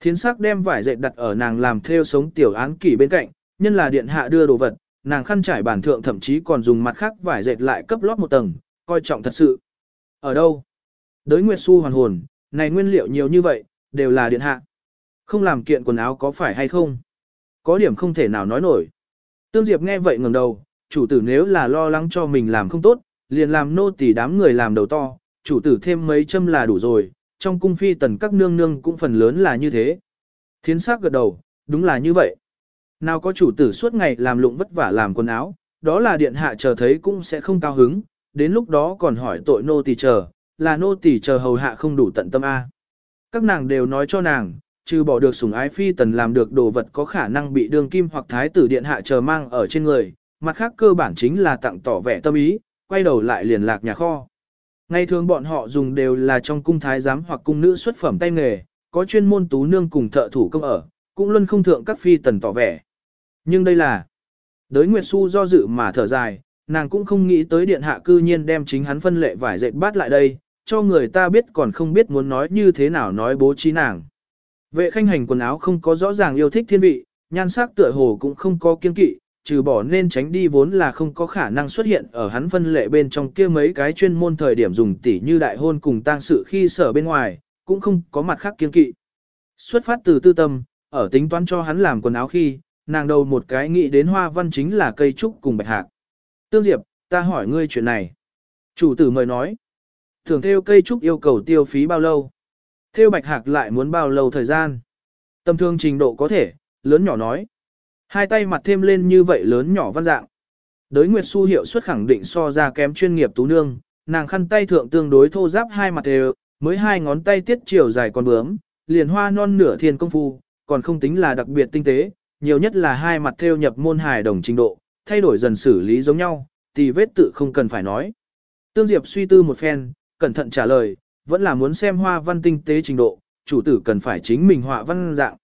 thiến sắc đem vải dệt đặt ở nàng làm theo sống tiểu án kỷ bên cạnh, nhân là điện hạ đưa đồ vật, nàng khăn trải bản thượng thậm chí còn dùng mặt khác vải dệt lại cấp lót một tầng, coi trọng thật sự. Ở đâu? Đới Nguyệt Xu hoàn hồn, này nguyên liệu nhiều như vậy, đều là điện hạ. Không làm kiện quần áo có phải hay không? Có điểm không thể nào nói nổi. Tương Diệp nghe vậy ngẩng đầu, chủ tử nếu là lo lắng cho mình làm không tốt, liền làm nô tỳ đám người làm đầu to, chủ tử thêm mấy châm là đủ rồi, trong cung phi tần các nương nương cũng phần lớn là như thế. Thiến sắc gật đầu, đúng là như vậy. Nào có chủ tử suốt ngày làm lụng vất vả làm quần áo, đó là điện hạ chờ thấy cũng sẽ không cao hứng, đến lúc đó còn hỏi tội nô tỳ chờ, là nô tỳ chờ hầu hạ không đủ tận tâm A. Các nàng đều nói cho nàng, trừ bỏ được sủng ái phi tần làm được đồ vật có khả năng bị đương kim hoặc thái tử điện hạ chờ mang ở trên người, mặt khác cơ bản chính là tặng tỏ vẻ tâm ý, quay đầu lại liền lạc nhà kho. Ngày thường bọn họ dùng đều là trong cung thái giám hoặc cung nữ xuất phẩm tay nghề, có chuyên môn tú nương cùng thợ thủ công ở, cũng luôn không thượng các phi tần tỏ vẻ. Nhưng đây là, đới Nguyệt Xu do dự mà thở dài, nàng cũng không nghĩ tới điện hạ cư nhiên đem chính hắn phân lệ vải dệt bát lại đây, cho người ta biết còn không biết muốn nói như thế nào nói bố trí nàng. Vệ khanh hành quần áo không có rõ ràng yêu thích thiên vị, nhan sắc tựa hồ cũng không có kiên kỵ, trừ bỏ nên tránh đi vốn là không có khả năng xuất hiện ở hắn phân lệ bên trong kia mấy cái chuyên môn thời điểm dùng tỉ như đại hôn cùng tang sự khi sở bên ngoài, cũng không có mặt khác kiên kỵ. Xuất phát từ tư tâm, ở tính toán cho hắn làm quần áo khi, nàng đầu một cái nghĩ đến hoa văn chính là cây trúc cùng bạch hạc. Tương Diệp, ta hỏi ngươi chuyện này. Chủ tử mời nói. Thường theo cây trúc yêu cầu tiêu phí bao lâu? Theo bạch hạc lại muốn bao lâu thời gian? Tâm thương trình độ có thể, lớn nhỏ nói. Hai tay mặt thêm lên như vậy lớn nhỏ văn dạng. Đới Nguyệt Xu hiệu suất khẳng định so ra kém chuyên nghiệp tú nương, nàng khăn tay thượng tương đối thô giáp hai mặt đều, mới hai ngón tay tiết chiều dài con bướm, liền hoa non nửa thiên công phu, còn không tính là đặc biệt tinh tế, nhiều nhất là hai mặt theo nhập môn hài đồng trình độ, thay đổi dần xử lý giống nhau, thì vết tự không cần phải nói. Tương Diệp suy tư một phen, cẩn thận trả lời, vẫn là muốn xem hoa văn tinh tế trình độ, chủ tử cần phải chính mình họa văn dạng.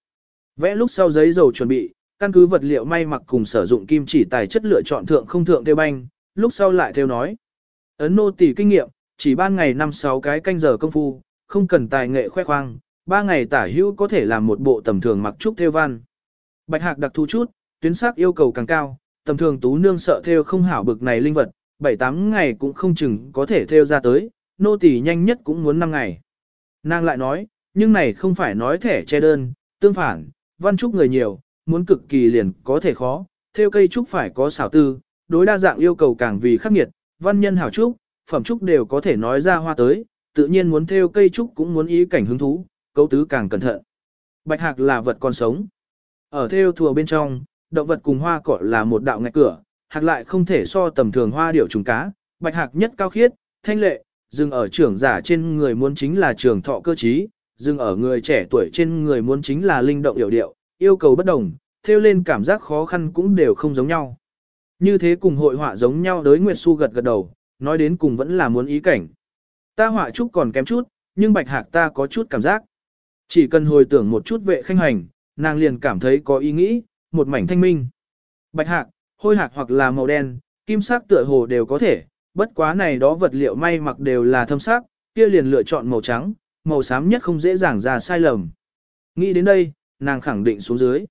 Vẽ lúc sau giấy dầu chuẩn bị, căn cứ vật liệu may mặc cùng sử dụng kim chỉ tài chất lựa chọn thượng không thượng theo banh, lúc sau lại theo nói. Ấn nô tỷ kinh nghiệm, chỉ ban ngày 5-6 cái canh giờ công phu, không cần tài nghệ khoe khoang, ba ngày tả hữu có thể làm một bộ tầm thường mặc trúc theo văn. Bạch hạc đặc thu chút, tuyến sắc yêu cầu càng cao, tầm thường tú nương sợ theo không hảo bực này linh vật, 7-8 ngày cũng không chừng có thể theo ra tới, nô tỳ nhanh nhất cũng muốn 5 ngày. Nàng lại nói, nhưng này không phải nói thẻ che đơn, tương phản, văn trúc người nhiều, muốn cực kỳ liền có thể khó, theo cây trúc phải có xảo tư, đối đa dạng yêu cầu càng vì khắc nghiệt, văn nhân hảo trúc, phẩm trúc đều có thể nói ra hoa tới, tự nhiên muốn theo cây trúc cũng muốn ý cảnh hứng thú, cấu tứ càng cẩn thận. Bạch hạc là vật còn sống. Ở theo thùa bên trong, động vật cùng hoa cỏ là một đạo ngạch cửa, hạc lại không thể so tầm thường hoa điểu trùng cá, bạch hạc nhất cao khiết, thanh lệ, dừng ở trưởng giả trên người muốn chính là trường thọ cơ trí, dừng ở người trẻ tuổi trên người muốn chính là linh động hiểu điệu, yêu cầu bất đồng, theo lên cảm giác khó khăn cũng đều không giống nhau. Như thế cùng hội họa giống nhau đối Nguyệt Xu gật gật đầu, nói đến cùng vẫn là muốn ý cảnh. Ta họa chút còn kém chút, nhưng bạch hạc ta có chút cảm giác. Chỉ cần hồi tưởng một chút vệ khanh hành, nàng liền cảm thấy có ý nghĩ, một mảnh thanh minh. Bạch hạc, hôi hạc hoặc là màu đen, kim sắc tựa hồ đều có thể, bất quá này đó vật liệu may mặc đều là thâm sắc, kia liền lựa chọn màu trắng, màu xám nhất không dễ dàng ra sai lầm. Nghĩ đến đây, nàng khẳng định xuống dưới.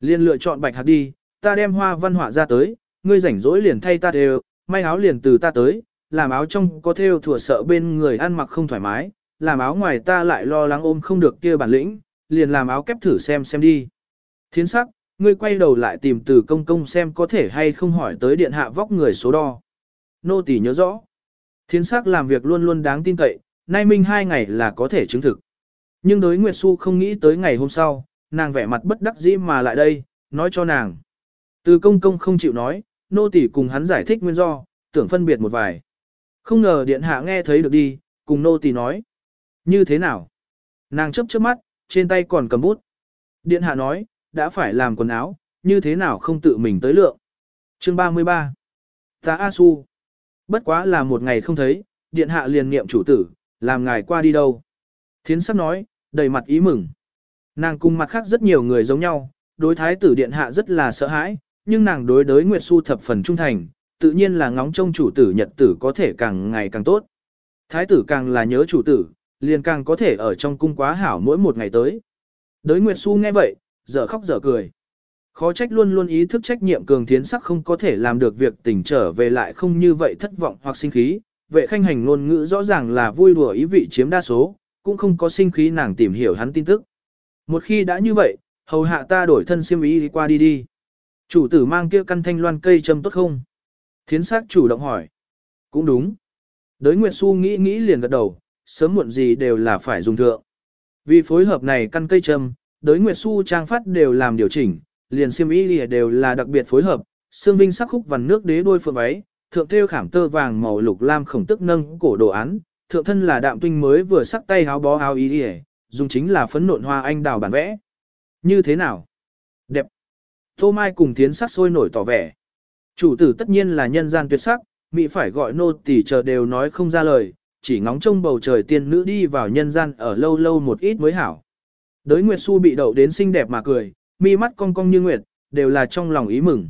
Liền lựa chọn bạch hạt đi, ta đem hoa văn họa ra tới, ngươi rảnh rỗi liền thay ta đều, may áo liền từ ta tới, làm áo trong có theo thừa sợ bên người ăn mặc không thoải mái, làm áo ngoài ta lại lo lắng ôm không được kia bản lĩnh, liền làm áo kép thử xem xem đi. Thiến sắc, ngươi quay đầu lại tìm từ công công xem có thể hay không hỏi tới điện hạ vóc người số đo. Nô tỳ nhớ rõ. Thiến sắc làm việc luôn luôn đáng tin cậy, nay minh hai ngày là có thể chứng thực. Nhưng đối Nguyệt Xu không nghĩ tới ngày hôm sau, nàng vẻ mặt bất đắc dĩ mà lại đây, nói cho nàng. Từ công công không chịu nói, nô tỳ cùng hắn giải thích nguyên do, tưởng phân biệt một vài. Không ngờ điện hạ nghe thấy được đi, cùng nô tỳ nói. Như thế nào? Nàng chấp chớp mắt, trên tay còn cầm bút. Điện hạ nói, đã phải làm quần áo, như thế nào không tự mình tới lượng. Chương 33 Ta A Su Bất quá là một ngày không thấy, điện hạ liền niệm chủ tử, làm ngài qua đi đâu. Thiến sắp nói, đầy mặt ý mừng. Nàng cùng mặt khác rất nhiều người giống nhau, đối thái tử điện hạ rất là sợ hãi, nhưng nàng đối đối Nguyệt Xu thập phần trung thành, tự nhiên là ngóng trông chủ tử nhật tử có thể càng ngày càng tốt. Thái tử càng là nhớ chủ tử, liền càng có thể ở trong cung quá hảo mỗi một ngày tới. Đới Nguyệt Xu nghe vậy, dở khóc dở cười. Khó trách luôn luôn ý thức trách nhiệm cường thiến sắc không có thể làm được việc tỉnh trở về lại không như vậy thất vọng hoặc sinh khí. Vệ khanh hành ngôn ngữ rõ ràng là vui đùa ý vị chiếm đa số, cũng không có sinh khí nàng tìm hiểu hắn tin tức. Một khi đã như vậy, hầu hạ ta đổi thân siêm ý đi qua đi đi. Chủ tử mang kia căn thanh loan cây châm tốt không? Thiến sắc chủ động hỏi. Cũng đúng. Đới Nguyệt Xu nghĩ nghĩ liền gật đầu, sớm muộn gì đều là phải dùng thượng. Vì phối hợp này căn cây châm, đới Nguyệt Xu trang phát đều làm điều chỉnh, liền xiêm y đều là đặc biệt phối hợp, xương vinh sắc khúc vằn nước đế đôi phượng váy, thượng thêu khảm tơ vàng màu lục lam khổng tức nâng cổ đồ án, thượng thân là đạm tinh mới vừa sắc tay áo bó áo y dùng chính là phấn nộn hoa anh đào bản vẽ. Như thế nào? Đẹp. Tô Mai cùng tiến sắc sôi nổi tỏ vẻ. Chủ tử tất nhiên là nhân gian tuyệt sắc, mỹ phải gọi nô tỳ chờ đều nói không ra lời, chỉ ngóng trông bầu trời tiên nữ đi vào nhân gian ở lâu lâu một ít mới hảo. Đới Nguyệt Xu bị đậu đến xinh đẹp mà cười, mi mắt cong cong như nguyệt, đều là trong lòng ý mừng.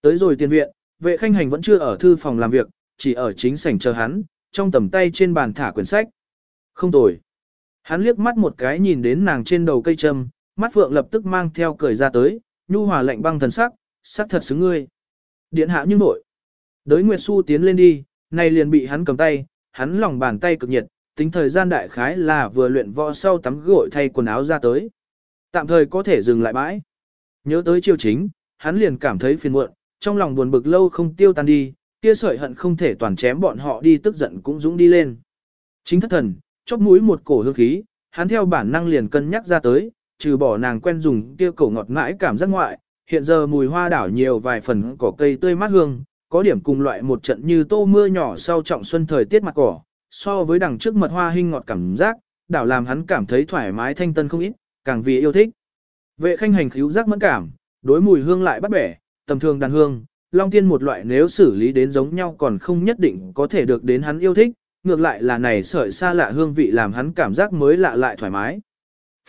Tới rồi tiền viện, vệ khanh hành vẫn chưa ở thư phòng làm việc, chỉ ở chính sảnh chờ hắn, trong tầm tay trên bàn thả quyển sách. Không tồi. Hắn liếc mắt một cái nhìn đến nàng trên đầu cây trâm, mắt phượng lập tức mang theo cười ra tới, nhu hòa lạnh băng thần sắc, sắc thật xứng ngươi. Điện hạ như nội. Đới Nguyệt Xu tiến lên đi, này liền bị hắn cầm tay, hắn lòng bàn tay cực nhiệt, tính thời gian đại khái là vừa luyện võ sau tắm gội thay quần áo ra tới. Tạm thời có thể dừng lại bãi. Nhớ tới chiêu chính, hắn liền cảm thấy phiền muộn, trong lòng buồn bực lâu không tiêu tan đi, kia sợi hận không thể toàn chém bọn họ đi tức giận cũng dũng đi lên. Chính thất thần, chóp mũi một cổ hương khí, hắn theo bản năng liền cân nhắc ra tới, trừ bỏ nàng quen dùng kia cổ ngọt ngãi cảm giác ngoại, hiện giờ mùi hoa đảo nhiều vài phần cỏ cây tươi mát hương, có điểm cùng loại một trận như tô mưa nhỏ sau trọng xuân thời tiết mặt cỏ, so với đằng trước mật hoa hinh ngọt cảm giác, đảo làm hắn cảm thấy thoải mái thanh tân không ít, càng vì yêu thích. Vệ khanh hành khíu giác mẫn cảm, đối mùi hương lại bắt bẻ, tầm thường đàn hương, long tiên một loại nếu xử lý đến giống nhau còn không nhất định có thể được đến hắn yêu thích, ngược lại là này sợi xa lạ hương vị làm hắn cảm giác mới lạ lại thoải mái.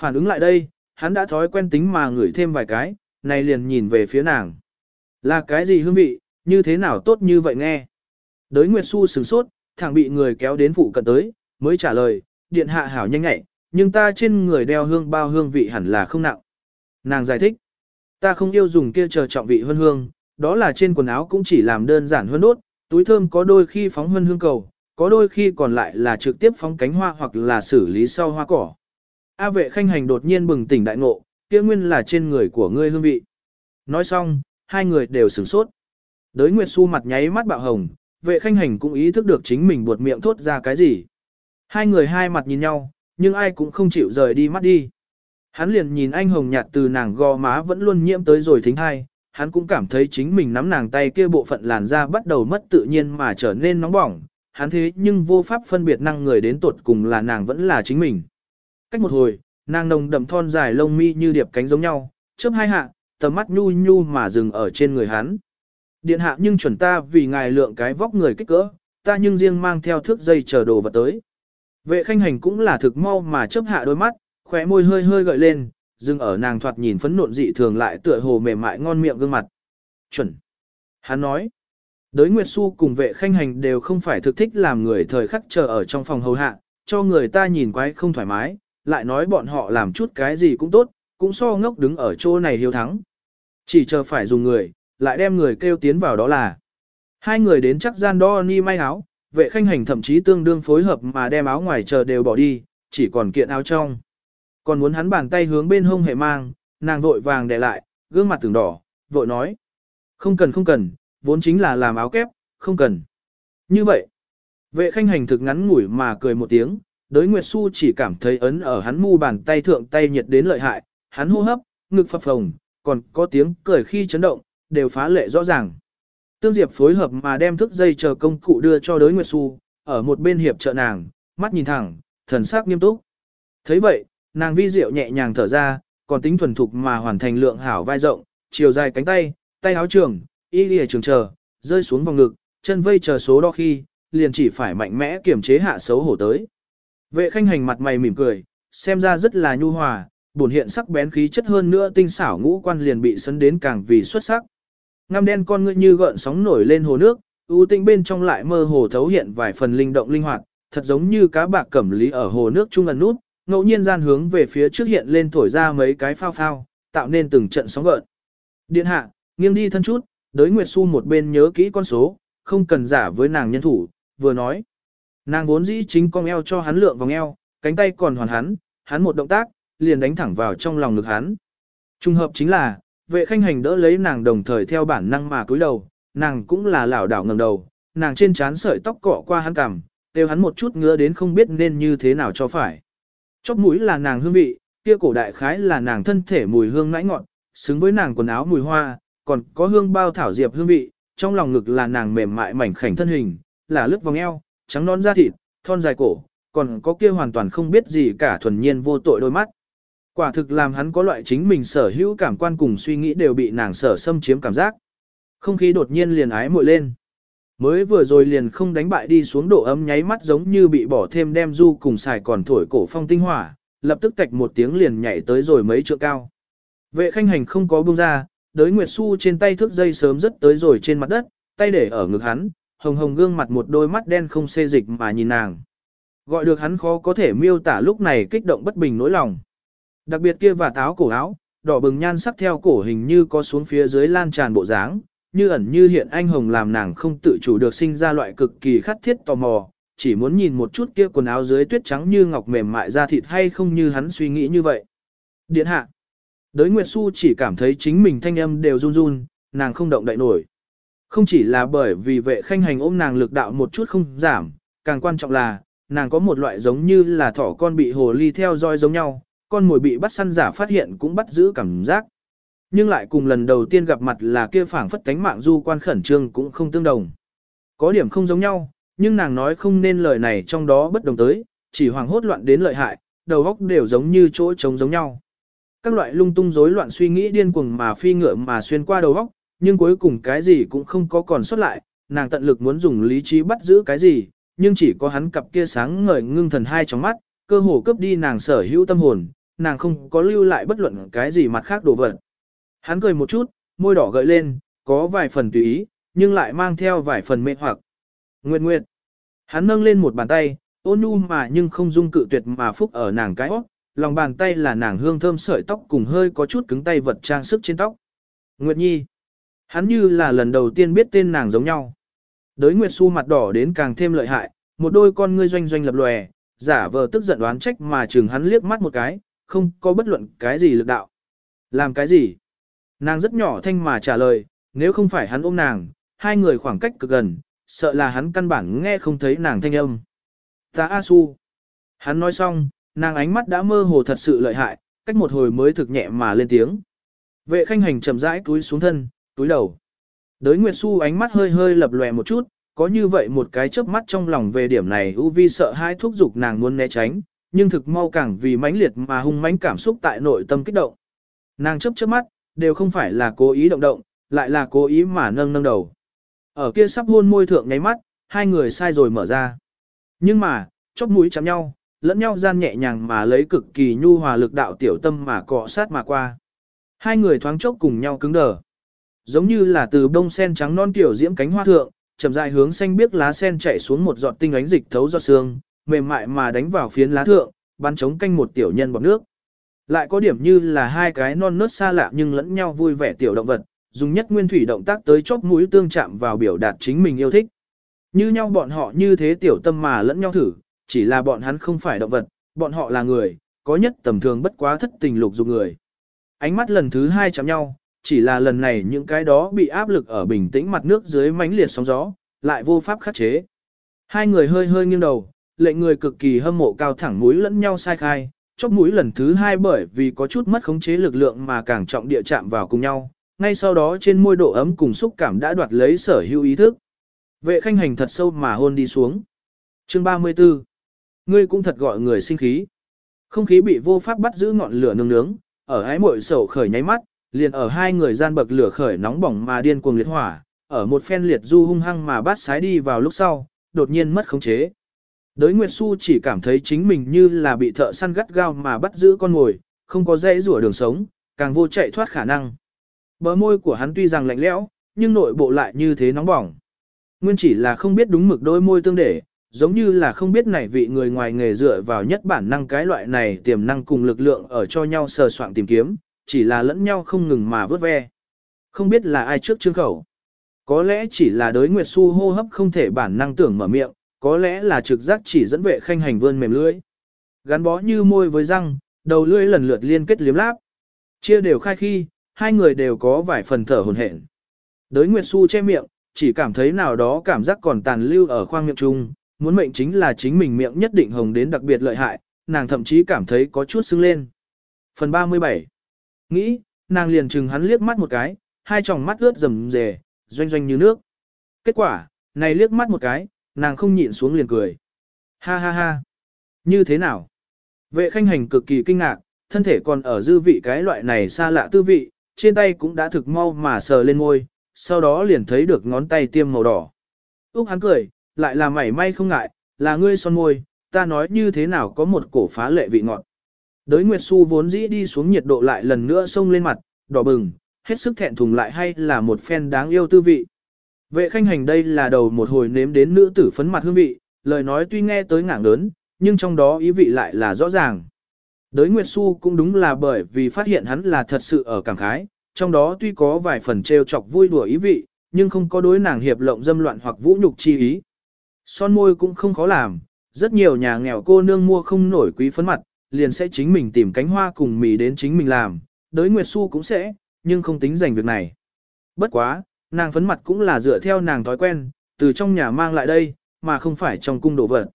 Phản ứng lại đây, hắn đã thói quen tính mà ngửi thêm vài cái, này liền nhìn về phía nàng. Là cái gì hương vị, như thế nào tốt như vậy nghe. Đới Nguyệt Xu sửng sốt, thẳng bị người kéo đến phụ cận tới, mới trả lời, điện hạ hảo nhanh nhẹ, nhưng ta trên người đeo hương bao hương vị hẳn là không nặng. Nàng giải thích, ta không yêu dùng kia chờ trọng vị hơn hương, đó là trên quần áo cũng chỉ làm đơn giản hơn đốt, túi thơm có đôi khi phóng hơn hương cầu, có đôi khi còn lại là trực tiếp phóng cánh hoa hoặc là xử lý sau hoa cỏ. A vệ khanh hành đột nhiên bừng tỉnh đại ngộ, kia nguyên là trên người của ngươi hương vị. Nói xong, hai người đều sửng sốt. Đới Nguyệt Xu mặt nháy mắt bạo hồng, vệ khanh hành cũng ý thức được chính mình buột miệng thốt ra cái gì. Hai người hai mặt nhìn nhau, nhưng ai cũng không chịu rời đi mắt đi. Hắn liền nhìn anh hồng nhạt từ nàng gò má vẫn luôn nhiễm tới rồi thính hai, hắn cũng cảm thấy chính mình nắm nàng tay kia bộ phận làn da bắt đầu mất tự nhiên mà trở nên nóng bỏng, hắn thế nhưng vô pháp phân biệt năng người đến tuột cùng là nàng vẫn là chính mình. Cách một hồi, nàng nồng đậm thon dài lông mi như điệp cánh giống nhau, chớp hai hạ, tầm mắt nhu nhu mà dừng ở trên người hắn. Điện hạ nhưng chuẩn ta vì ngài lượng cái vóc người kích cỡ, ta nhưng riêng mang theo thước dây chờ đồ vật tới. Vệ khanh hành cũng là thực mau mà chớp hạ đôi mắt, khóe môi hơi hơi gợi lên, dừng ở nàng thoạt nhìn phấn nộn dị thường lại tựa hồ mềm mại ngon miệng gương mặt. Chuẩn. Hắn nói, đới Nguyệt Xu cùng vệ khanh hành đều không phải thực thích làm người thời khắc chờ ở trong phòng hầu hạ, cho người ta nhìn quái không thoải mái, lại nói bọn họ làm chút cái gì cũng tốt, cũng so ngốc đứng ở chỗ này hiếu thắng. Chỉ chờ phải dùng người, lại đem người kêu tiến vào đó là. Hai người đến chắc gian đo ni may áo, vệ khanh hành thậm chí tương đương phối hợp mà đem áo ngoài chờ đều bỏ đi, chỉ còn kiện áo trong. Còn muốn hắn bàn tay hướng bên hông hệ mang, nàng vội vàng để lại, gương mặt từng đỏ, vội nói. Không cần không cần, vốn chính là làm áo kép, không cần. Như vậy, vệ khanh hành thực ngắn ngủi mà cười một tiếng, đới Nguyệt Xu chỉ cảm thấy ấn ở hắn mu bàn tay thượng tay nhiệt đến lợi hại, hắn hô hấp, ngực phập phồng, còn có tiếng cười khi chấn động, đều phá lệ rõ ràng. Tương Diệp phối hợp mà đem thức dây chờ công cụ đưa cho đới Nguyệt Xu, ở một bên hiệp trợ nàng, mắt nhìn thẳng, thần sắc nghiêm túc. thấy vậy, nàng vi diệu nhẹ nhàng thở ra, còn tính thuần thục mà hoàn thành lượng hảo vai rộng, chiều dài cánh tay, tay áo trường, y lìa trường chờ, rơi xuống vòng ngực, chân vây chờ số đo khi, liền chỉ phải mạnh mẽ kiểm chế hạ xấu hổ tới. Vệ khanh hành mặt mày mỉm cười, xem ra rất là nhu hòa, bổn hiện sắc bén khí chất hơn nữa tinh xảo ngũ quan liền bị sấn đến càng vì xuất sắc. Ngăm đen con ngươi như gợn sóng nổi lên hồ nước, ưu tinh bên trong lại mơ hồ thấu hiện vài phần linh động linh hoạt, thật giống như cá bạc cẩm lý ở hồ nước trung ẩn nút, ngẫu nhiên gian hướng về phía trước hiện lên thổi ra mấy cái phao phao, tạo nên từng trận sóng gợn. Điện hạ, nghiêng đi thân chút, đới Nguyệt Xu một bên nhớ kỹ con số, không cần giả với nàng nhân thủ, vừa nói. Nàng vốn dĩ chính con eo cho hắn lượng vòng eo, cánh tay còn hoàn hắn, hắn một động tác, liền đánh thẳng vào trong lòng ngực hắn. Trung hợp chính là, vệ khanh hành đỡ lấy nàng đồng thời theo bản năng mà cúi đầu, nàng cũng là lảo đảo ngẩng đầu, nàng trên trán sợi tóc cọ qua hắn cằm, đều hắn một chút ngứa đến không biết nên như thế nào cho phải. Chóp mũi là nàng hương vị, kia cổ đại khái là nàng thân thể mùi hương ngãi ngọn, xứng với nàng quần áo mùi hoa, còn có hương bao thảo diệp hương vị, trong lòng ngực là nàng mềm mại mảnh khảnh thân hình, là lướt vòng eo, trắng non da thịt, thon dài cổ, còn có kia hoàn toàn không biết gì cả thuần nhiên vô tội đôi mắt. Quả thực làm hắn có loại chính mình sở hữu cảm quan cùng suy nghĩ đều bị nàng sở xâm chiếm cảm giác. Không khí đột nhiên liền ái muội lên. Mới vừa rồi liền không đánh bại đi xuống độ ấm nháy mắt giống như bị bỏ thêm đem du cùng xài còn thổi cổ phong tinh hỏa, lập tức tạch một tiếng liền nhảy tới rồi mấy trượng cao. Vệ khanh hành không có buông ra, đới Nguyệt Xu trên tay thước dây sớm rất tới rồi trên mặt đất, tay để ở ngực hắn, hồng hồng gương mặt một đôi mắt đen không xê dịch mà nhìn nàng. Gọi được hắn khó có thể miêu tả lúc này kích động bất bình nỗi lòng. Đặc biệt kia và táo cổ áo, đỏ bừng nhan sắc theo cổ hình như có xuống phía dưới lan tràn bộ dáng, như ẩn như hiện anh hồng làm nàng không tự chủ được sinh ra loại cực kỳ khát thiết tò mò, chỉ muốn nhìn một chút kia quần áo dưới tuyết trắng như ngọc mềm mại da thịt hay không như hắn suy nghĩ như vậy. Điện hạ. Đới Nguyệt Xu chỉ cảm thấy chính mình thanh âm đều run run, nàng không động đậy nổi. Không chỉ là bởi vì vệ khanh hành ôm nàng lực đạo một chút không giảm, càng quan trọng là, nàng có một loại giống như là thỏ con bị hồ ly theo dõi giống nhau, con mồi bị bắt săn giả phát hiện cũng bắt giữ cảm giác. Nhưng lại cùng lần đầu tiên gặp mặt là kia phảng phất tánh mạng du quan khẩn trương cũng không tương đồng. Có điểm không giống nhau, nhưng nàng nói không nên lời này trong đó bất đồng tới, chỉ hoàng hốt loạn đến lợi hại, đầu óc đều giống như chỗ trống giống nhau. Các loại lung tung rối loạn suy nghĩ điên cuồng mà phi ngựa mà xuyên qua đầu óc, nhưng cuối cùng cái gì cũng không có còn sót lại, nàng tận lực muốn dùng lý trí bắt giữ cái gì, nhưng chỉ có hắn cặp kia sáng ngời ngưng thần hai trong mắt, cơ hồ cướp đi nàng sở hữu tâm hồn, nàng không có lưu lại bất luận cái gì mặt khác đồ vật. Hắn cười một chút, môi đỏ gợi lên, có vài phần tùy ý, nhưng lại mang theo vài phần mê hoặc. Nguyệt Nguyệt. Hắn nâng lên một bàn tay, ôn nhu mà nhưng không dung cự tuyệt mà phúc ở nàng cái óc, lòng bàn tay là nàng hương thơm sợi tóc cùng hơi có chút cứng tay vật trang sức trên tóc. Nguyệt Nhi. Hắn như là lần đầu tiên biết tên nàng giống nhau. Đới Nguyệt Xu mặt đỏ đến càng thêm lợi hại, một đôi con ngươi doanh doanh lập lòe, giả vờ tức giận đoán trách mà chừng hắn liếc mắt một cái, không có bất luận cái gì lực đạo. Làm cái gì? Nàng rất nhỏ thanh mà trả lời, nếu không phải hắn ôm nàng, hai người khoảng cách cực gần, sợ là hắn căn bản nghe không thấy nàng thanh âm. Ta A Su. Hắn nói xong, nàng ánh mắt đã mơ hồ thật sự lợi hại, cách một hồi mới thực nhẹ mà lên tiếng. Vệ khanh hành chậm rãi túi xuống thân, túi đầu. Đới Nguyệt Xu ánh mắt hơi hơi lập lòe một chút, có như vậy một cái chớp mắt trong lòng về điểm này U Vi sợ hai thúc giục nàng muốn né tránh, nhưng thực mau càng vì mãnh liệt mà hung mãnh cảm xúc tại nội tâm kích động. Nàng chớp chớp mắt, đều không phải là cố ý động động, lại là cố ý mà nâng nâng đầu. Ở kia sắp hôn môi thượng nháy mắt, hai người sai rồi mở ra. Nhưng mà, chóp mũi chạm nhau, lẫn nhau gian nhẹ nhàng mà lấy cực kỳ nhu hòa lực đạo tiểu tâm mà cọ sát mà qua. Hai người thoáng chốc cùng nhau cứng đờ. Giống như là từ bông sen trắng non tiểu diễm cánh hoa thượng, chậm rãi hướng xanh biếc lá sen chảy xuống một giọt tinh ánh dịch thấu giọt xương, mềm mại mà đánh vào phiến lá thượng, bắn chống canh một tiểu nhân bọt nước. Lại có điểm như là hai cái non nớt xa lạ nhưng lẫn nhau vui vẻ tiểu động vật, dùng nhất nguyên thủy động tác tới chóp mũi tương chạm vào biểu đạt chính mình yêu thích. Như nhau bọn họ như thế tiểu tâm mà lẫn nhau thử, chỉ là bọn hắn không phải động vật, bọn họ là người, có nhất tầm thường bất quá thất tình lục dục người. Ánh mắt lần thứ hai chạm nhau, chỉ là lần này những cái đó bị áp lực ở bình tĩnh mặt nước dưới mãnh liệt sóng gió, lại vô pháp khắc chế. Hai người hơi hơi nghiêng đầu, lệnh người cực kỳ hâm mộ cao thẳng mũi lẫn nhau sai khai, chóp mũi lần thứ hai bởi vì có chút mất khống chế lực lượng mà càng trọng địa chạm vào cùng nhau, ngay sau đó trên môi độ ấm cùng xúc cảm đã đoạt lấy sở hữu ý thức. Vệ khanh hành thật sâu mà hôn đi xuống. Chương 34 Ngươi cũng thật gọi người sinh khí. Không khí bị vô pháp bắt giữ ngọn lửa nương nướng, ở ái mội sầu khởi nháy mắt, liền ở hai người gian bậc lửa khởi nóng bỏng mà điên cuồng liệt hỏa, ở một phen liệt du hung hăng mà bắt sái đi vào lúc sau, đột nhiên mất khống chế. Đới Nguyệt Xu chỉ cảm thấy chính mình như là bị thợ săn gắt gao mà bắt giữ con mồi, không có dễ rủa đường sống, càng vô chạy thoát khả năng. Bờ môi của hắn tuy rằng lạnh lẽo, nhưng nội bộ lại như thế nóng bỏng. Nguyên chỉ là không biết đúng mực đôi môi tương để, giống như là không biết này vị người ngoài nghề dựa vào nhất bản năng cái loại này tiềm năng cùng lực lượng ở cho nhau sờ soạn tìm kiếm, chỉ là lẫn nhau không ngừng mà vớt ve. Không biết là ai trước trương khẩu. Có lẽ chỉ là đới Nguyệt Xu hô hấp không thể bản năng tưởng mở miệng, có lẽ là trực giác chỉ dẫn vệ khanh hành vươn mềm lưỡi. Gắn bó như môi với răng, đầu lưỡi lần lượt liên kết liếm láp. Chia đều khai khi, hai người đều có vài phần thở hồn hển. Đới Nguyệt Xu che miệng, chỉ cảm thấy nào đó cảm giác còn tàn lưu ở khoang miệng trung, muốn mệnh chính là chính mình miệng nhất định hồng đến đặc biệt lợi hại, nàng thậm chí cảm thấy có chút sưng lên. Phần 37 Nghĩ, nàng liền chừng hắn liếc mắt một cái, hai tròng mắt ướt rầm rề, doanh doanh như nước. Kết quả, này liếc mắt một cái, nàng không nhịn xuống liền cười. Ha ha ha. Như thế nào? Vệ khanh hành cực kỳ kinh ngạc, thân thể còn ở dư vị cái loại này xa lạ tư vị, trên tay cũng đã thực mau mà sờ lên ngôi, sau đó liền thấy được ngón tay tiêm màu đỏ. Úc hắn cười, lại là mảy may không ngại, là ngươi son môi, ta nói như thế nào có một cổ phá lệ vị ngọt. Đới Nguyệt Xu vốn dĩ đi xuống nhiệt độ lại lần nữa sông lên mặt, đỏ bừng, hết sức thẹn thùng lại hay là một phen đáng yêu tư vị. Vệ khanh hành đây là đầu một hồi nếm đến nữ tử phấn mặt hương vị, lời nói tuy nghe tới ngảng lớn, nhưng trong đó ý vị lại là rõ ràng. Đới Nguyệt Xu cũng đúng là bởi vì phát hiện hắn là thật sự ở cảm khái, trong đó tuy có vài phần trêu chọc vui đùa ý vị, nhưng không có đối nàng hiệp lộng dâm loạn hoặc vũ nhục chi ý. Son môi cũng không khó làm, rất nhiều nhà nghèo cô nương mua không nổi quý phấn mặt, liền sẽ chính mình tìm cánh hoa cùng mì đến chính mình làm, đới Nguyệt Xu cũng sẽ, nhưng không tính dành việc này. Bất quá, nàng phấn mặt cũng là dựa theo nàng thói quen, từ trong nhà mang lại đây, mà không phải trong cung đổ vật.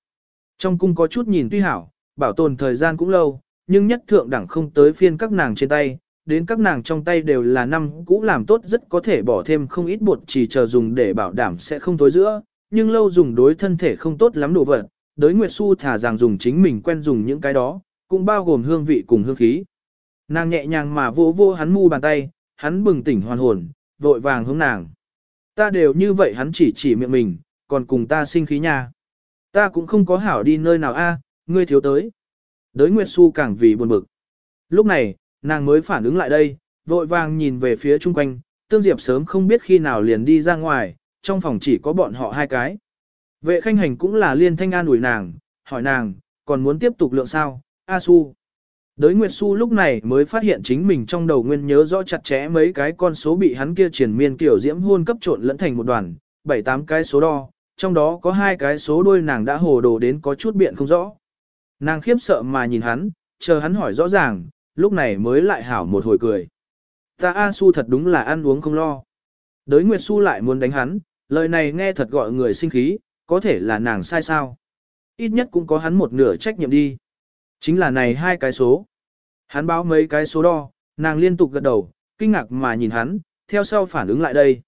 Trong cung có chút nhìn tuy hảo, bảo tồn thời gian cũng lâu, nhưng nhất thượng đẳng không tới phiên các nàng trên tay, đến các nàng trong tay đều là năm cũ làm tốt rất có thể bỏ thêm không ít bột chỉ chờ dùng để bảo đảm sẽ không tối giữa, nhưng lâu dùng đối thân thể không tốt lắm đồ vật, đối Nguyệt Xu thả rằng dùng chính mình quen dùng những cái đó, cũng bao gồm hương vị cùng hương khí. Nàng nhẹ nhàng mà vô vô hắn mu bàn tay, hắn bừng tỉnh hoàn hồn, vội vàng hướng nàng. Ta đều như vậy hắn chỉ chỉ miệng mình, còn cùng ta sinh khí nha. Ta cũng không có hảo đi nơi nào a, ngươi thiếu tới. Đới Nguyệt Xu càng vì buồn bực. Lúc này, nàng mới phản ứng lại đây, vội vàng nhìn về phía chung quanh, Tương Diệp sớm không biết khi nào liền đi ra ngoài, trong phòng chỉ có bọn họ hai cái. Vệ khanh hành cũng là liên thanh an ủi nàng, hỏi nàng, còn muốn tiếp tục lượng sao, A Su. Đới Nguyệt Su lúc này mới phát hiện chính mình trong đầu nguyên nhớ rõ chặt chẽ mấy cái con số bị hắn kia triển miên kiểu diễm hôn cấp trộn lẫn thành một đoàn, bảy tám cái số đo, trong đó có hai cái số đôi nàng đã hồ đồ đến có chút biện không rõ. Nàng khiếp sợ mà nhìn hắn, chờ hắn hỏi rõ ràng, lúc này mới lại hảo một hồi cười. Ta A Su thật đúng là ăn uống không lo. Đới Nguyệt Su lại muốn đánh hắn, lời này nghe thật gọi người sinh khí, có thể là nàng sai sao. Ít nhất cũng có hắn một nửa trách nhiệm đi. Chính là này hai cái số. Hắn báo mấy cái số đo, nàng liên tục gật đầu, kinh ngạc mà nhìn hắn, theo sau phản ứng lại đây.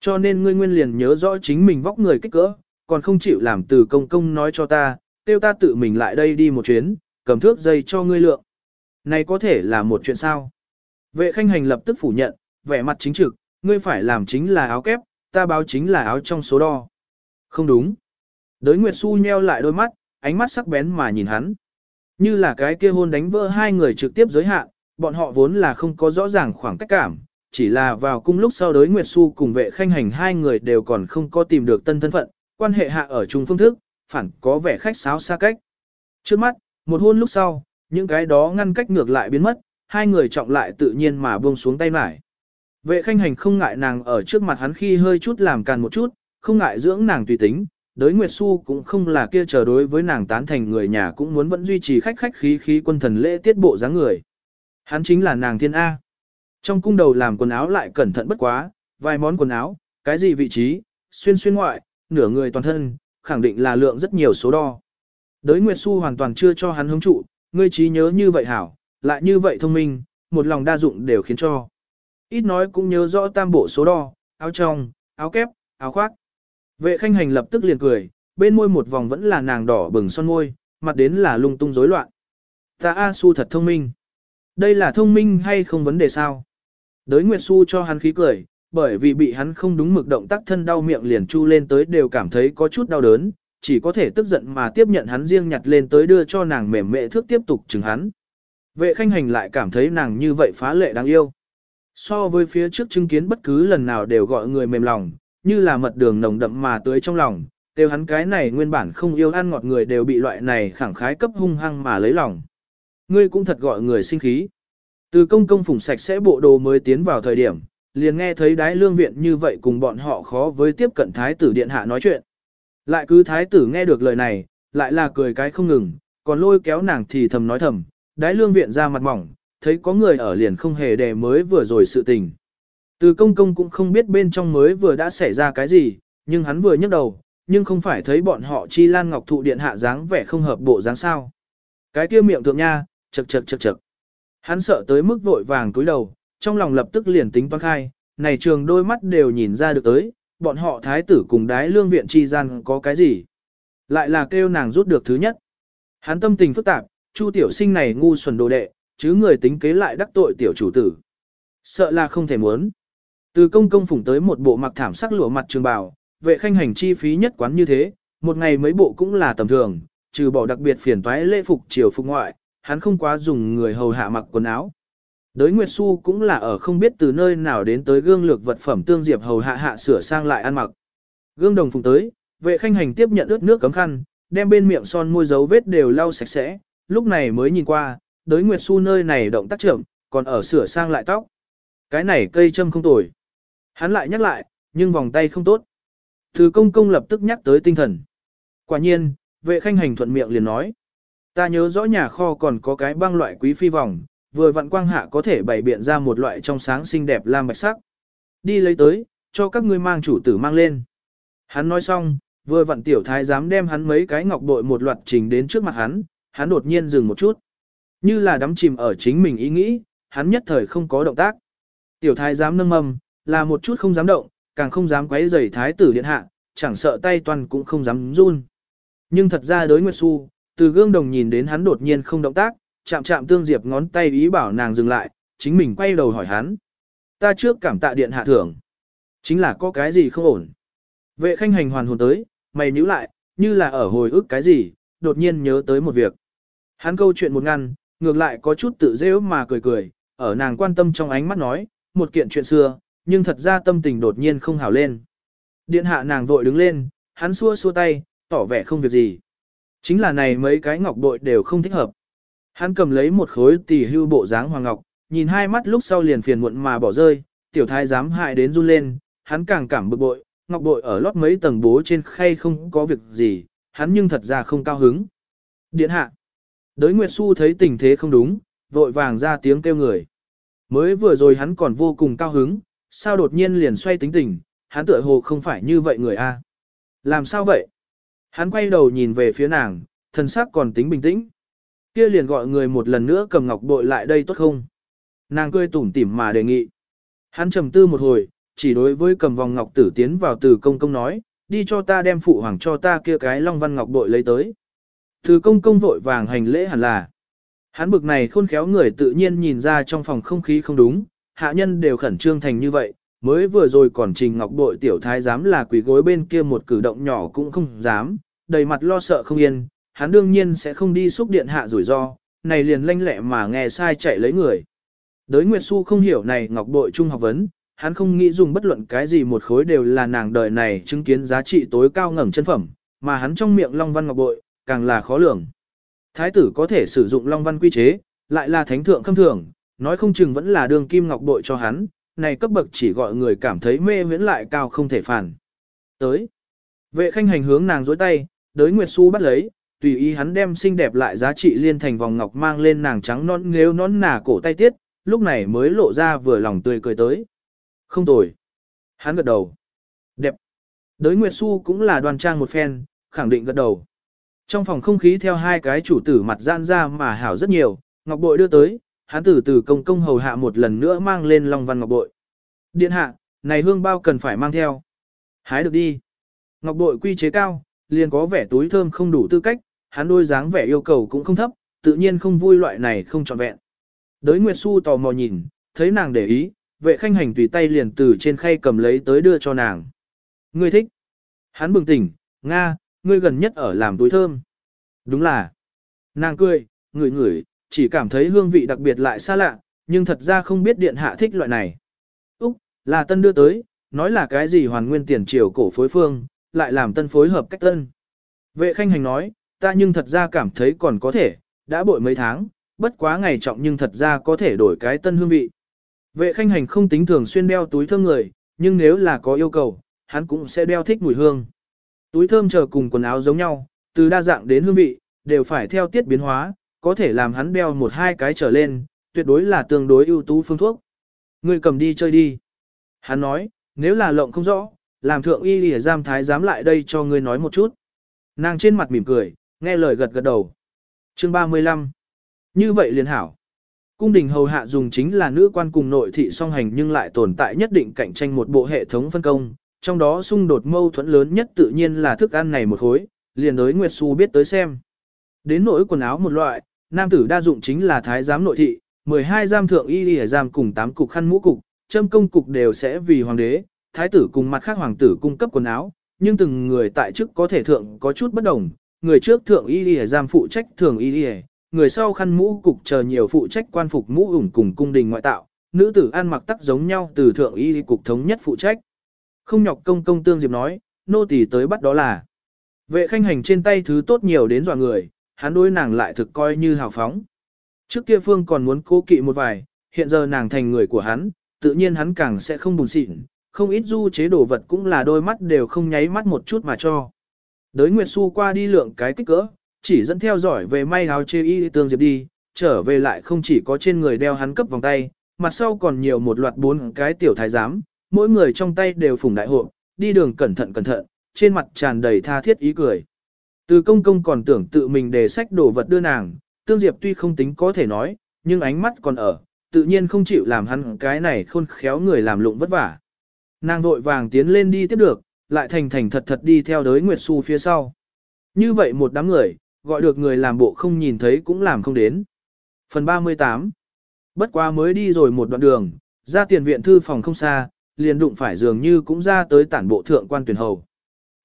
Cho nên ngươi nguyên liền nhớ rõ chính mình vóc người kích cỡ, còn không chịu làm từ công công nói cho ta, tiêu ta tự mình lại đây đi một chuyến, cầm thước dây cho ngươi lượng. Này có thể là một chuyện sao? Vệ khanh hành lập tức phủ nhận, vẻ mặt chính trực, ngươi phải làm chính là áo kép, ta báo chính là áo trong số đo. Không đúng. Đới Nguyệt Xu nheo lại đôi mắt, ánh mắt sắc bén mà nhìn hắn. Như là cái kia hôn đánh vỡ hai người trực tiếp giới hạn, bọn họ vốn là không có rõ ràng khoảng cách cảm, chỉ là vào cung lúc sau đối Nguyệt Xu cùng vệ khanh hành hai người đều còn không có tìm được tân thân phận, quan hệ hạ ở chung phương thức, phản có vẻ khách sáo xa cách. Trước mắt, một hôn lúc sau, những cái đó ngăn cách ngược lại biến mất, hai người trọng lại tự nhiên mà buông xuống tay mải. Vệ khanh hành không ngại nàng ở trước mặt hắn khi hơi chút làm càn một chút, không ngại dưỡng nàng tùy tính, đối Nguyệt Xu cũng không là kia chờ đối với nàng tán thành người nhà cũng muốn vẫn duy trì khách khách khí khí quân thần lễ tiết bộ dáng người. Hắn chính là nàng thiên A. Trong cung đầu làm quần áo lại cẩn thận bất quá, vài món quần áo, cái gì vị trí, xuyên xuyên ngoại, nửa người toàn thân, khẳng định là lượng rất nhiều số đo. Đới Nguyệt Xu hoàn toàn chưa cho hắn hứng trụ, ngươi trí nhớ như vậy hảo, lại như vậy thông minh, một lòng đa dụng đều khiến cho. Ít nói cũng nhớ rõ tam bộ số đo, áo trong, áo kép, áo khoác. Vệ khanh hành lập tức liền cười, bên môi một vòng vẫn là nàng đỏ bừng son môi, mặt đến là lung tung rối loạn. Ta A Su thật thông minh. Đây là thông minh hay không vấn đề sao? Đới Nguyệt Su cho hắn khí cười, bởi vì bị hắn không đúng mực động tác thân đau miệng liền chu lên tới đều cảm thấy có chút đau đớn, chỉ có thể tức giận mà tiếp nhận hắn riêng nhặt lên tới đưa cho nàng mềm mệ thước tiếp tục chừng hắn. Vệ khanh hành lại cảm thấy nàng như vậy phá lệ đáng yêu. So với phía trước chứng kiến bất cứ lần nào đều gọi người mềm lòng, như là mật đường nồng đậm mà tưới trong lòng, Tiêu hắn cái này nguyên bản không yêu ăn ngọt người đều bị loại này khẳng khái cấp hung hăng mà lấy lòng. Ngươi cũng thật gọi người sinh khí. Từ công công phủng sạch sẽ bộ đồ mới tiến vào thời điểm, liền nghe thấy đái lương viện như vậy cùng bọn họ khó với tiếp cận thái tử điện hạ nói chuyện. Lại cứ thái tử nghe được lời này, lại là cười cái không ngừng, còn lôi kéo nàng thì thầm nói thầm, đái lương viện ra mặt mỏng, thấy có người ở liền không hề đề mới vừa rồi sự tình. Từ công công cũng không biết bên trong mới vừa đã xảy ra cái gì, nhưng hắn vừa nhấc đầu, nhưng không phải thấy bọn họ chi lan ngọc thụ điện hạ dáng vẻ không hợp bộ dáng sao. Cái kia miệng thượng nha, chật chật chật chật. Hắn sợ tới mức vội vàng túi đầu, trong lòng lập tức liền tính toán khai, này trường đôi mắt đều nhìn ra được tới, bọn họ thái tử cùng đái lương viện chi gian có cái gì. Lại là kêu nàng rút được thứ nhất. Hắn tâm tình phức tạp, chu tiểu sinh này ngu xuẩn đồ đệ, chứ người tính kế lại đắc tội tiểu chủ tử. Sợ là không thể muốn. Từ công công phủng tới một bộ mặc thảm sắc lụa mặt trường bào, vệ khanh hành chi phí nhất quán như thế, một ngày mấy bộ cũng là tầm thường, trừ bỏ đặc biệt phiền toái lễ phục triều phục ngoại, hắn không quá dùng người hầu hạ mặc quần áo. Đới Nguyệt Xu cũng là ở không biết từ nơi nào đến tới gương lược vật phẩm tương diệp hầu hạ hạ sửa sang lại ăn mặc. Gương đồng phùng tới, vệ khanh hành tiếp nhận ướt nước cấm khăn, đem bên miệng son môi dấu vết đều lau sạch sẽ, lúc này mới nhìn qua, đới Nguyệt Xu nơi này động tác chậm, còn ở sửa sang lại tóc. Cái này cây châm không tồi. Hắn lại nhắc lại, nhưng vòng tay không tốt. Thứ công công lập tức nhắc tới tinh thần. Quả nhiên, vệ khanh hành thuận miệng liền nói. Ta nhớ rõ nhà kho còn có cái băng loại quý phi vòng, vừa vặn quang hạ có thể bày biện ra một loại trong sáng xinh đẹp lam bạch sắc. Đi lấy tới, cho các ngươi mang chủ tử mang lên. Hắn nói xong, vừa vặn tiểu thái dám đem hắn mấy cái ngọc bội một loạt trình đến trước mặt hắn, hắn đột nhiên dừng một chút. Như là đắm chìm ở chính mình ý nghĩ, hắn nhất thời không có động tác. Tiểu thái dám nâng mầm, là một chút không dám động, càng không dám quấy rầy thái tử điện hạ, chẳng sợ tay toàn cũng không dám run. Nhưng thật ra đối Nguyệt Xu, từ gương đồng nhìn đến hắn đột nhiên không động tác, chạm chạm tương diệp ngón tay ý bảo nàng dừng lại, chính mình quay đầu hỏi hắn. Ta trước cảm tạ điện hạ thưởng. Chính là có cái gì không ổn. Vệ khanh hành hoàn hồn tới, mày nhíu lại, như là ở hồi ức cái gì, đột nhiên nhớ tới một việc. Hắn câu chuyện một ngăn, ngược lại có chút tự dễ mà cười cười, ở nàng quan tâm trong ánh mắt nói, một kiện chuyện xưa, nhưng thật ra tâm tình đột nhiên không hào lên. Điện hạ nàng vội đứng lên, hắn xua xua tay, tỏ vẻ không việc gì. Chính là này mấy cái ngọc bội đều không thích hợp. Hắn cầm lấy một khối tỷ hưu bộ dáng hoàng ngọc, nhìn hai mắt lúc sau liền phiền muộn mà bỏ rơi, tiểu thái dám hại đến run lên, hắn càng cảm bực bội, ngọc bội ở lót mấy tầng bố trên khay không có việc gì, hắn nhưng thật ra không cao hứng. Điện hạ. Đới Nguyệt Xu thấy tình thế không đúng, vội vàng ra tiếng kêu người. Mới vừa rồi hắn còn vô cùng cao hứng, sao đột nhiên liền xoay tính tình, hắn tựa hồ không phải như vậy người a. Làm sao vậy? Hắn quay đầu nhìn về phía nàng, thần sắc còn tính bình tĩnh. Kia liền gọi người một lần nữa cầm ngọc bội lại đây tốt không? Nàng cười tủm tỉm mà đề nghị. Hắn trầm tư một hồi, chỉ đối với cầm vòng ngọc tử tiến vào từ công công nói, đi cho ta đem phụ hoàng cho ta kia cái long văn ngọc bội lấy tới. Từ công công vội vàng hành lễ hẳn là. Hắn bực này khôn khéo người tự nhiên nhìn ra trong phòng không khí không đúng, hạ nhân đều khẩn trương thành như vậy, mới vừa rồi còn trình ngọc bội tiểu thái dám là quỷ gối bên kia một cử động nhỏ cũng không dám, đầy mặt lo sợ không yên, hắn đương nhiên sẽ không đi xúc điện hạ rủi ro, này liền lanh lẹ mà nghe sai chạy lấy người. Đới Nguyệt Xu không hiểu này ngọc bội trung học vấn, hắn không nghĩ dùng bất luận cái gì một khối đều là nàng đời này chứng kiến giá trị tối cao ngẩng chân phẩm, mà hắn trong miệng Long Văn Ngọc Bội, càng là khó lường. Thái tử có thể sử dụng Long Văn quy chế, lại là thánh thượng khâm thường, nói không chừng vẫn là đường kim ngọc bội cho hắn, này cấp bậc chỉ gọi người cảm thấy mê miễn lại cao không thể phản. Tới, vệ khanh hành hướng nàng dối tay, đới Nguyệt Xu bắt lấy, tùy ý hắn đem xinh đẹp lại giá trị liên thành vòng ngọc mang lên nàng trắng non nếu nón nà cổ tay tiết, lúc này mới lộ ra vừa lòng tươi cười tới. Không tồi. Hắn gật đầu. Đẹp. Đới Nguyệt Xu cũng là đoan trang một phen, khẳng định gật đầu. Trong phòng không khí theo hai cái chủ tử mặt gian ra mà hảo rất nhiều, ngọc bội đưa tới, hắn từ từ công công hầu hạ một lần nữa mang lên long văn ngọc bội. Điện hạ, này hương bao cần phải mang theo. Hái được đi. Ngọc bội quy chế cao, liền có vẻ túi thơm không đủ tư cách, hắn đôi dáng vẻ yêu cầu cũng không thấp, tự nhiên không vui loại này không trọn vẹn. Đới Nguyệt Xu tò mò nhìn, thấy nàng để ý, vệ khanh hành tùy tay liền từ trên khay cầm lấy tới đưa cho nàng. Ngươi thích. Hắn bừng tỉnh, Nga, ngươi gần nhất ở làm túi thơm. Đúng là. Nàng cười, ngửi ngửi, chỉ cảm thấy hương vị đặc biệt lại xa lạ, nhưng thật ra không biết điện hạ thích loại này. Úc, là tân đưa tới, nói là cái gì hoàn nguyên tiền triều cổ phối phương, lại làm tân phối hợp cách tân. Vệ khanh hành nói, ta nhưng thật ra cảm thấy còn có thể, đã bội mấy tháng, bất quá ngày trọng nhưng thật ra có thể đổi cái tân hương vị. Vệ khanh hành không tính thường xuyên đeo túi thơm người, nhưng nếu là có yêu cầu, hắn cũng sẽ đeo thích mùi hương. Túi thơm chờ cùng quần áo giống nhau, từ đa dạng đến hương vị, đều phải theo tiết biến hóa, có thể làm hắn đeo một hai cái trở lên, tuyệt đối là tương đối ưu tú phương thuốc. Người cầm đi chơi đi. Hắn nói, nếu là lộng không rõ, làm thượng y lìa giam thái dám lại đây cho ngươi nói một chút. Nàng trên mặt mỉm cười, nghe lời gật gật đầu. Chương 35 Như vậy liền hảo. Cung đình hầu hạ dùng chính là nữ quan cùng nội thị song hành nhưng lại tồn tại nhất định cạnh tranh một bộ hệ thống phân công, trong đó xung đột mâu thuẫn lớn nhất tự nhiên là thức ăn này một khối, liền đối Nguyệt Xu biết tới xem. Đến nỗi quần áo một loại, nam tử đa dụng chính là thái giám nội thị, 12 giam thượng y lìa giam cùng 8 cục khăn mũ cục, châm công cục đều sẽ vì hoàng đế, thái tử cùng mặt khác hoàng tử cung cấp quần áo, nhưng từng người tại chức có thể thượng có chút bất đồng, người trước thượng y lìa giam phụ trách thường y lìa, người sau khăn mũ cục chờ nhiều phụ trách quan phục mũ ủng cùng cung đình ngoại tạo, nữ tử ăn mặc tắc giống nhau từ thượng y cục thống nhất phụ trách. Không nhọc công công tương diệp nói, nô tỳ tới bắt đó là. Vệ khanh hành trên tay thứ tốt nhiều đến dọa người, hắn đối nàng lại thực coi như hào phóng. Trước kia phương còn muốn cố kỵ một vài, hiện giờ nàng thành người của hắn, tự nhiên hắn càng sẽ không buồn xịn, không ít du chế đồ vật cũng là đôi mắt đều không nháy mắt một chút mà cho. Đới Nguyệt Xu qua đi lượng cái kích cỡ, chỉ dẫn theo dõi về may áo chê y tương diệp đi, trở về lại không chỉ có trên người đeo hắn cấp vòng tay, mặt sau còn nhiều một loạt bốn cái tiểu thái giám, mỗi người trong tay đều phủng đại hộ, đi đường cẩn thận cẩn thận, trên mặt tràn đầy tha thiết ý cười. Từ công công còn tưởng tự mình để sách đồ vật đưa nàng, tương diệp tuy không tính có thể nói, nhưng ánh mắt còn ở, tự nhiên không chịu làm hắn cái này khôn khéo người làm lụng vất vả. Nàng vội vàng tiến lên đi tiếp được, lại thành thành thật thật đi theo đới Nguyệt Xu phía sau. Như vậy một đám người, gọi được người làm bộ không nhìn thấy cũng làm không đến. Phần 38 Bất quá mới đi rồi một đoạn đường, ra tiền viện thư phòng không xa, liền đụng phải dường như cũng ra tới tản bộ thượng quan tuyển hầu.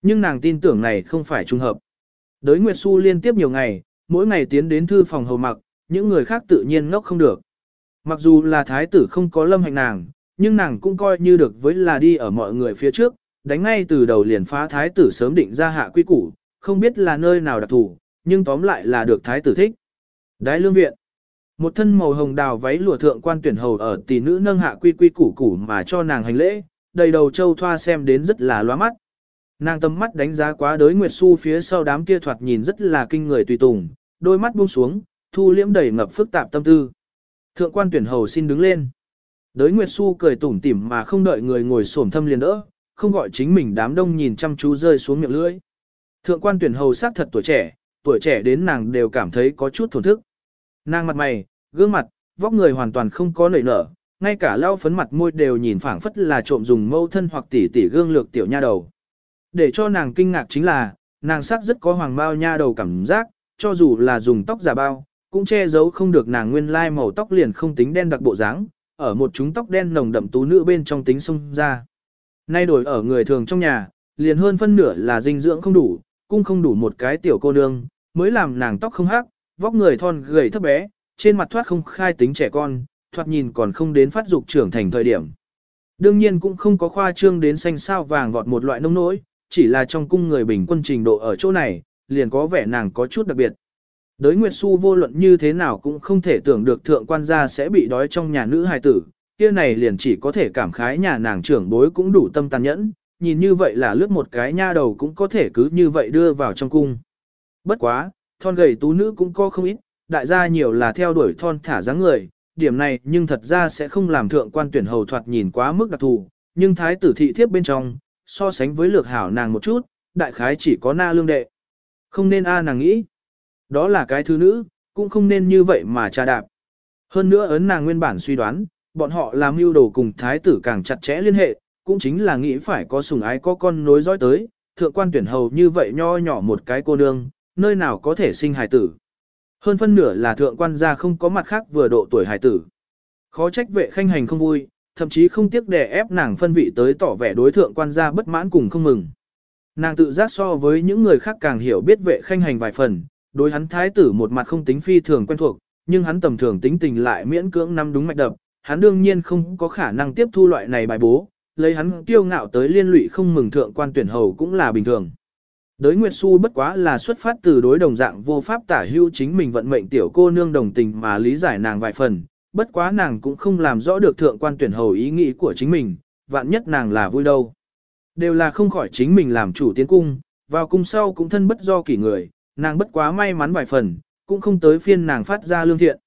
Nhưng nàng tin tưởng này không phải trùng hợp. Đới Nguyệt Xu liên tiếp nhiều ngày, mỗi ngày tiến đến thư phòng hầu mặc, những người khác tự nhiên ngốc không được. Mặc dù là thái tử không có lâm hành nàng, nhưng nàng cũng coi như được với là đi ở mọi người phía trước, đánh ngay từ đầu liền phá thái tử sớm định ra hạ quy củ, không biết là nơi nào đặc thủ, nhưng tóm lại là được thái tử thích. Đái lương viện. Một thân màu hồng đào váy lụa thượng quan tuyển hầu ở tỷ nữ nâng hạ quy quy củ củ mà cho nàng hành lễ, đầy đầu châu thoa xem đến rất là loa mắt. Nàng tầm mắt đánh giá quá đới Nguyệt Xu phía sau đám kia thoạt nhìn rất là kinh người tùy tùng, đôi mắt buông xuống, thu liễm đầy ngập phức tạp tâm tư. Thượng quan tuyển hầu xin đứng lên. Đới Nguyệt Xu cười tủm tỉm mà không đợi người ngồi xổm thâm liền đỡ, không gọi chính mình đám đông nhìn chăm chú rơi xuống miệng lưỡi. Thượng quan tuyển hầu sắc thật tuổi trẻ, tuổi trẻ đến nàng đều cảm thấy có chút thổn thức. Nàng mặt mày, gương mặt, vóc người hoàn toàn không có nảy nở, ngay cả lau phấn mặt môi đều nhìn phảng phất là trộm dùng mâu thân hoặc tỉ tỉ gương lược tiểu nha đầu. Để cho nàng kinh ngạc chính là, nàng sắc rất có hoàng bao nha đầu cảm giác, cho dù là dùng tóc giả bao, cũng che giấu không được nàng nguyên lai màu tóc liền không tính đen đặc bộ dáng, ở một chúng tóc đen nồng đậm tú nữ bên trong tính xông ra. Nay đổi ở người thường trong nhà, liền hơn phân nửa là dinh dưỡng không đủ, cung không đủ một cái tiểu cô nương, mới làm nàng tóc không hắc, vóc người thon gầy thấp bé, trên mặt thoát không khai tính trẻ con, thoạt nhìn còn không đến phát dục trưởng thành thời điểm. Đương nhiên cũng không có khoa trương đến xanh sao vàng vọt một loại nông nỗi, chỉ là trong cung người bình quân trình độ ở chỗ này, liền có vẻ nàng có chút đặc biệt. Đới Nguyệt Xu vô luận như thế nào cũng không thể tưởng được thượng quan gia sẽ bị đói trong nhà nữ hài tử, kia này liền chỉ có thể cảm khái nhà nàng trưởng bối cũng đủ tâm tàn nhẫn, nhìn như vậy là lướt một cái nha đầu cũng có thể cứ như vậy đưa vào trong cung. Bất quá, thon gầy tú nữ cũng có không ít, đại gia nhiều là theo đuổi thon thả dáng người, điểm này nhưng thật ra sẽ không làm thượng quan tuyển hầu thoạt nhìn quá mức đặc thù, nhưng thái tử thị thiếp bên trong, so sánh với lược hảo nàng một chút, đại khái chỉ có na lương đệ. Không nên a à nàng nghĩ. Đó là cái thứ nữ, cũng không nên như vậy mà trà đạp. Hơn nữa ấn nàng nguyên bản suy đoán, bọn họ làm mưu đồ cùng thái tử càng chặt chẽ liên hệ, cũng chính là nghĩ phải có sùng ái có con nối dõi tới, thượng quan tuyển hầu như vậy nho nhỏ một cái cô nương, nơi nào có thể sinh hài tử. Hơn phân nửa là thượng quan gia không có mặt khác vừa độ tuổi hài tử. Khó trách vệ khanh hành không vui, thậm chí không tiếc đè ép nàng phân vị tới tỏ vẻ đối thượng quan gia bất mãn cùng không mừng. Nàng tự giác so với những người khác càng hiểu biết vệ khanh hành vài phần, đối hắn thái tử một mặt không tính phi thường quen thuộc, nhưng hắn tầm thường tính tình lại miễn cưỡng năm đúng mạch đập, hắn đương nhiên không có khả năng tiếp thu loại này bài bố, lấy hắn kiêu ngạo tới liên lụy không mừng thượng quan tuyển hầu cũng là bình thường. Đới Nguyệt Xu bất quá là xuất phát từ đối đồng dạng vô pháp tả hưu chính mình vận mệnh tiểu cô nương đồng tình mà lý giải nàng vài phần, bất quá nàng cũng không làm rõ được thượng quan tuyển hầu ý nghĩ của chính mình, vạn nhất nàng là vui đâu. Đều là không khỏi chính mình làm chủ tiến cung, vào cung sau cũng thân bất do kỷ người, nàng bất quá may mắn vài phần, cũng không tới phiên nàng phát ra lương thiện.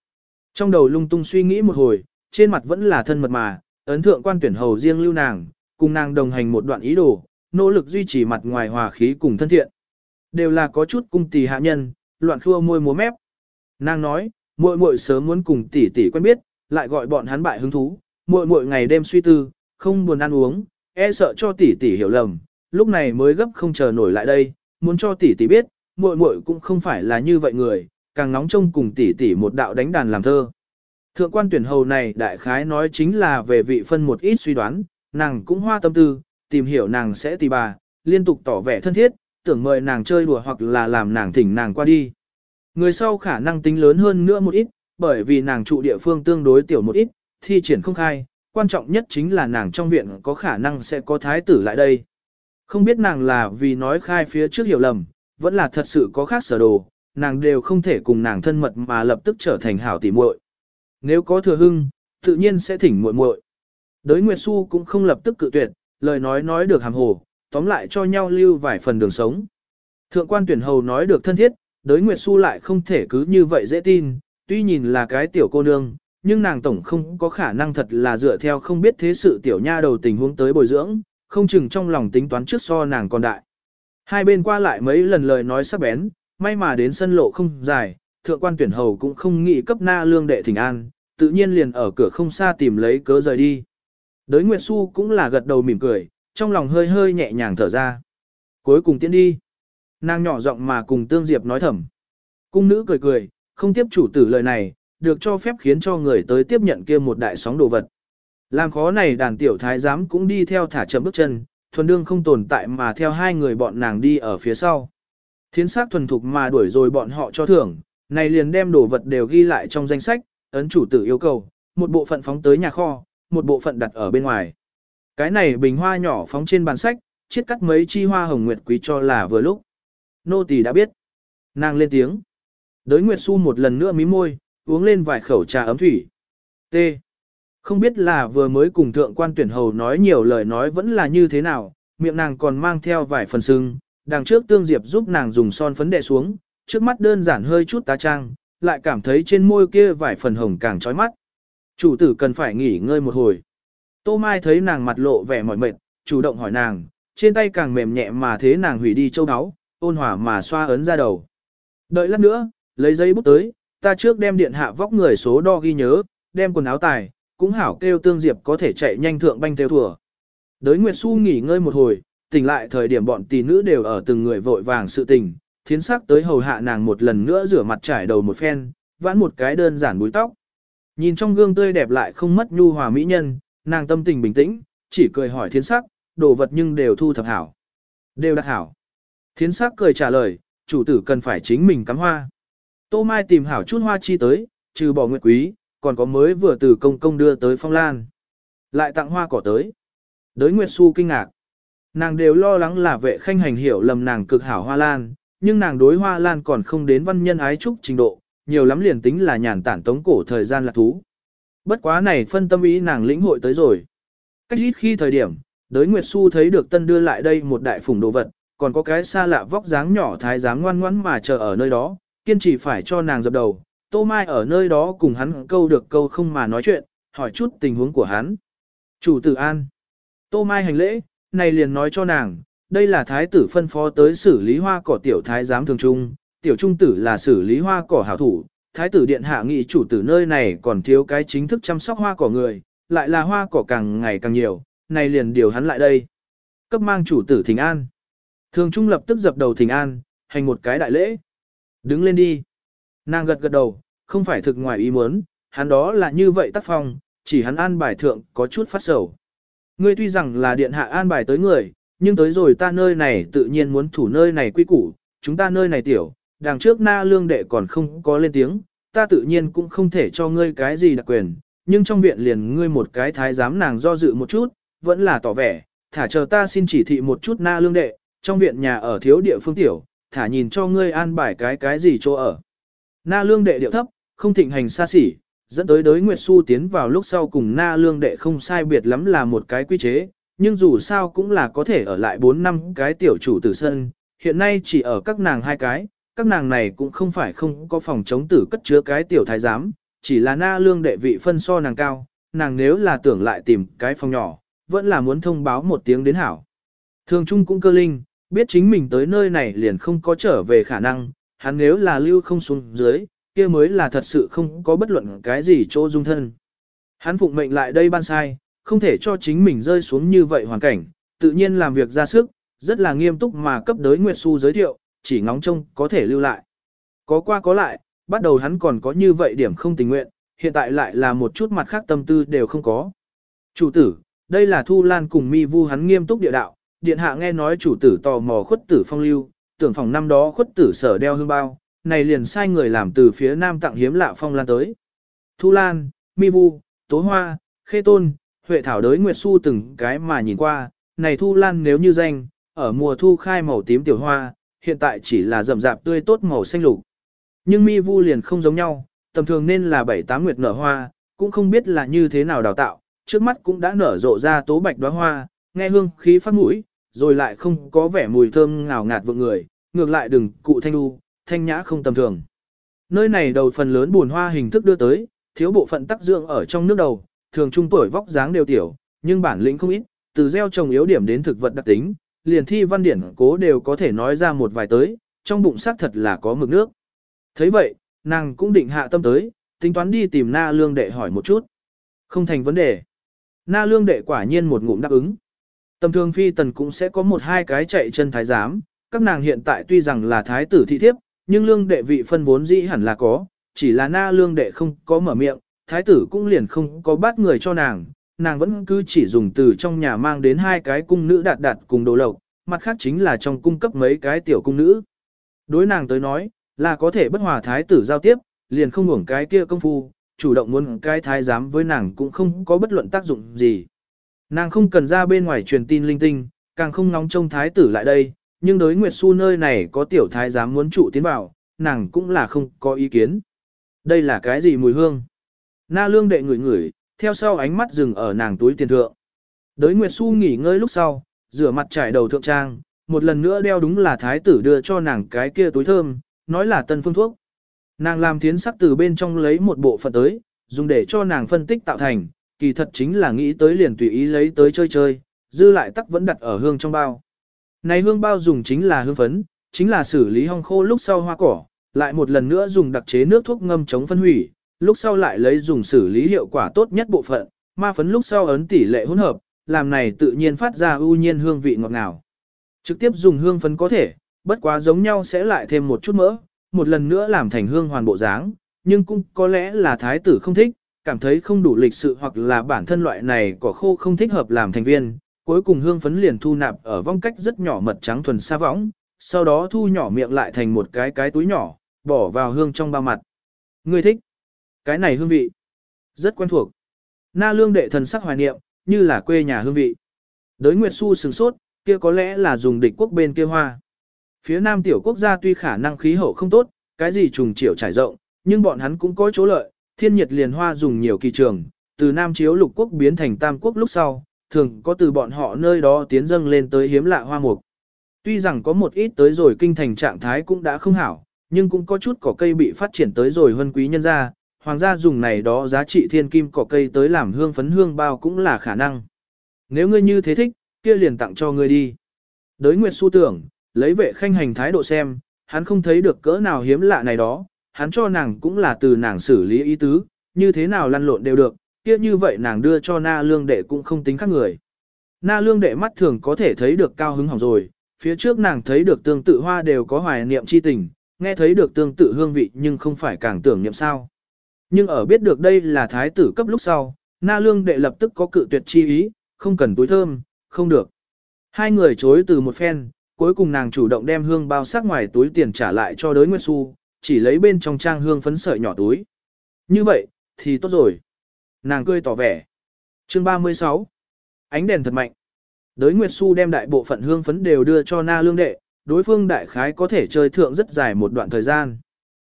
Trong đầu lung tung suy nghĩ một hồi, trên mặt vẫn là thân mật mà, ấn thượng quan tuyển hầu riêng lưu nàng, cùng nàng đồng hành một đoạn ý đồ, nỗ lực duy trì mặt ngoài hòa khí cùng thân thiện. Đều là có chút cung tỷ hạ nhân, loạn khua môi múa mép. Nàng nói, muội muội sớm muốn cùng tỷ tỷ quen biết, lại gọi bọn hắn bại hứng thú, muội muội ngày đêm suy tư, không buồn ăn uống, e sợ cho tỷ tỷ hiểu lầm, lúc này mới gấp không chờ nổi lại đây, muốn cho tỷ tỷ biết, muội muội cũng không phải là như vậy người, càng nóng trông cùng tỷ tỷ một đạo đánh đàn làm thơ. Thượng quan tuyển hầu này đại khái nói chính là về vị phân một ít suy đoán, nàng cũng hoa tâm tư, tìm hiểu nàng sẽ tì bà, liên tục tỏ vẻ thân thiết, tưởng mời nàng chơi đùa hoặc là làm nàng thỉnh nàng qua đi. Người sau khả năng tính lớn hơn nữa một ít, bởi vì nàng trụ địa phương tương đối tiểu một ít, thi triển không khai, quan trọng nhất chính là nàng trong viện có khả năng sẽ có thái tử lại đây. Không biết nàng là vì nói khai phía trước hiểu lầm, vẫn là thật sự có khác sở đồ, nàng đều không thể cùng nàng thân mật mà lập tức trở thành hảo tỉ muội. Nếu có thừa hưng, tự nhiên sẽ thỉnh muội muội. Đới Nguyệt Xu cũng không lập tức cự tuyệt, lời nói nói được hàm hồ, tóm lại cho nhau lưu vài phần đường sống. Thượng quan tuyển hầu nói được thân thiết, đới Nguyệt Xu lại không thể cứ như vậy dễ tin, tuy nhìn là cái tiểu cô nương, nhưng nàng tổng không có khả năng thật là dựa theo không biết thế sự tiểu nha đầu tình huống tới bồi dưỡng, không chừng trong lòng tính toán trước so nàng còn đại. Hai bên qua lại mấy lần lời nói sắc bén, may mà đến sân lộ không dài, thượng quan tuyển hầu cũng không nghĩ cấp na lương đệ thỉnh an, tự nhiên liền ở cửa không xa tìm lấy cớ rời đi. Đới Nguyệt Xu cũng là gật đầu mỉm cười, trong lòng hơi hơi nhẹ nhàng thở ra. Cuối cùng tiến đi. Nàng nhỏ giọng mà cùng Tương Diệp nói thầm. Cung nữ cười cười, không tiếp chủ tử lời này, được cho phép khiến cho người tới tiếp nhận kia một đại sóng đồ vật. Làm khó này đàn tiểu thái giám cũng đi theo thả chậm bước chân, thuần đương không tồn tại mà theo hai người bọn nàng đi ở phía sau. Thiến sát thuần thục mà đuổi rồi bọn họ cho thưởng, này liền đem đồ vật đều ghi lại trong danh sách, ấn chủ tử yêu cầu, một bộ phận phóng tới nhà kho, một bộ phận đặt ở bên ngoài. Cái này bình hoa nhỏ phóng trên bàn sách, chiết cắt mấy chi hoa hồng nguyệt quý cho là vừa lúc. Nô tỳ đã biết. Nàng lên tiếng. Đới Nguyệt Xu một lần nữa mí môi, uống lên vài khẩu trà ấm thủy. T. Không biết là vừa mới cùng thượng quan tuyển hầu nói nhiều lời nói vẫn là như thế nào, miệng nàng còn mang theo vài phần sưng, đằng trước tương diệp giúp nàng dùng son phấn đệ xuống, trước mắt đơn giản hơi chút tá trang, lại cảm thấy trên môi kia vài phần hồng càng chói mắt. Chủ tử cần phải nghỉ ngơi một hồi. Tô Mai thấy nàng mặt lộ vẻ mỏi mệt, chủ động hỏi nàng, trên tay càng mềm nhẹ mà thế nàng hủy đi châu áo, ôn hòa mà xoa ấn ra đầu. Đợi lát nữa, lấy giấy bút tới, ta trước đem điện hạ vóc người số đo ghi nhớ, đem quần áo tài, cũng hảo kêu tương diệp có thể chạy nhanh thượng banh theo thừa. Đới Nguyệt Xu nghỉ ngơi một hồi, tỉnh lại thời điểm bọn tỷ nữ đều ở từng người vội vàng sự tình, thiến sắc tới hầu hạ nàng một lần nữa rửa mặt trải đầu một phen, vãn một cái đơn giản búi tóc. Nhìn trong gương tươi đẹp lại không mất nhu hòa mỹ nhân, nàng tâm tình bình tĩnh, chỉ cười hỏi thiến sắc, đồ vật nhưng đều thu thập hảo. Đều đặt hảo. Thiến sắc cười trả lời, chủ tử cần phải chính mình cắm hoa. Tô Mai tìm hảo chút hoa chi tới, trừ bỏ nguyệt quý, còn có mới vừa từ công công đưa tới phong lan. Lại tặng hoa cỏ tới. Đới Nguyệt Xu kinh ngạc. Nàng đều lo lắng là vệ khanh hành hiểu lầm nàng cực hảo hoa lan, nhưng nàng đối hoa lan còn không đến văn nhân ái trúc trình độ, nhiều lắm liền tính là nhàn tản tống cổ thời gian là thú. Bất quá này phân tâm ý nàng lĩnh hội tới rồi. Cách ít khi thời điểm, đới Nguyệt Xu thấy được tân đưa lại đây một đại phủng đồ vật, còn có cái xa lạ vóc dáng nhỏ thái dáng ngoan ngoãn mà chờ ở nơi đó, kiên trì phải cho nàng dập đầu. Tô Mai ở nơi đó cùng hắn câu được câu không mà nói chuyện, hỏi chút tình huống của hắn. Chủ tử An. Tô Mai hành lễ, này liền nói cho nàng, đây là thái tử phân phó tới xử lý hoa cỏ tiểu thái giám thường trung, tiểu trung tử là xử lý hoa cỏ hảo thủ, thái tử điện hạ nghị chủ tử nơi này còn thiếu cái chính thức chăm sóc hoa cỏ người, lại là hoa cỏ càng ngày càng nhiều, này liền điều hắn lại đây. Cấp mang chủ tử thỉnh an. Thường trung lập tức dập đầu thỉnh an, hành một cái đại lễ. Đứng lên đi. Nàng gật gật đầu, không phải thực ngoài ý muốn, hắn đó là như vậy tác phong, chỉ hắn an bài thượng có chút phát sầu. Ngươi tuy rằng là điện hạ an bài tới người, nhưng tới rồi ta nơi này tự nhiên muốn thủ nơi này quy củ, chúng ta nơi này tiểu, đằng trước na lương đệ còn không có lên tiếng, ta tự nhiên cũng không thể cho ngươi cái gì đặc quyền, nhưng trong viện liền ngươi một cái thái giám nàng do dự một chút, vẫn là tỏ vẻ, thả chờ ta xin chỉ thị một chút na lương đệ, trong viện nhà ở thiếu địa phương tiểu, thả nhìn cho ngươi an bài cái cái gì chỗ ở. Na lương đệ điệu thấp, không thịnh hành xa xỉ, dẫn tới đới Nguyệt Xu tiến vào lúc sau cùng na lương đệ không sai biệt lắm là một cái quy chế, nhưng dù sao cũng là có thể ở lại 4 năm cái tiểu chủ tử sân, hiện nay chỉ ở các nàng hai cái, các nàng này cũng không phải không có phòng chống tử cất chứa cái tiểu thái giám, chỉ là na lương đệ vị phân so nàng cao, nàng nếu là tưởng lại tìm cái phòng nhỏ, vẫn là muốn thông báo một tiếng đến hảo. Thường Trung cũng cơ linh, biết chính mình tới nơi này liền không có trở về khả năng, hắn nếu là lưu không xuống dưới, kia mới là thật sự không có bất luận cái gì chỗ dung thân. Hắn phụng mệnh lại đây ban sai, không thể cho chính mình rơi xuống như vậy hoàn cảnh, tự nhiên làm việc ra sức, rất là nghiêm túc mà cấp đới Nguyệt Xu giới thiệu, chỉ ngóng trông có thể lưu lại. Có qua có lại, bắt đầu hắn còn có như vậy điểm không tình nguyện, hiện tại lại là một chút mặt khác tâm tư đều không có. Chủ tử, đây là Thu Lan cùng mi vu hắn nghiêm túc địa đạo, điện hạ nghe nói chủ tử tò mò khuất tử phong lưu, tưởng phòng năm đó khuất tử sở đeo hương bao, này liền sai người làm từ phía nam tặng hiếm lạ phong lan tới. Thu Lan, mi vu, tố hoa, khê tôn, huệ thảo đới nguyệt su từng cái mà nhìn qua, này Thu Lan nếu như danh, ở mùa thu khai màu tím tiểu hoa, hiện tại chỉ là rậm rạp tươi tốt màu xanh lục. Nhưng mi vu liền không giống nhau, tầm thường nên là bảy tám nguyệt nở hoa, cũng không biết là như thế nào đào tạo, trước mắt cũng đã nở rộ ra tố bạch đóa hoa, nghe hương khí phát mũi, rồi lại không có vẻ mùi thơm ngào ngạt vượng người, ngược lại đừng cụ thanh đu, thanh nhã không tầm thường. Nơi này đầu phần lớn buồn hoa hình thức đưa tới, thiếu bộ phận tác dưỡng ở trong nước đầu, thường trung tuổi vóc dáng đều tiểu, nhưng bản lĩnh không ít, từ gieo trồng yếu điểm đến thực vật đặc tính, liền thi văn điển cố đều có thể nói ra một vài tới, trong bụng xác thật là có mực nước. thấy vậy, nàng cũng định hạ tâm tới, tính toán đi tìm na lương đệ hỏi một chút. Không thành vấn đề. Na lương đệ quả nhiên một ngụm đáp ứng. Tầm thường phi tần cũng sẽ có một hai cái chạy chân thái giám, các nàng hiện tại tuy rằng là thái tử thị thiếp, nhưng lương đệ vị phân vốn dĩ hẳn là có, chỉ là na lương đệ không có mở miệng, thái tử cũng liền không có bắt người cho nàng, nàng vẫn cứ chỉ dùng từ trong nhà mang đến hai cái cung nữ đạt đạt cùng đồ lộc, mặt khác chính là trong cung cấp mấy cái tiểu cung nữ. Đối nàng tới nói, là có thể bất hòa thái tử giao tiếp, liền không hưởng cái kia công phu, chủ động muốn cái thái giám với nàng cũng không có bất luận tác dụng gì. Nàng không cần ra bên ngoài truyền tin linh tinh, càng không nóng trông thái tử lại đây, nhưng đối Nguyệt Xu nơi này có tiểu thái giám muốn trụ tiến vào, nàng cũng là không có ý kiến. Đây là cái gì mùi hương? Na lương đệ ngửi ngửi, theo sau ánh mắt dừng ở nàng túi tiền thượng. Đới Nguyệt Xu nghỉ ngơi lúc sau, rửa mặt trải đầu thượng trang, một lần nữa đeo đúng là thái tử đưa cho nàng cái kia túi thơm, nói là tân phương thuốc. Nàng làm thiến sắc từ bên trong lấy một bộ phận tới, dùng để cho nàng phân tích tạo thành, kỳ thật chính là nghĩ tới liền tùy ý lấy tới chơi chơi, dư lại tắc vẫn đặt ở hương trong bao. Này hương bao dùng chính là hương phấn, chính là xử lý hong khô lúc sau hoa cỏ, lại một lần nữa dùng đặc chế nước thuốc ngâm chống phân hủy, lúc sau lại lấy dùng xử lý hiệu quả tốt nhất bộ phận, ma phấn lúc sau ấn tỷ lệ hỗn hợp, làm này tự nhiên phát ra ưu nhiên hương vị ngọt ngào. Trực tiếp dùng hương phấn có thể, bất quá giống nhau sẽ lại thêm một chút mỡ, một lần nữa làm thành hương hoàn bộ dáng, nhưng cũng có lẽ là thái tử không thích, cảm thấy không đủ lịch sự hoặc là bản thân loại này cỏ khô không thích hợp làm thành viên, cuối cùng hương phấn liền thu nạp ở vong cách rất nhỏ mật trắng thuần sa võng, sau đó thu nhỏ miệng lại thành một cái cái túi nhỏ, bỏ vào hương trong bao mặt. Ngươi thích cái này hương vị. Rất quen thuộc. Na lương đệ thần sắc hoài niệm, như là quê nhà hương vị. Đới Nguyệt Xu sừng sốt, kia có lẽ là dùng địch quốc bên kia hoa. Phía nam tiểu quốc gia tuy khả năng khí hậu không tốt, cái gì trùng triệu trải rộng, nhưng bọn hắn cũng có chỗ lợi, thiên nhiệt liền hoa dùng nhiều kỳ trường, từ nam chiếu lục quốc biến thành tam quốc lúc sau, thường có từ bọn họ nơi đó tiến dâng lên tới hiếm lạ hoa mục. Tuy rằng có một ít tới rồi kinh thành trạng thái cũng đã không hảo, nhưng cũng có chút cỏ cây bị phát triển tới rồi hơn quý nhân gia, hoàng gia dùng này đó giá trị thiên kim cỏ cây tới làm hương phấn hương bao cũng là khả năng. Nếu ngươi như thế thích, kia liền tặng cho ngươi đi. Đới Nguyệt su tưởng, lấy vệ khanh hành thái độ xem, hắn không thấy được cỡ nào hiếm lạ này đó, hắn cho nàng cũng là từ nàng xử lý ý tứ, như thế nào lăn lộn đều được, kia như vậy nàng đưa cho na lương đệ cũng không tính khác người. Na lương đệ mắt thường có thể thấy được cao hứng hỏng rồi, phía trước nàng thấy được tương tự hoa đều có hoài niệm chi tình, nghe thấy được tương tự hương vị nhưng không phải càng tưởng niệm sao. Nhưng ở biết được đây là thái tử cấp lúc sau, na lương đệ lập tức có cự tuyệt chi ý, không cần túi thơm, không được. Hai người chối từ một phen, cuối cùng nàng chủ động đem hương bao sắc ngoài túi tiền trả lại cho đới Nguyệt Xu, chỉ lấy bên trong trang hương phấn sợi nhỏ túi. Như vậy, thì tốt rồi. Nàng cười tỏ vẻ. Chương 36 Ánh đèn thật mạnh. Đới Nguyệt Xu đem đại bộ phận hương phấn đều đưa cho Na Lương Đệ, đối phương đại khái có thể chơi thượng rất dài một đoạn thời gian.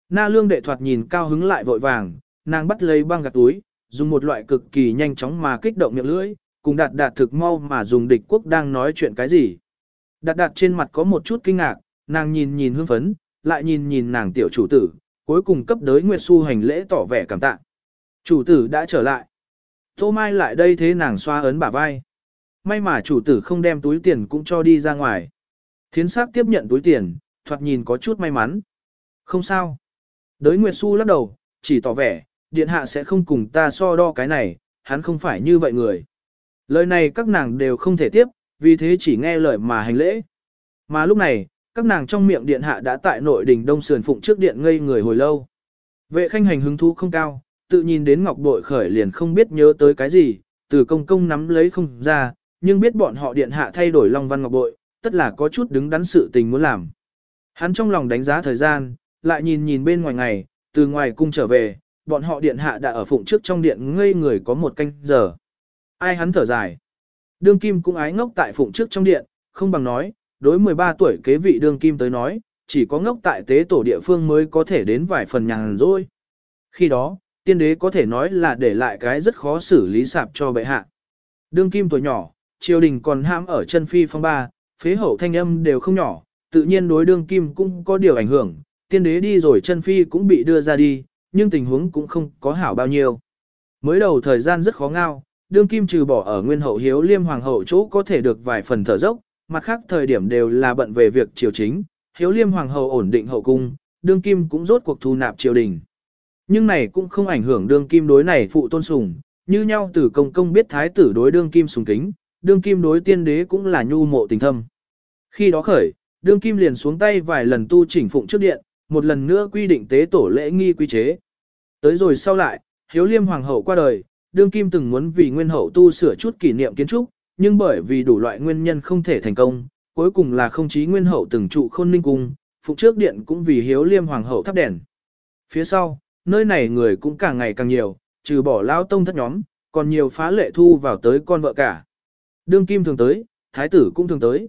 Na Lương Đệ thoạt nhìn cao hứng lại vội vàng, nàng bắt lấy băng gạt túi, dùng một loại cực kỳ nhanh chóng mà kích động miệng lưỡi, cùng đạt đạt thực mau mà dùng địch quốc đang nói chuyện cái gì. Đạt đạt trên mặt có một chút kinh ngạc, nàng nhìn nhìn hương phấn, lại nhìn nhìn nàng tiểu chủ tử, cuối cùng cấp đới Nguyệt Xu hành lễ tỏ vẻ cảm tạ. Chủ tử đã trở lại. Tô Mai lại đây thế nàng xoa ấn bả vai. May mà chủ tử không đem túi tiền cũng cho đi ra ngoài. Thiến sắc tiếp nhận túi tiền, thoạt nhìn có chút may mắn. Không sao. Đới Nguyệt Xu lắc đầu, chỉ tỏ vẻ, điện hạ sẽ không cùng ta so đo cái này, hắn không phải như vậy người. Lời này các nàng đều không thể tiếp, vì thế chỉ nghe lời mà hành lễ. Mà lúc này, các nàng trong miệng điện hạ đã tại nội đình đông sườn phụng trước điện ngây người hồi lâu. Vệ khanh hành hứng thú không cao, tự nhìn đến ngọc bội khởi liền không biết nhớ tới cái gì, từ công công nắm lấy không ra, nhưng biết bọn họ điện hạ thay đổi long văn ngọc bội, tất là có chút đứng đắn sự tình muốn làm. Hắn trong lòng đánh giá thời gian, lại nhìn nhìn bên ngoài ngày, từ ngoài cung trở về, bọn họ điện hạ đã ở phụng trước trong điện ngây người có một canh giờ. Ai hắn thở dài. Đương kim cũng ái ngốc tại phụng trước trong điện, không bằng nói, đối 13 tuổi kế vị đương kim tới nói, chỉ có ngốc tại tế tổ địa phương mới có thể đến vài phần nhàn rồi. Khi đó, tiên đế có thể nói là để lại cái rất khó xử lý sạp cho bệ hạ. Đương kim tuổi nhỏ, triều đình còn hãm ở chân phi phong ba, phế hậu thanh âm đều không nhỏ, tự nhiên đối đương kim cũng có điều ảnh hưởng, tiên đế đi rồi chân phi cũng bị đưa ra đi, nhưng tình huống cũng không có hảo bao nhiêu. Mới đầu thời gian rất khó ngao, đương kim trừ bỏ ở nguyên hậu hiếu liêm hoàng hậu chỗ có thể được vài phần thở dốc, mặt khác thời điểm đều là bận về việc triều chính, hiếu liêm hoàng hậu ổn định hậu cung, đương kim cũng rốt cuộc thu nạp triều đình. Nhưng này cũng không ảnh hưởng đương kim đối này phụ tôn sùng, như nhau tử công công biết thái tử đối đương kim sùng kính, đương kim đối tiên đế cũng là nhu mộ tình thâm. Khi đó khởi, đương kim liền xuống tay vài lần tu chỉnh phụng trước điện, một lần nữa quy định tế tổ lễ nghi quy chế. Tới rồi sau lại, hiếu liêm hoàng hậu qua đời, đương kim từng muốn vì nguyên hậu tu sửa chút kỷ niệm kiến trúc, nhưng bởi vì đủ loại nguyên nhân không thể thành công, cuối cùng là không chí nguyên hậu từng trụ khôn ninh cung, phụ trước điện cũng vì hiếu liêm hoàng hậu thắp đèn. Phía sau, nơi này người cũng càng ngày càng nhiều, trừ bỏ lao tông thất nhóm, còn nhiều phá lệ thu vào tới con vợ cả. Đương kim thường tới, thái tử cũng thường tới.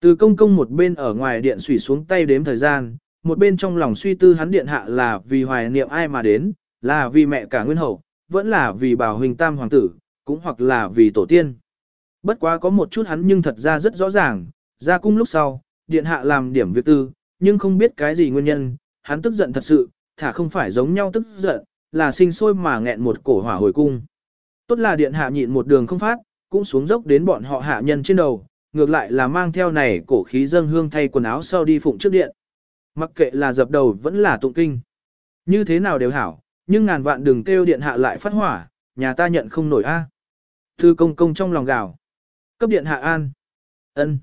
Từ công công một bên ở ngoài điện xủy xuống tay đếm thời gian, một bên trong lòng suy tư hắn điện hạ là vì hoài niệm ai mà đến, là vì mẹ cả nguyên hậu, vẫn là vì bảo huỳnh tam hoàng tử, cũng hoặc là vì tổ tiên. Bất quá có một chút hắn nhưng thật ra rất rõ ràng, ra cung lúc sau, điện hạ làm điểm việc tư, nhưng không biết cái gì nguyên nhân, hắn tức giận thật sự, thả không phải giống nhau tức giận, là sinh sôi mà nghẹn một cổ hỏa hồi cung. Tốt là điện hạ nhịn một đường không phát, cũng xuống dốc đến bọn họ hạ nhân trên đầu, ngược lại là mang theo này cổ khí dâng hương thay quần áo sau đi phụng trước điện. Mặc kệ là dập đầu vẫn là tụng kinh. Như thế nào đều hảo, nhưng ngàn vạn đừng kêu điện hạ lại phát hỏa, nhà ta nhận không nổi a. Thư công công trong lòng gào. Cấp điện hạ an. ân.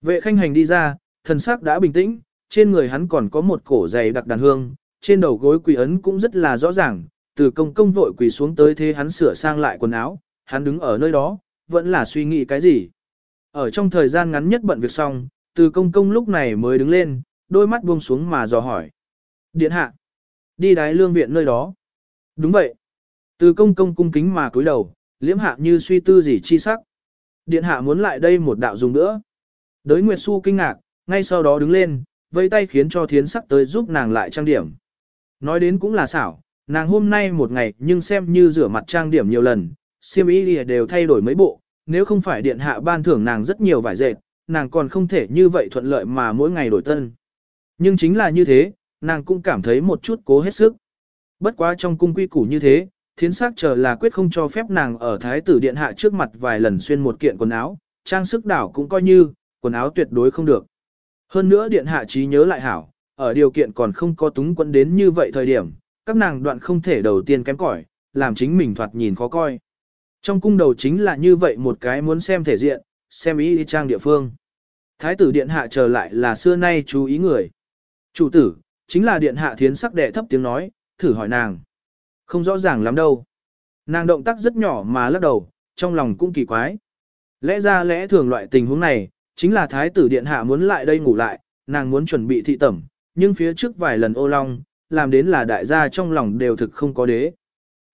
Vệ khanh hành đi ra, thần sắc đã bình tĩnh, trên người hắn còn có một cổ dày đặc đàn hương, trên đầu gối quỳ ấn cũng rất là rõ ràng, từ công công vội quỳ xuống tới thế hắn sửa sang lại quần áo, hắn đứng ở nơi đó, vẫn là suy nghĩ cái gì. Ở trong thời gian ngắn nhất bận việc xong, từ công công lúc này mới đứng lên, đôi mắt buông xuống mà dò hỏi. Điện hạ, đi đái lương viện nơi đó. Đúng vậy. Từ công công cung kính mà cúi đầu, liễm hạ như suy tư gì chi sắc. Điện hạ muốn lại đây một đạo dùng nữa. Đới Nguyệt Xu kinh ngạc, ngay sau đó đứng lên, vây tay khiến cho thiến sắc tới giúp nàng lại trang điểm. Nói đến cũng là xảo, nàng hôm nay một ngày nhưng xem như rửa mặt trang điểm nhiều lần, siêm y đều thay đổi mấy bộ, nếu không phải điện hạ ban thưởng nàng rất nhiều vải dệt, nàng còn không thể như vậy thuận lợi mà mỗi ngày đổi tân. Nhưng chính là như thế, nàng cũng cảm thấy một chút cố hết sức. Bất quá trong cung quy củ như thế, thiến sắc chờ là quyết không cho phép nàng ở thái tử điện hạ trước mặt vài lần xuyên một kiện quần áo, trang sức đảo cũng coi như, quần áo tuyệt đối không được. Hơn nữa điện hạ trí nhớ lại hảo, ở điều kiện còn không có túng quân đến như vậy thời điểm, các nàng đoạn không thể đầu tiên kém cỏi, làm chính mình thoạt nhìn khó coi. Trong cung đầu chính là như vậy một cái muốn xem thể diện, xem ý trang địa phương. Thái tử điện hạ trở lại là xưa nay chú ý người. Chủ tử, chính là điện hạ thiến sắc đệ thấp tiếng nói, thử hỏi nàng. Không rõ ràng lắm đâu. Nàng động tác rất nhỏ mà lắc đầu, trong lòng cũng kỳ quái. Lẽ ra lẽ thường loại tình huống này, chính là thái tử điện hạ muốn lại đây ngủ lại, nàng muốn chuẩn bị thị tẩm, nhưng phía trước vài lần ô long, làm đến là đại gia trong lòng đều thực không có đế.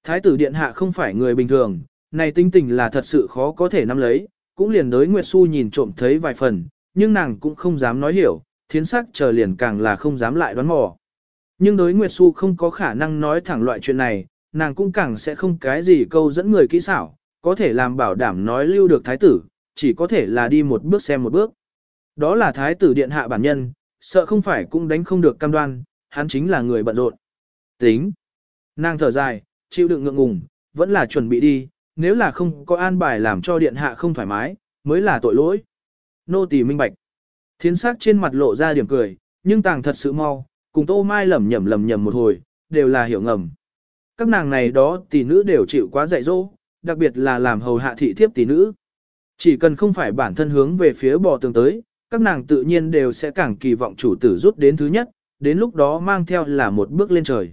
Thái tử điện hạ không phải người bình thường, này tinh tình là thật sự khó có thể nắm lấy, cũng liền đối Nguyệt Xu nhìn trộm thấy vài phần, nhưng nàng cũng không dám nói hiểu, thiến sắc chờ liền càng là không dám lại đoán mò. Nhưng đối Nguyệt Xu không có khả năng nói thẳng loại chuyện này, nàng cũng càng sẽ không cái gì câu dẫn người kỹ xảo, có thể làm bảo đảm nói lưu được thái tử, chỉ có thể là đi một bước xem một bước. Đó là thái tử điện hạ bản nhân, sợ không phải cũng đánh không được cam đoan, hắn chính là người bận rộn. Tính. Nàng thở dài, chịu đựng ngượng ngùng, vẫn là chuẩn bị đi, nếu là không có an bài làm cho điện hạ không thoải mái, mới là tội lỗi. Nô tỳ minh bạch. Thiến sắc trên mặt lộ ra điểm cười, nhưng tàng thật sự mau, cùng tô mai lầm nhầm lầm nhầm một hồi, đều là hiểu ngầm. Các nàng này đó tỷ nữ đều chịu quá dạy dỗ, đặc biệt là làm hầu hạ thị thiếp tỷ nữ. Chỉ cần không phải bản thân hướng về phía bò tường tới, các nàng tự nhiên đều sẽ càng kỳ vọng chủ tử rút đến thứ nhất, đến lúc đó mang theo là một bước lên trời.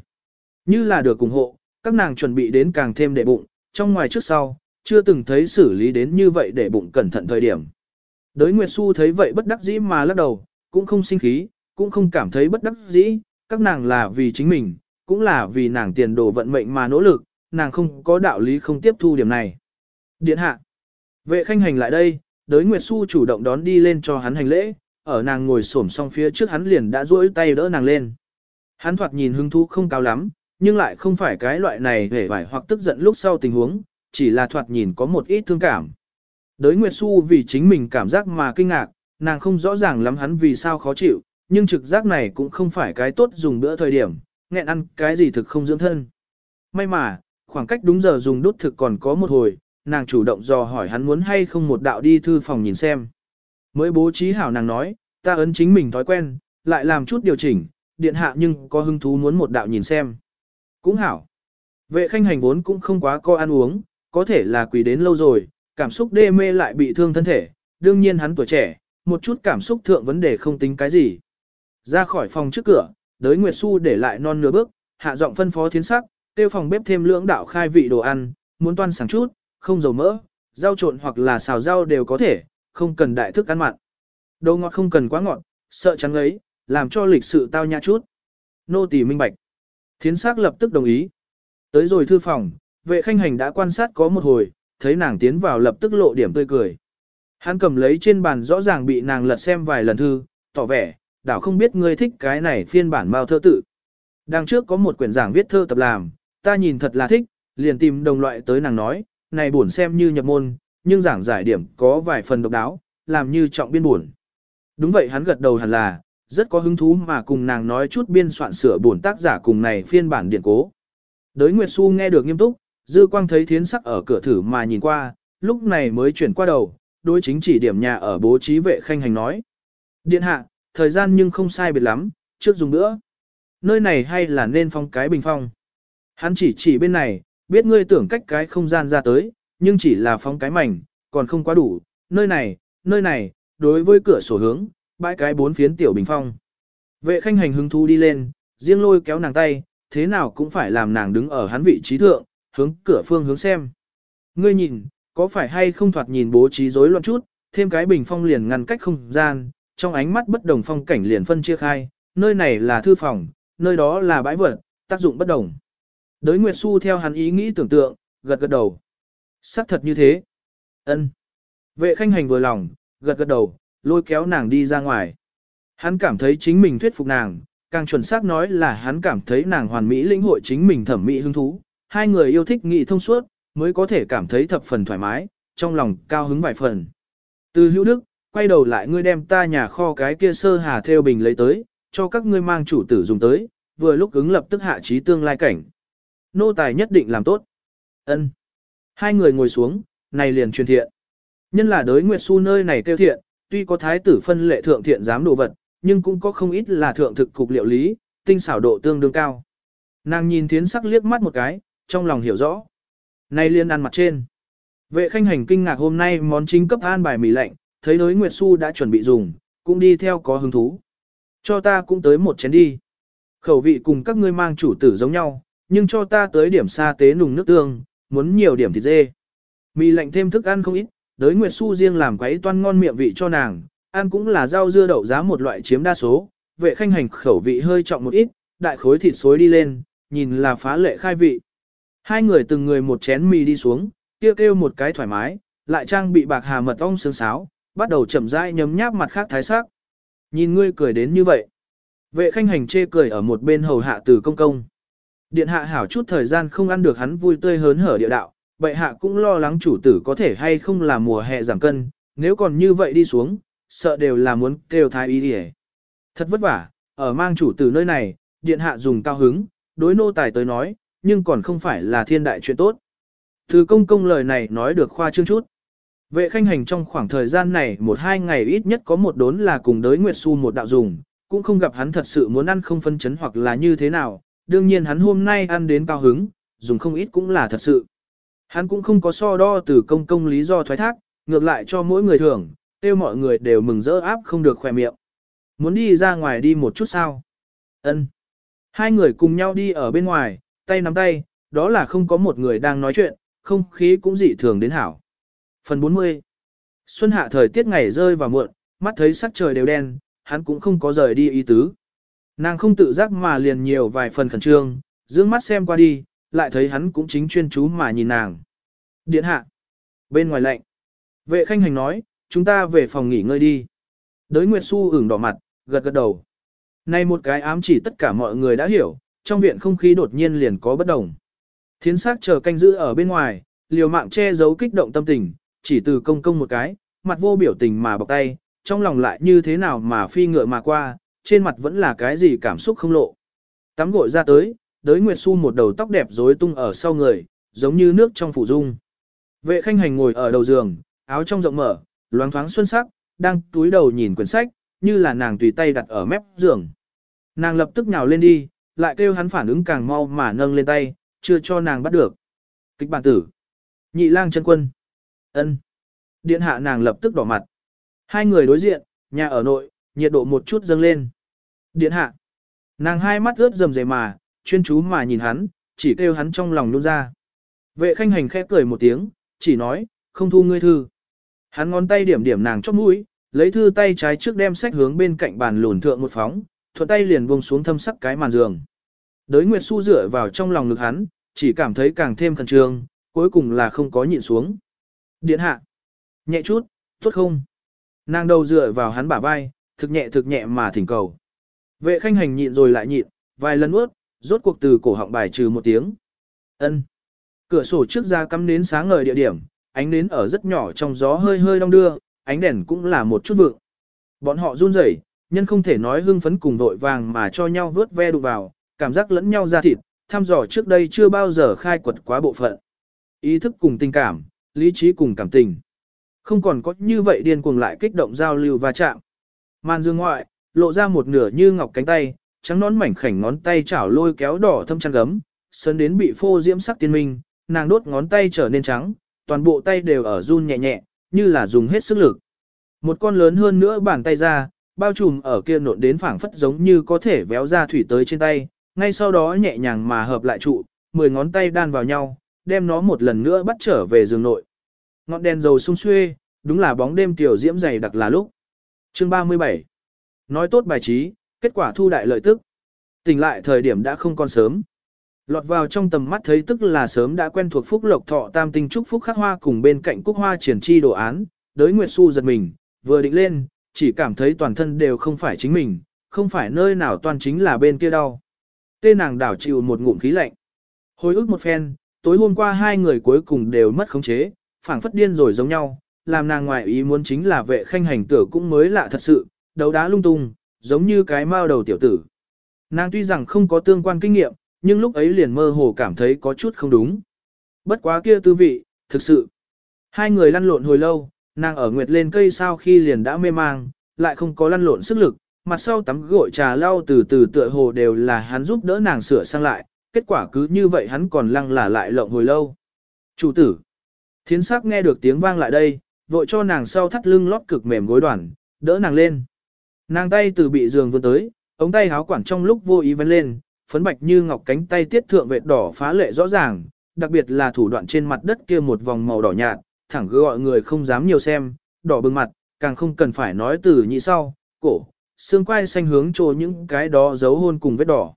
Như là được ủng hộ, các nàng chuẩn bị đến càng thêm đệ bụng, trong ngoài trước sau, chưa từng thấy xử lý đến như vậy để bụng cẩn thận thời điểm. Đới Nguyệt Xu thấy vậy bất đắc dĩ mà lắc đầu, cũng không sinh khí, cũng không cảm thấy bất đắc dĩ, các nàng là vì chính mình, cũng là vì nàng tiền đồ vận mệnh mà nỗ lực, nàng không có đạo lý không tiếp thu điểm này. Điện hạ, vệ khanh hành lại đây, đới Nguyệt Xu chủ động đón đi lên cho hắn hành lễ, ở nàng ngồi xổm xong phía trước hắn liền đã duỗi tay đỡ nàng lên. Hắn thoạt nhìn hứng thú không cao lắm, nhưng lại không phải cái loại này hề vải hoặc tức giận lúc sau tình huống, chỉ là thoạt nhìn có một ít thương cảm. Đới Nguyệt Xu vì chính mình cảm giác mà kinh ngạc, nàng không rõ ràng lắm hắn vì sao khó chịu, nhưng trực giác này cũng không phải cái tốt dùng bữa thời điểm, nghẹn ăn cái gì thực không dưỡng thân. May mà, khoảng cách đúng giờ dùng đốt thực còn có một hồi, nàng chủ động dò hỏi hắn muốn hay không một đạo đi thư phòng nhìn xem. Mới bố trí hảo nàng nói, ta ấn chính mình thói quen, lại làm chút điều chỉnh, điện hạ nhưng có hứng thú muốn một đạo nhìn xem. Cũng hảo. Vệ khanh hành vốn cũng không quá co ăn uống, có thể là quỳ đến lâu rồi, cảm xúc đê mê lại bị thương thân thể, đương nhiên hắn tuổi trẻ, một chút cảm xúc thượng vấn đề không tính cái gì. Ra khỏi phòng trước cửa, đới Nguyệt Xu để lại non nửa bước, hạ giọng phân phó thiến sắc, tiêu phòng bếp thêm lưỡng đạo khai vị đồ ăn, muốn toan sáng chút, không dầu mỡ, rau trộn hoặc là xào rau đều có thể, không cần đại thức ăn mặn. Đồ ngọt không cần quá ngọt, sợ trắng ấy, làm cho lịch sự tao nhã chút. Nô tỳ minh bạch. Thiến sắc lập tức đồng ý. Tới rồi thư phòng, vệ khanh hành đã quan sát có một hồi, thấy nàng tiến vào lập tức lộ điểm tươi cười. Hắn cầm lấy trên bàn rõ ràng bị nàng lật xem vài lần thư, tỏ vẻ, đảo không biết ngươi thích cái này phiên bản mao thơ tự. Đằng trước có một quyển giảng viết thơ tập làm, ta nhìn thật là thích, liền tìm đồng loại tới nàng nói, này buồn xem như nhập môn, nhưng giảng giải điểm có vài phần độc đáo, làm như trọng biên buồn. Đúng vậy hắn gật đầu hẳn là, rất có hứng thú mà cùng nàng nói chút biên soạn sửa buồn tác giả cùng này phiên bản điện cố. Đới Nguyệt Xu nghe được nghiêm túc, dư quang thấy thiến sắc ở cửa thử mà nhìn qua, lúc này mới chuyển qua đầu, đối chính chỉ điểm nhà ở bố trí vệ khanh hành nói. Điện hạ, thời gian nhưng không sai biệt lắm, trước dùng nữa. Nơi này hay là nên phong cái bình phong. Hắn chỉ chỉ bên này, biết ngươi tưởng cách cái không gian ra tới, nhưng chỉ là phong cái mảnh, còn không quá đủ. Nơi này, nơi này, đối với cửa sổ hướng, bãi cái bốn phiến tiểu bình phong. Vệ khanh hành hứng thú đi lên, riêng lôi kéo nàng tay, thế nào cũng phải làm nàng đứng ở hắn vị trí thượng, hướng cửa phương hướng xem. Ngươi nhìn, có phải hay không thoạt nhìn bố trí rối loạn chút, thêm cái bình phong liền ngăn cách không gian, trong ánh mắt bất đồng phong cảnh liền phân chia khai, nơi này là thư phòng, nơi đó là bãi vật, tác dụng bất đồng. Đới Nguyệt Xu theo hắn ý nghĩ tưởng tượng, gật gật đầu. Sắc thật như thế. ân Vệ khanh hành vừa lòng, gật gật đầu, lôi kéo nàng đi ra ngoài. Hắn cảm thấy chính mình thuyết phục nàng, càng chuẩn xác nói là hắn cảm thấy nàng hoàn mỹ lĩnh hội chính mình thẩm mỹ hứng thú. Hai người yêu thích nghị thông suốt, mới có thể cảm thấy thập phần thoải mái, trong lòng cao hứng vài phần. Từ hữu đức, quay đầu lại ngươi đem ta nhà kho cái kia sơ hà theo bình lấy tới, cho các ngươi mang chủ tử dùng tới, vừa lúc ứng lập tức hạ trí tương lai cảnh. Nô tài nhất định làm tốt. ân Hai người ngồi xuống, này liền truyền thiện. Nhân là đới Nguyệt Xu nơi này tiêu thiện, tuy có thái tử phân lệ thượng thiện giám đồ vật, nhưng cũng có không ít là thượng thực cục liệu lý, tinh xảo độ tương đương cao. Nàng nhìn thiến sắc liếc mắt một cái, trong lòng hiểu rõ. Này liên ăn mặt trên. Vệ khanh hành kinh ngạc hôm nay món chính cấp an bài mì lạnh, thấy đối Nguyệt Xu đã chuẩn bị dùng, cũng đi theo có hứng thú. Cho ta cũng tới một chén đi. Khẩu vị cùng các ngươi mang chủ tử giống nhau, nhưng cho ta tới điểm xa tế nùng nước tương, muốn nhiều điểm thịt dê. Mì lạnh thêm thức ăn không ít, đới Nguyệt Xu riêng làm quấy toan ngon miệng vị cho nàng, ăn cũng là rau dưa đậu giá một loại chiếm đa số, vệ khanh hành khẩu vị hơi trọng một ít, đại khối thịt xối đi lên, nhìn là phá lệ khai vị. Hai người từng người một chén mì đi xuống, kia kêu, một cái thoải mái, lại trang bị bạc hà mật ong sương sáo, bắt đầu chậm rãi nhấm nháp mặt khác thái sắc. Nhìn ngươi cười đến như vậy. Vệ khanh hành chê cười ở một bên hầu hạ từ công công. Điện hạ hảo chút thời gian không ăn được hắn vui tươi hớn hở địa đạo, bệ hạ cũng lo lắng chủ tử có thể hay không là mùa hè giảm cân, nếu còn như vậy đi xuống, sợ đều là muốn kêu thái y đi Thật vất vả, ở mang chủ tử nơi này, điện hạ dùng cao hứng, đối nô tài tới nói, nhưng còn không phải là thiên đại chuyện tốt. Từ công công lời này nói được khoa trương chút. Vệ khanh hành trong khoảng thời gian này một hai ngày ít nhất có một đốn là cùng đới Nguyệt Xu một đạo dùng, cũng không gặp hắn thật sự muốn ăn không phân chấn hoặc là như thế nào, đương nhiên hắn hôm nay ăn đến cao hứng, dùng không ít cũng là thật sự. Hắn cũng không có so đo từ công công lý do thoái thác, ngược lại cho mỗi người thưởng, tiêu mọi người đều mừng rỡ áp không được khỏe miệng. Muốn đi ra ngoài đi một chút sao? Ân. Hai người cùng nhau đi ở bên ngoài, tay nắm tay, đó là không có một người đang nói chuyện, không khí cũng dị thường đến hảo. Phần 40 Xuân hạ thời tiết ngày rơi vào muộn, mắt thấy sắc trời đều đen, hắn cũng không có rời đi ý tứ. Nàng không tự giác mà liền nhiều vài phần khẩn trương, dương mắt xem qua đi, lại thấy hắn cũng chính chuyên chú mà nhìn nàng. Điện hạ. Bên ngoài lạnh. Vệ khanh hành nói, chúng ta về phòng nghỉ ngơi đi. Đới Nguyệt Xu ửng đỏ mặt, gật gật đầu. Này một cái ám chỉ tất cả mọi người đã hiểu, trong viện không khí đột nhiên liền có bất đồng. Thiến sắc chờ canh giữ ở bên ngoài, liều mạng che giấu kích động tâm tình, chỉ từ công công một cái, mặt vô biểu tình mà bọc tay, trong lòng lại như thế nào mà phi ngựa mà qua, trên mặt vẫn là cái gì cảm xúc không lộ. Tắm gội ra tới, đới Nguyệt Xu một đầu tóc đẹp rối tung ở sau người, giống như nước trong phủ dung. Vệ khanh hành ngồi ở đầu giường, áo trong rộng mở, loáng thoáng xuân sắc, đang túi đầu nhìn quyển sách, như là nàng tùy tay đặt ở mép giường. Nàng lập tức nhào lên đi, lại kêu hắn phản ứng càng mau mà nâng lên tay, chưa cho nàng bắt được. Kịch bản tử. Nhị lang chân quân ân Điện hạ nàng lập tức đỏ mặt. Hai người đối diện, nhà ở nội, nhiệt độ một chút dâng lên. Điện hạ. Nàng hai mắt ướt rầm rề mà, chuyên chú mà nhìn hắn, chỉ kêu hắn trong lòng nôn ra. Vệ khanh hành khẽ cười một tiếng, chỉ nói, không thu ngươi thư. Hắn ngón tay điểm điểm nàng chóp mũi, lấy thư tay trái trước đem sách hướng bên cạnh bàn lùn thượng một phóng, thuận tay liền buông xuống thâm sắc cái màn giường. Đới Nguyệt Xu dựa vào trong lòng ngực hắn, chỉ cảm thấy càng thêm khẩn trương, cuối cùng là không có nhịn xuống. Điện hạ. Nhẹ chút, tốt không? Nàng đầu dựa vào hắn bả vai, thực nhẹ thực nhẹ mà thỉnh cầu. Vệ khanh hành nhịn rồi lại nhịn, vài lần ướt, rốt cuộc từ cổ họng bài trừ một tiếng. ân Cửa sổ trước ra cắm nến sáng ngời địa điểm, ánh nến ở rất nhỏ trong gió hơi hơi đong đưa, ánh đèn cũng là một chút vượng. Bọn họ run rẩy, nhân không thể nói hưng phấn cùng vội vàng mà cho nhau vớt ve đụng vào, cảm giác lẫn nhau ra thịt, thăm dò trước đây chưa bao giờ khai quật quá bộ phận. Ý thức cùng tình cảm, lý trí cùng cảm tình. Không còn có như vậy điên cuồng lại kích động giao lưu và chạm. Màn dương ngoại, lộ ra một nửa như ngọc cánh tay, trắng nón mảnh khảnh ngón tay chảo lôi kéo đỏ thâm chăn gấm, sơn đến bị phô diễm sắc tiên minh, nàng đốt ngón tay trở nên trắng, toàn bộ tay đều ở run nhẹ nhẹ, như là dùng hết sức lực. Một con lớn hơn nữa bàn tay ra, bao trùm ở kia nộn đến phảng phất giống như có thể véo ra thủy tới trên tay, ngay sau đó nhẹ nhàng mà hợp lại trụ, mười ngón tay đan vào nhau, đem nó một lần nữa bắt trở về giường nội. Ngọn đèn dầu sung xuê, đúng là bóng đêm tiểu diễm dày đặc là lúc. Chương 37 Nói tốt bài trí, kết quả thu đại lợi tức. Tỉnh lại thời điểm đã không còn sớm. Lọt vào trong tầm mắt thấy tức là sớm đã quen thuộc phúc lộc thọ tam tinh trúc phúc khắc hoa cùng bên cạnh cúc hoa triển chi đồ án, đới Nguyệt Xu giật mình, vừa định lên, chỉ cảm thấy toàn thân đều không phải chính mình, không phải nơi nào toàn chính là bên kia đau. Tên nàng đảo chịu một ngụm khí lạnh. Hồi ức một phen, tối hôm qua hai người cuối cùng đều mất khống chế, phảng phất điên rồi giống nhau, làm nàng ngoại ý muốn chính là vệ khanh hành tử cũng mới lạ thật sự, đấu đá lung tung, giống như cái mao đầu tiểu tử. Nàng tuy rằng không có tương quan kinh nghiệm, nhưng lúc ấy liền mơ hồ cảm thấy có chút không đúng. Bất quá kia tư vị, thực sự. Hai người lăn lộn hồi lâu, nàng ở nguyệt lên cây sau khi liền đã mê mang, lại không có lăn lộn sức lực, mặt sau tắm gội trà lau từ từ tựa hồ đều là hắn giúp đỡ nàng sửa sang lại, kết quả cứ như vậy hắn còn lăng là lại lộng hồi lâu. Chủ tử. Thiến sắc nghe được tiếng vang lại đây, vội cho nàng sau thắt lưng lót cực mềm gối đoàn, đỡ nàng lên. Nàng tay từ bị giường vươn tới, ống tay háo quản trong lúc vô ý vấn lên, phấn bạch như ngọc cánh tay tiết thượng vệt đỏ phá lệ rõ ràng, đặc biệt là thủ đoạn trên mặt đất kia một vòng màu đỏ nhạt, thẳng gọi người không dám nhiều xem, đỏ bừng mặt, càng không cần phải nói từ nhị sau, cổ, xương quai xanh hướng trồ những cái đó giấu hôn cùng vết đỏ.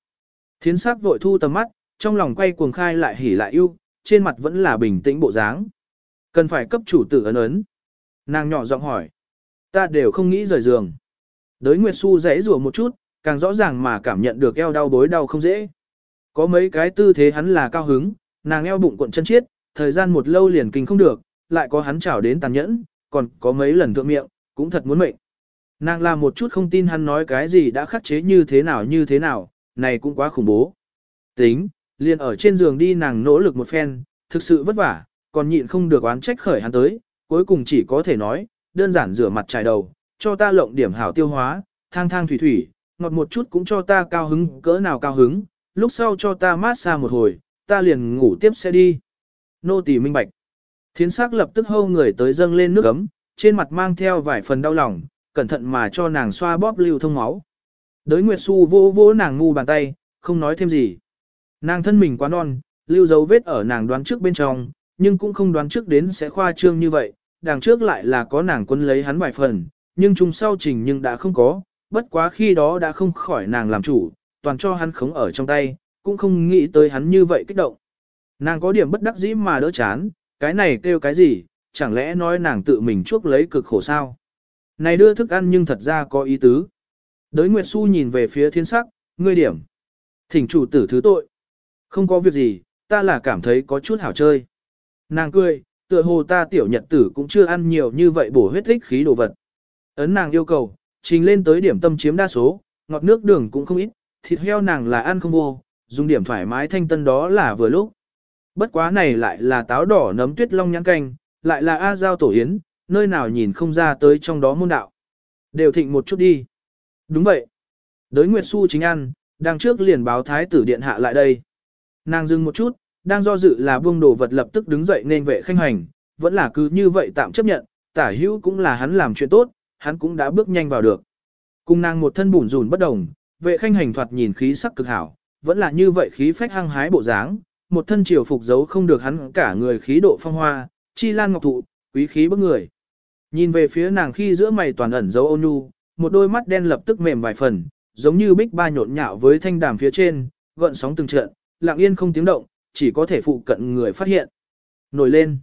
Thiến sắc vội thu tầm mắt, trong lòng quay cuồng khai lại hỉ lại yêu, trên mặt vẫn là bình tĩnh bộ dáng. Cần phải cấp chủ tử ấn ấn. Nàng nhỏ giọng hỏi. Ta đều không nghĩ rời giường. Đới Nguyệt Xu rẽ rùa một chút, càng rõ ràng mà cảm nhận được eo đau bối đau không dễ. Có mấy cái tư thế hắn là cao hứng, nàng eo bụng cuộn chân chiết, thời gian một lâu liền kinh không được, lại có hắn chảo đến tàn nhẫn, còn có mấy lần thượng miệng, cũng thật muốn mệnh. Nàng làm một chút không tin hắn nói cái gì đã khắc chế như thế nào như thế nào, này cũng quá khủng bố. Tính, liền ở trên giường đi nàng nỗ lực một phen, thực sự vất vả, còn nhịn không được oán trách khởi hắn tới, cuối cùng chỉ có thể nói, đơn giản rửa mặt trải đầu, cho ta lộng điểm hảo tiêu hóa, thang thang thủy thủy, ngọt một chút cũng cho ta cao hứng, cỡ nào cao hứng, lúc sau cho ta mát xa một hồi, ta liền ngủ tiếp sẽ đi. Nô tỳ minh bạch. Thiến sắc lập tức hâu người tới dâng lên nước ấm, trên mặt mang theo vài phần đau lòng, cẩn thận mà cho nàng xoa bóp lưu thông máu. Đới Nguyệt Xu vô vô nàng ngu bàn tay, không nói thêm gì. Nàng thân mình quá non, lưu dấu vết ở nàng đoán trước bên trong, nhưng cũng không đoán trước đến sẽ khoa trương như vậy, đằng trước lại là có nàng quân lấy hắn vài phần, nhưng chung sau trình nhưng đã không có, bất quá khi đó đã không khỏi nàng làm chủ, toàn cho hắn khống ở trong tay, cũng không nghĩ tới hắn như vậy kích động. Nàng có điểm bất đắc dĩ mà đỡ chán, cái này kêu cái gì, chẳng lẽ nói nàng tự mình chuốc lấy cực khổ sao? Này đưa thức ăn nhưng thật ra có ý tứ. Đới Nguyệt Xu nhìn về phía thiên sắc, ngươi điểm. Thỉnh chủ tử thứ tội. Không có việc gì, ta là cảm thấy có chút hảo chơi. Nàng cười, tựa hồ ta tiểu nhật tử cũng chưa ăn nhiều như vậy bổ huyết thích khí đồ vật. Ấn nàng yêu cầu, trình lên tới điểm tâm chiếm đa số, ngọt nước đường cũng không ít, thịt heo nàng là ăn không vô, dùng điểm thoải mái thanh tân đó là vừa lúc. Bất quá này lại là táo đỏ nấm tuyết long nhãn canh, lại là A Giao tổ yến, nơi nào nhìn không ra tới trong đó môn đạo. Đều thịnh một chút đi. Đúng vậy. Đới Nguyệt Xu chính ăn, đang trước liền báo thái tử điện hạ lại đây. Nàng dừng một chút, đang do dự là buông đồ vật lập tức đứng dậy nên vệ khanh hành, vẫn là cứ như vậy tạm chấp nhận, tả hữu cũng là hắn làm chuyện tốt, hắn cũng đã bước nhanh vào được. Cùng nàng một thân bùn rùn bất đồng, vệ khanh hành thoạt nhìn khí sắc cực hảo, vẫn là như vậy khí phách hăng hái bộ dáng, một thân triều phục giấu không được hắn cả người khí độ phong hoa, chi lan ngọc thụ, quý khí bức người. Nhìn về phía nàng khi giữa mày toàn ẩn dấu ôn nhu, một đôi mắt đen lập tức mềm vài phần, giống như bích ba nhộn nhạo với thanh đàm phía trên, gợn sóng từng trận, lặng yên không tiếng động, chỉ có thể phụ cận người phát hiện. Nổi lên.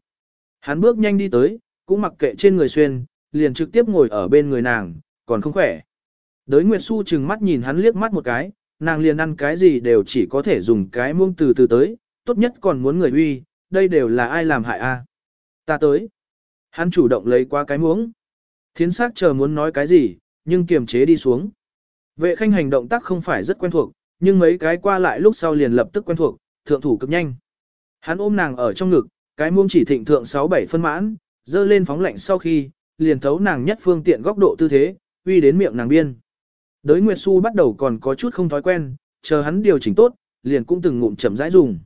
Hắn bước nhanh đi tới, cũng mặc kệ trên người xuyên, liền trực tiếp ngồi ở bên người nàng, còn không khỏe. Đới Nguyệt Xu chừng mắt nhìn hắn liếc mắt một cái, nàng liền ăn cái gì đều chỉ có thể dùng cái muông từ từ tới, tốt nhất còn muốn người uy, đây đều là ai làm hại a? Ta tới. Hắn chủ động lấy qua cái muỗng. Thiến sắc chờ muốn nói cái gì, nhưng kiềm chế đi xuống. Vệ khanh hành động tác không phải rất quen thuộc, nhưng mấy cái qua lại lúc sau liền lập tức quen thuộc, thượng thủ cực nhanh. Hắn ôm nàng ở trong ngực, cái muông chỉ thịnh thượng 6-7 phân mãn, dơ lên phóng lạnh sau khi, liền thấu nàng nhất phương tiện góc độ tư thế, uy đến miệng nàng biên. Đới Nguyệt Xu bắt đầu còn có chút không thói quen, chờ hắn điều chỉnh tốt, liền cũng từng ngụm chậm rãi dùng.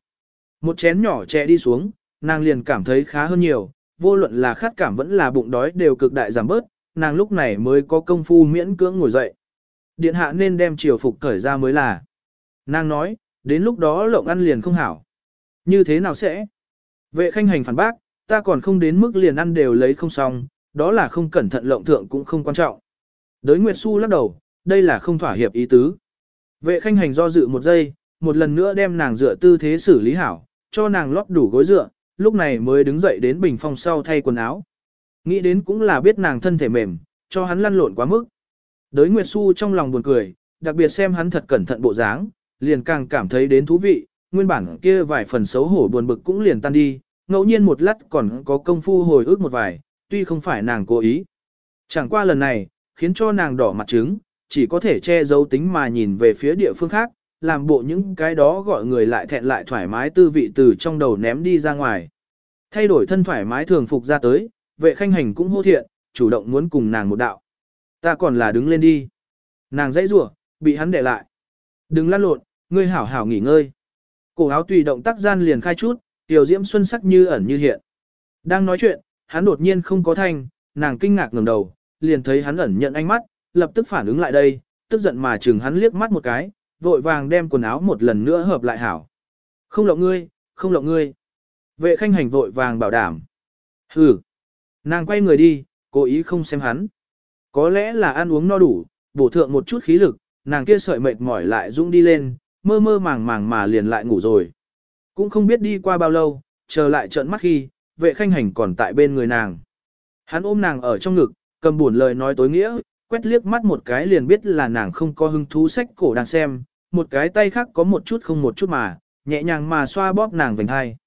Một chén nhỏ chè đi xuống, nàng liền cảm thấy khá hơn nhiều, vô luận là khát cảm vẫn là bụng đói đều cực đại giảm bớt, nàng lúc này mới có công phu miễn cưỡng ngồi dậy. Điện hạ nên đem triều phục cởi ra mới là. Nàng nói, đến lúc đó lộng ăn liền không hảo. Như thế nào sẽ? Vệ khanh hành phản bác, ta còn không đến mức liền ăn đều lấy không xong, đó là không cẩn thận lộng thượng cũng không quan trọng. Đới Nguyệt Xu lắc đầu, đây là không thỏa hiệp ý tứ. Vệ khanh hành do dự một giây, một lần nữa đem nàng dựa tư thế xử lý hảo, cho nàng lót đủ gối dựa, lúc này mới đứng dậy đến bình phong sau thay quần áo. Nghĩ đến cũng là biết nàng thân thể mềm, cho hắn lăn lộn quá mức. Đới Nguyệt Xu trong lòng buồn cười, đặc biệt xem hắn thật cẩn thận bộ dáng, liền càng cảm thấy đến thú vị, nguyên bản kia vài phần xấu hổ buồn bực cũng liền tan đi, ngẫu nhiên một lát còn có công phu hồi ức một vài, tuy không phải nàng cố ý. Chẳng qua lần này, khiến cho nàng đỏ mặt trứng, chỉ có thể che giấu tính mà nhìn về phía địa phương khác, làm bộ những cái đó gọi người lại thẹn lại thoải mái tư vị từ trong đầu ném đi ra ngoài. Thay đổi thân thoải mái thường phục ra tới, vệ khanh hành cũng hô thiện, chủ động muốn cùng nàng một đạo. Ta còn là đứng lên đi. Nàng dãy rủa, bị hắn để lại. Đừng lăn lộn, ngươi hảo hảo nghỉ ngơi. Cổ áo tùy động tác gian liền khai chút, tiểu diễm xuân sắc như ẩn như hiện. Đang nói chuyện, hắn đột nhiên không có thanh, nàng kinh ngạc ngẩng đầu, liền thấy hắn ẩn nhận ánh mắt, lập tức phản ứng lại đây, tức giận mà chừng hắn liếc mắt một cái, vội vàng đem quần áo một lần nữa hợp lại hảo. Không lộng ngươi, không lộng ngươi. Vệ khanh hành vội vàng bảo đảm. Hừ. Nàng quay người đi, cố ý không xem hắn. Có lẽ là ăn uống no đủ, bổ thượng một chút khí lực, nàng kia sợi mệt mỏi lại dũng đi lên, mơ mơ màng màng mà liền lại ngủ rồi. Cũng không biết đi qua bao lâu, chờ lại trợn mắt khi, vệ khanh hành còn tại bên người nàng. Hắn ôm nàng ở trong ngực, cầm buồn lời nói tối nghĩa, quét liếc mắt một cái liền biết là nàng không có hứng thú sách cổ đang xem, một cái tay khác có một chút không một chút mà, nhẹ nhàng mà xoa bóp nàng vành hai.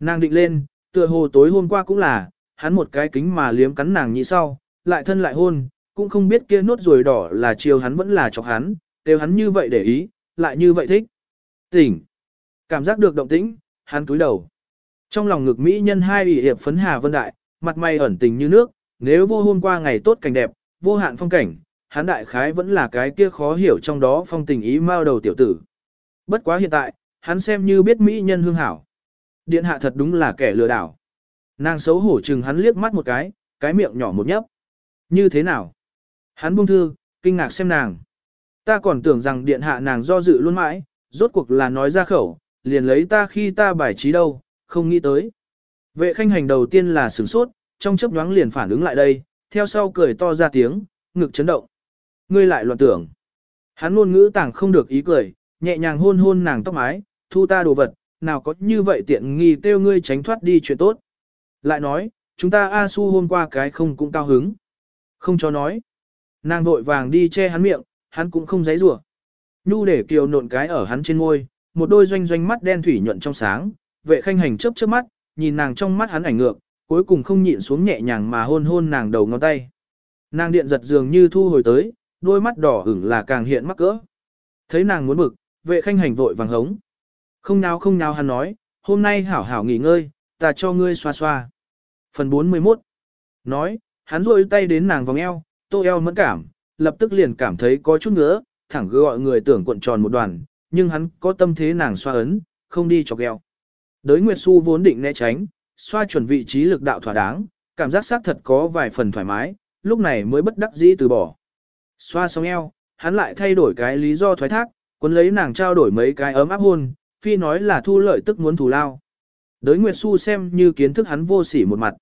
Nàng định lên, tựa hồ tối hôm qua cũng là, hắn một cái kính mà liếm cắn nàng nhị sau, lại thân lại hôn, cũng không biết kia nốt ruồi đỏ là chiều hắn vẫn là chọc hắn, đều hắn như vậy để ý, lại như vậy thích. Tỉnh. Cảm giác được động tĩnh, hắn túi đầu. Trong lòng ngực Mỹ nhân hai ủy hiệp phấn hà vân đại, mặt mày ẩn tình như nước, nếu vô hôm qua ngày tốt cảnh đẹp, vô hạn phong cảnh, hắn đại khái vẫn là cái kia khó hiểu trong đó phong tình ý mao đầu tiểu tử. Bất quá hiện tại, hắn xem như biết Mỹ nhân hương hảo. Điện hạ thật đúng là kẻ lừa đảo. Nàng xấu hổ chừng hắn liếc mắt một cái, cái miệng nhỏ một nhấp. Như thế nào? Hắn buông thư, kinh ngạc xem nàng. Ta còn tưởng rằng điện hạ nàng do dự luôn mãi, rốt cuộc là nói ra khẩu, liền lấy ta khi ta bài trí đâu, không nghĩ tới. Vệ khanh hành đầu tiên là sửng sốt, trong chấp nhoáng liền phản ứng lại đây, theo sau cười to ra tiếng, ngực chấn động. Ngươi lại loạn tưởng. Hắn ngôn ngữ tảng không được ý cười, nhẹ nhàng hôn hôn nàng tóc mái, thu ta đồ vật, nào có như vậy tiện nghi kêu ngươi tránh thoát đi chuyện tốt. Lại nói, chúng ta A Su hôm qua cái không cũng cao hứng. Không cho nói. Nàng vội vàng đi che hắn miệng, hắn cũng không giấy rủa. Nhu để kiều nộn cái ở hắn trên ngôi, một đôi doanh doanh mắt đen thủy nhuận trong sáng, vệ khanh hành chớp chớp mắt, nhìn nàng trong mắt hắn ảnh ngược, cuối cùng không nhịn xuống nhẹ nhàng mà hôn hôn nàng đầu ngón tay. Nàng điện giật dường như thu hồi tới, đôi mắt đỏ ửng là càng hiện mắc cỡ. Thấy nàng muốn bực, vệ khanh hành vội vàng hống. Không nào không nào hắn nói, hôm nay hảo hảo nghỉ ngơi, ta cho ngươi xoa xoa. Phần 41 Nói, hắn rôi tay đến nàng vòng eo, tô eo mẫn cảm, lập tức liền cảm thấy có chút nữa, thẳng gọi người tưởng cuộn tròn một đoàn, nhưng hắn có tâm thế nàng xoa ấn, không đi chọc eo. Đới Nguyệt Xu vốn định né tránh, xoa chuẩn vị trí lực đạo thỏa đáng, cảm giác xác thật có vài phần thoải mái, lúc này mới bất đắc dĩ từ bỏ. Xoa xong eo, hắn lại thay đổi cái lý do thoái thác, cuốn lấy nàng trao đổi mấy cái ấm áp hôn, phi nói là thu lợi tức muốn thù lao. Đới Nguyệt Xu xem như kiến thức hắn vô sỉ một mặt.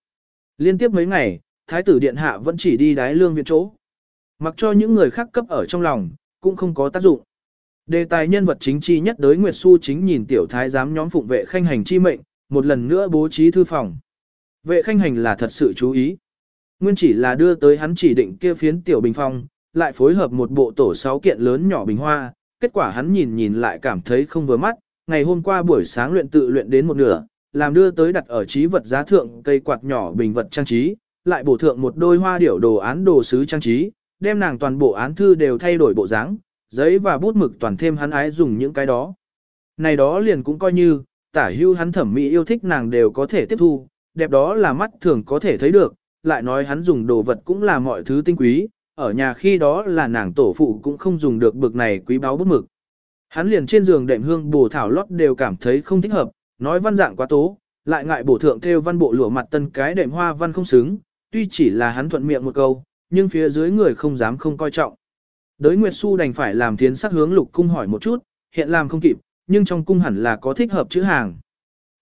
Liên tiếp mấy ngày, Thái tử Điện Hạ vẫn chỉ đi đái lương viện chỗ. Mặc cho những người khác cấp ở trong lòng, cũng không có tác dụng. Đề tài nhân vật chính chi nhất đới Nguyệt Xu chính nhìn tiểu thái giám nhóm phụng vệ khanh hành chi mệnh, một lần nữa bố trí thư phòng. Vệ khanh hành là thật sự chú ý. Nguyên chỉ là đưa tới hắn chỉ định kia phiến tiểu bình phong, lại phối hợp một bộ tổ sáu kiện lớn nhỏ bình hoa, kết quả hắn nhìn nhìn lại cảm thấy không vừa mắt, ngày hôm qua buổi sáng luyện tự luyện đến một nửa, làm đưa tới đặt ở trí vật giá thượng cây quạt nhỏ bình vật trang trí, lại bổ thượng một đôi hoa điểu đồ án đồ sứ trang trí, đem nàng toàn bộ án thư đều thay đổi bộ dáng, giấy và bút mực toàn thêm hắn ái dùng những cái đó. Này đó liền cũng coi như, tả hưu hắn thẩm mỹ yêu thích nàng đều có thể tiếp thu, đẹp đó là mắt thường có thể thấy được, lại nói hắn dùng đồ vật cũng là mọi thứ tinh quý, ở nhà khi đó là nàng tổ phụ cũng không dùng được bực này quý báu bút mực. Hắn liền trên giường đệm hương bổ thảo lót đều cảm thấy không thích hợp, nói văn dạng quá tố, lại ngại bổ thượng theo văn bộ lụa mặt tân cái đệm hoa văn không xứng, tuy chỉ là hắn thuận miệng một câu, nhưng phía dưới người không dám không coi trọng. Đới Nguyệt Xu đành phải làm tiến sắc hướng lục cung hỏi một chút, hiện làm không kịp, nhưng trong cung hẳn là có thích hợp chữ hàng.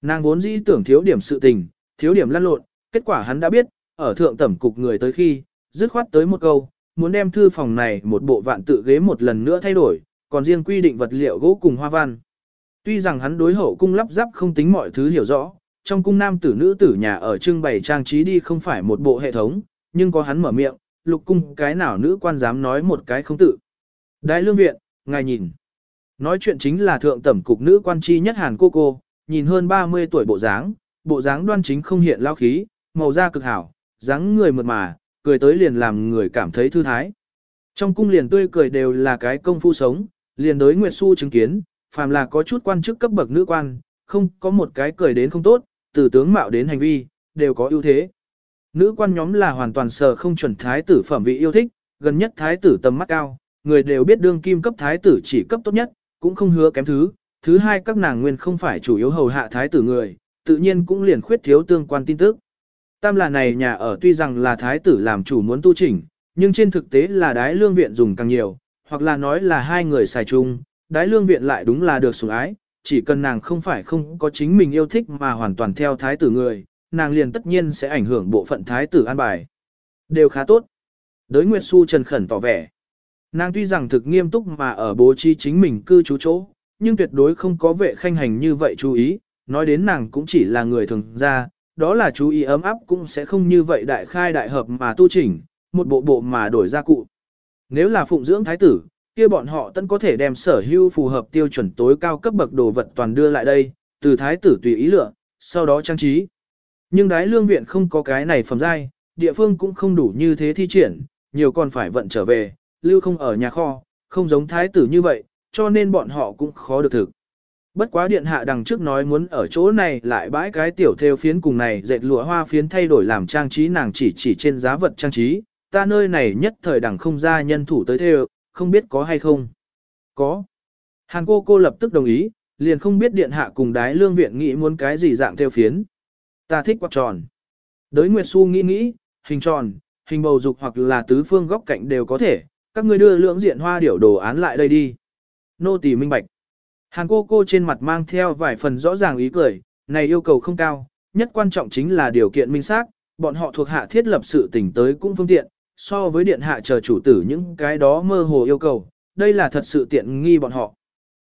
Nàng vốn dĩ tưởng thiếu điểm sự tình, thiếu điểm lăn lộn, kết quả hắn đã biết, ở thượng tẩm cục người tới khi, dứt khoát tới một câu, muốn đem thư phòng này một bộ vạn tự ghế một lần nữa thay đổi, còn riêng quy định vật liệu gỗ cùng hoa văn. Tuy rằng hắn đối hậu cung lắp ráp không tính mọi thứ hiểu rõ, trong cung nam tử nữ tử nhà ở trưng bày trang trí đi không phải một bộ hệ thống, nhưng có hắn mở miệng, lục cung cái nào nữ quan dám nói một cái không tự. Đại lương viện, ngài nhìn. Nói chuyện chính là thượng tẩm cục nữ quan chi nhất Hàn cô cô, nhìn hơn 30 tuổi bộ dáng, bộ dáng đoan chính không hiện lao khí, màu da cực hảo, dáng người mượt mà, cười tới liền làm người cảm thấy thư thái. Trong cung liền tươi cười đều là cái công phu sống, liền đối Nguyệt Xu chứng kiến, phàm là có chút quan chức cấp bậc nữ quan, không có một cái cười đến không tốt, từ tướng mạo đến hành vi, đều có ưu thế. Nữ quan nhóm là hoàn toàn sờ không chuẩn thái tử phẩm vị yêu thích, gần nhất thái tử tầm mắt cao, người đều biết đương kim cấp thái tử chỉ cấp tốt nhất, cũng không hứa kém thứ. Thứ hai các nàng nguyên không phải chủ yếu hầu hạ thái tử người, tự nhiên cũng liền khuyết thiếu tương quan tin tức. Tam là này nhà ở tuy rằng là thái tử làm chủ muốn tu chỉnh, nhưng trên thực tế là đái lương viện dùng càng nhiều, hoặc là nói là hai người xài chung, đái lương viện lại đúng là được sủng ái, chỉ cần nàng không phải không có chính mình yêu thích mà hoàn toàn theo thái tử người, nàng liền tất nhiên sẽ ảnh hưởng bộ phận thái tử an bài. Đều khá tốt. Đới Nguyệt Xu trần khẩn tỏ vẻ. Nàng tuy rằng thực nghiêm túc mà ở bố trí chính mình cư trú chỗ, nhưng tuyệt đối không có vệ khanh hành như vậy chú ý, nói đến nàng cũng chỉ là người thường ra, đó là chú ý ấm áp cũng sẽ không như vậy đại khai đại hợp mà tu chỉnh, một bộ bộ mà đổi ra cụ. Nếu là phụng dưỡng thái tử, kia bọn họ tân có thể đem sở hữu phù hợp tiêu chuẩn tối cao cấp bậc đồ vật toàn đưa lại đây, từ thái tử tùy ý lựa, sau đó trang trí. Nhưng đái lương viện không có cái này phẩm giai, địa phương cũng không đủ như thế thi triển, nhiều còn phải vận trở về, lưu không ở nhà kho, không giống thái tử như vậy, cho nên bọn họ cũng khó được thực. Bất quá điện hạ đằng trước nói muốn ở chỗ này lại bãi cái tiểu theo phiến cùng này dệt lụa hoa phiến thay đổi làm trang trí nàng chỉ chỉ trên giá vật trang trí, ta nơi này nhất thời đằng không ra nhân thủ tới theo, không biết có hay không. Có. Hàn cô cô lập tức đồng ý, liền không biết điện hạ cùng đái lương viện nghĩ muốn cái gì dạng theo phiến. Ta thích quạt tròn. Đới Nguyệt Xu nghĩ nghĩ, hình tròn, hình bầu dục hoặc là tứ phương góc cạnh đều có thể, các ngươi đưa lưỡng diện hoa điểu đồ án lại đây đi. Nô tỳ minh bạch. Hàn cô cô trên mặt mang theo vài phần rõ ràng ý cười, này yêu cầu không cao, nhất quan trọng chính là điều kiện minh xác, bọn họ thuộc hạ thiết lập sự tỉnh tới cũng phương tiện, so với điện hạ chờ chủ tử những cái đó mơ hồ yêu cầu, đây là thật sự tiện nghi bọn họ.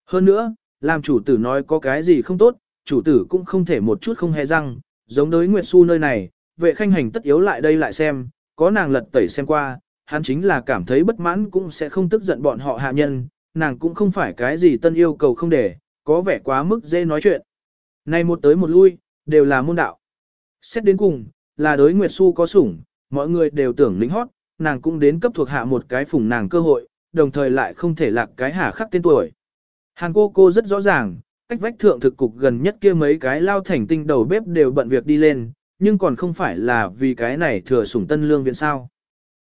Hơn nữa, làm chủ tử nói có cái gì không tốt, chủ tử cũng không thể một chút không hề răng, giống đối Nguyệt Xu nơi này, vệ khanh hành tất yếu lại đây lại xem, có nàng lật tẩy xem qua, hắn chính là cảm thấy bất mãn cũng sẽ không tức giận bọn họ hạ nhân, nàng cũng không phải cái gì tân yêu cầu không để, có vẻ quá mức dễ nói chuyện. Này một tới một lui, đều là môn đạo. Xét đến cùng, là đối Nguyệt Xu có sủng, mọi người đều tưởng lính hót, nàng cũng đến cấp thuộc hạ một cái phủng nàng cơ hội, đồng thời lại không thể lạc cái hà khắc tên tuổi. Hàn cô cô rất rõ ràng, cách vách thượng thực cục gần nhất kia mấy cái lao thành tinh đầu bếp đều bận việc đi lên, nhưng còn không phải là vì cái này thừa sủng tân lương viện sao.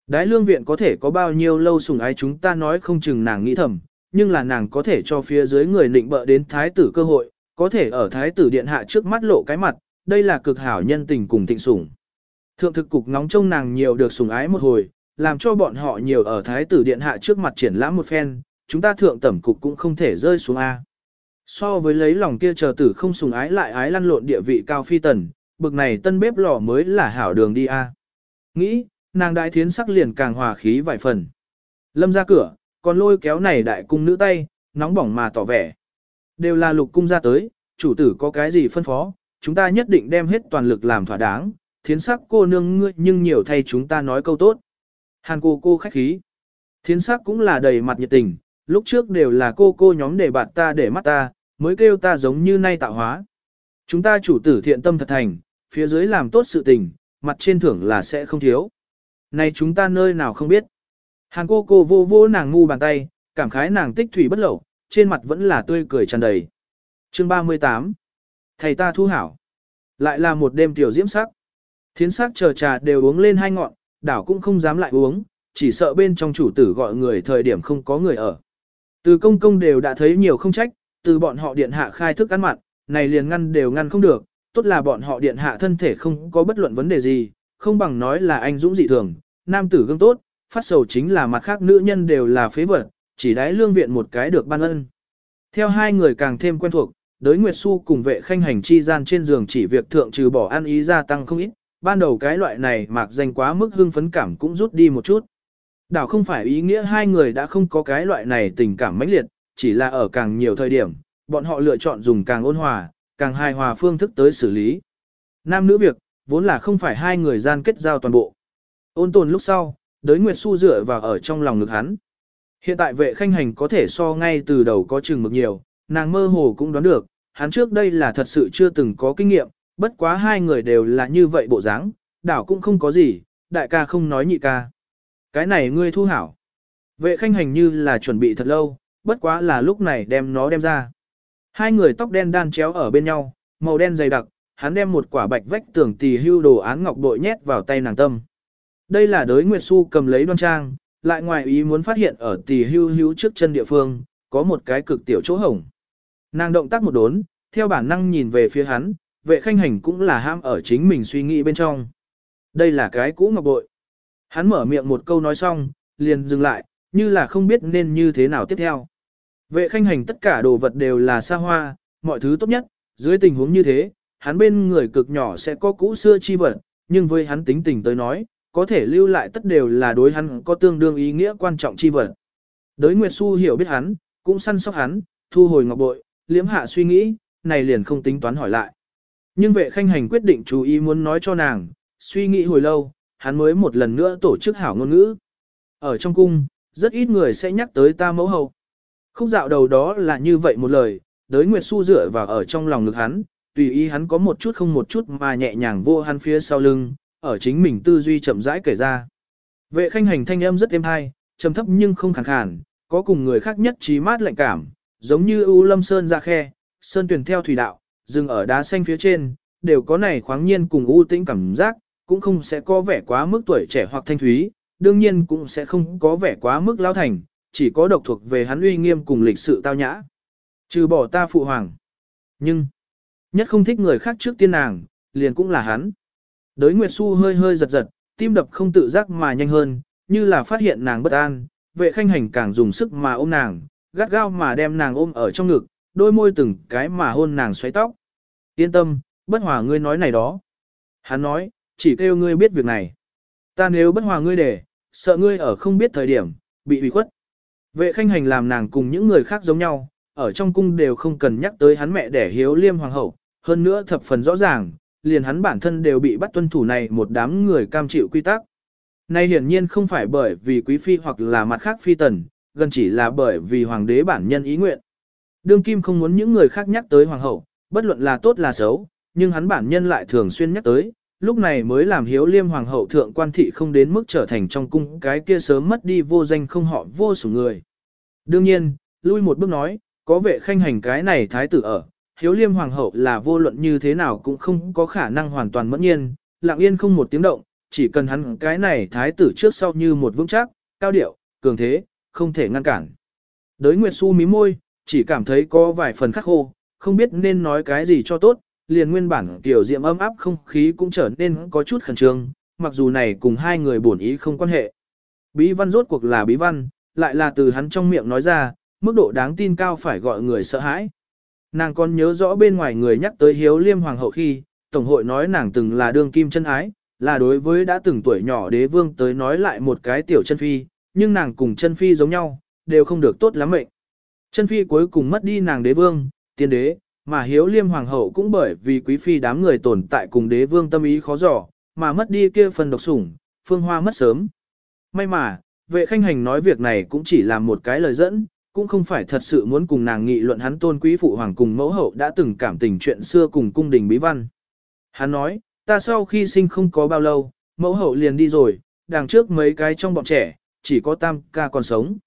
Đái lương viện có thể có bao nhiêu lâu sủng ái chúng ta nói không chừng nàng nghĩ thầm, nhưng là nàng có thể cho phía dưới người nịnh bợ đến thái tử cơ hội, có thể ở thái tử điện hạ trước mắt lộ cái mặt, đây là cực hảo nhân tình cùng thịnh sủng. Thượng thực cục nóng trông nàng nhiều được sủng ái một hồi, làm cho bọn họ nhiều ở thái tử điện hạ trước mặt triển lãm một phen, chúng ta thượng tẩm cục cũng không thể rơi xuống A. So với lấy lòng kia chờ tử không sùng ái lại ái lăn lộn địa vị cao phi tần, bực này tân bếp lò mới là hảo đường đi A. Nghĩ, nàng đại thiến sắc liền càng hòa khí vài phần. Lâm ra cửa, còn lôi kéo này đại cung nữ tay, nóng bỏng mà tỏ vẻ. Đều là lục cung ra tới, chủ tử có cái gì phân phó, chúng ta nhất định đem hết toàn lực làm thỏa đáng, thiến sắc cô nương ngươi nhưng nhiều thay chúng ta nói câu tốt. Hàn cô cô khách khí. Thiến sắc cũng là đầy mặt nhiệt tình, lúc trước đều là cô cô nhóm để bạt ta để mắt ta, mới kêu ta giống như nay tạo hóa. Chúng ta chủ tử thiện tâm thật thành, phía dưới làm tốt sự tình, mặt trên thưởng là sẽ không thiếu. Này chúng ta nơi nào không biết. Hàn cô cô vô vô nàng ngu bàn tay, cảm khái nàng tích thủy bất lậu, trên mặt vẫn là tươi cười tràn đầy. Chương 38 Thầy ta thu hảo. Lại là một đêm tiểu diễm sắc. Thiến sắc chờ trà đều uống lên hai ngọn, đảo cũng không dám lại uống, chỉ sợ bên trong chủ tử gọi người thời điểm không có người ở. Từ công công đều đã thấy nhiều không trách, từ bọn họ điện hạ khai thức ăn mặn, này liền ngăn đều ngăn không được, tốt là bọn họ điện hạ thân thể không có bất luận vấn đề gì, không bằng nói là anh dũng dị thường, nam tử gương tốt, phát sầu chính là mặt khác nữ nhân đều là phế vật, chỉ đái lương viện một cái được ban ân. Theo hai người càng thêm quen thuộc, đới Nguyệt Xu cùng vệ khanh hành chi gian trên giường chỉ việc thượng trừ bỏ ăn ý gia tăng không ít, ban đầu cái loại này mạc danh quá mức hưng phấn cảm cũng rút đi một chút. Đảo không phải ý nghĩa hai người đã không có cái loại này tình cảm mãnh liệt, chỉ là ở càng nhiều thời điểm, bọn họ lựa chọn dùng càng ôn hòa, càng hài hòa phương thức tới xử lý. Nam nữ việc, vốn là không phải hai người gian kết giao toàn bộ. Ôn tồn lúc sau, đới Nguyệt Xu dựa vào ở trong lòng ngực hắn. Hiện tại vệ khanh hành có thể so ngay từ đầu có chừng mực nhiều, nàng mơ hồ cũng đoán được, hắn trước đây là thật sự chưa từng có kinh nghiệm, bất quá hai người đều là như vậy bộ dáng, đảo cũng không có gì, đại ca không nói nhị ca. Cái này ngươi thu hảo. Vệ khanh hành như là chuẩn bị thật lâu, bất quá là lúc này đem nó đem ra. Hai người tóc đen đan chéo ở bên nhau, màu đen dày đặc, hắn đem một quả bạch vách tưởng tỳ hưu đồ án ngọc bội nhét vào tay nàng tâm. Đây là đới Nguyệt Xu cầm lấy đoan trang, lại ngoài ý muốn phát hiện ở tỳ hưu hưu trước chân địa phương, có một cái cực tiểu chỗ hổng. Nàng động tác một đốn, theo bản năng nhìn về phía hắn, vệ khanh hành cũng là ham ở chính mình suy nghĩ bên trong. Đây là cái cũ ngọc bội. Hắn mở miệng một câu nói xong, liền dừng lại, như là không biết nên như thế nào tiếp theo. Vệ khanh hành tất cả đồ vật đều là xa hoa, mọi thứ tốt nhất, dưới tình huống như thế, hắn bên người cực nhỏ sẽ có cũ xưa chi vật, nhưng với hắn tính tình tới nói, có thể lưu lại tất đều là đối hắn có tương đương ý nghĩa quan trọng chi vật. Đới Nguyệt Xu hiểu biết hắn, cũng săn sóc hắn, thu hồi ngọc bội, liếm hạ suy nghĩ, này liền không tính toán hỏi lại. Nhưng vệ khanh hành quyết định chú ý muốn nói cho nàng, suy nghĩ hồi lâu, hắn mới một lần nữa tổ chức hảo ngôn ngữ. Ở trong cung, rất ít người sẽ nhắc tới ta mẫu hậu. Khúc dạo đầu đó là như vậy một lời, đới Nguyệt Xu dựa vào ở trong lòng ngực hắn, tùy ý hắn có một chút không một chút mà nhẹ nhàng vô hắn phía sau lưng, ở chính mình tư duy chậm rãi kể ra. Vệ khanh hành thanh âm rất êm hay, trầm thấp nhưng không khàn khàn, có cùng người khác nhất trí mát lạnh cảm, giống như ưu lâm sơn ra khe, sơn tuyển theo thủy đạo, dừng ở đá xanh phía trên, đều có này khoáng nhiên cùng u tĩnh cảm giác, cũng không sẽ có vẻ quá mức tuổi trẻ hoặc thanh thúy, đương nhiên cũng sẽ không có vẻ quá mức lao thành, chỉ có độc thuộc về hắn uy nghiêm cùng lịch sự tao nhã. Trừ bỏ ta phụ hoàng. Nhưng, nhất không thích người khác trước tiên nàng, liền cũng là hắn. Đới Nguyệt Xu hơi hơi giật giật, tim đập không tự giác mà nhanh hơn, như là phát hiện nàng bất an, vệ khanh hành càng dùng sức mà ôm nàng, gắt gao mà đem nàng ôm ở trong ngực, đôi môi từng cái mà hôn nàng xoáy tóc. Yên tâm, bất hòa ngươi nói này đó. Hắn nói, chỉ kêu ngươi biết việc này. Ta nếu bất hòa ngươi để, sợ ngươi ở không biết thời điểm, bị ủy khuất. Vệ khanh hành làm nàng cùng những người khác giống nhau, ở trong cung đều không cần nhắc tới hắn mẹ để hiếu liêm hoàng hậu, hơn nữa thập phần rõ ràng, liền hắn bản thân đều bị bắt tuân thủ này một đám người cam chịu quy tắc. Nay hiển nhiên không phải bởi vì quý phi hoặc là mặt khác phi tần, gần chỉ là bởi vì hoàng đế bản nhân ý nguyện. Đương kim không muốn những người khác nhắc tới hoàng hậu, bất luận là tốt là xấu, nhưng hắn bản nhân lại thường xuyên nhắc tới, lúc này mới làm hiếu liêm hoàng hậu thượng quan thị không đến mức trở thành trong cung cái kia sớm mất đi vô danh không họ vô số người. Đương nhiên, lui một bước nói, có vệ khanh hành cái này thái tử ở, hiếu liêm hoàng hậu là vô luận như thế nào cũng không có khả năng hoàn toàn mẫn nhiên, lặng yên không một tiếng động, chỉ cần hắn cái này thái tử trước sau như một vững chắc, cao điệu, cường thế, không thể ngăn cản. Đới Nguyệt Xu mí môi, chỉ cảm thấy có vài phần khắc khô, không biết nên nói cái gì cho tốt, liền nguyên bản tiểu diệm ấm áp không khí cũng trở nên có chút khẩn trương, mặc dù này cùng hai người bổn ý không quan hệ. Bí văn rốt cuộc là bí văn, lại là từ hắn trong miệng nói ra, mức độ đáng tin cao phải gọi người sợ hãi. Nàng còn nhớ rõ bên ngoài người nhắc tới hiếu liêm hoàng hậu khi, Tổng hội nói nàng từng là đương kim chân ái, là đối với đã từng tuổi nhỏ đế vương tới nói lại một cái tiểu chân phi, nhưng nàng cùng chân phi giống nhau, đều không được tốt lắm mệnh. Chân phi cuối cùng mất đi nàng đế vương, tiên đế, mà hiếu liêm hoàng hậu cũng bởi vì quý phi đám người tồn tại cùng đế vương tâm ý khó dò, mà mất đi kia phần độc sủng, phương hoa mất sớm. May mà, vệ khanh hành nói việc này cũng chỉ là một cái lời dẫn, cũng không phải thật sự muốn cùng nàng nghị luận hắn tôn quý phụ hoàng cùng mẫu hậu đã từng cảm tình chuyện xưa cùng cung đình bí văn. Hắn nói, ta sau khi sinh không có bao lâu, mẫu hậu liền đi rồi, đằng trước mấy cái trong bọn trẻ, chỉ có tam ca còn sống.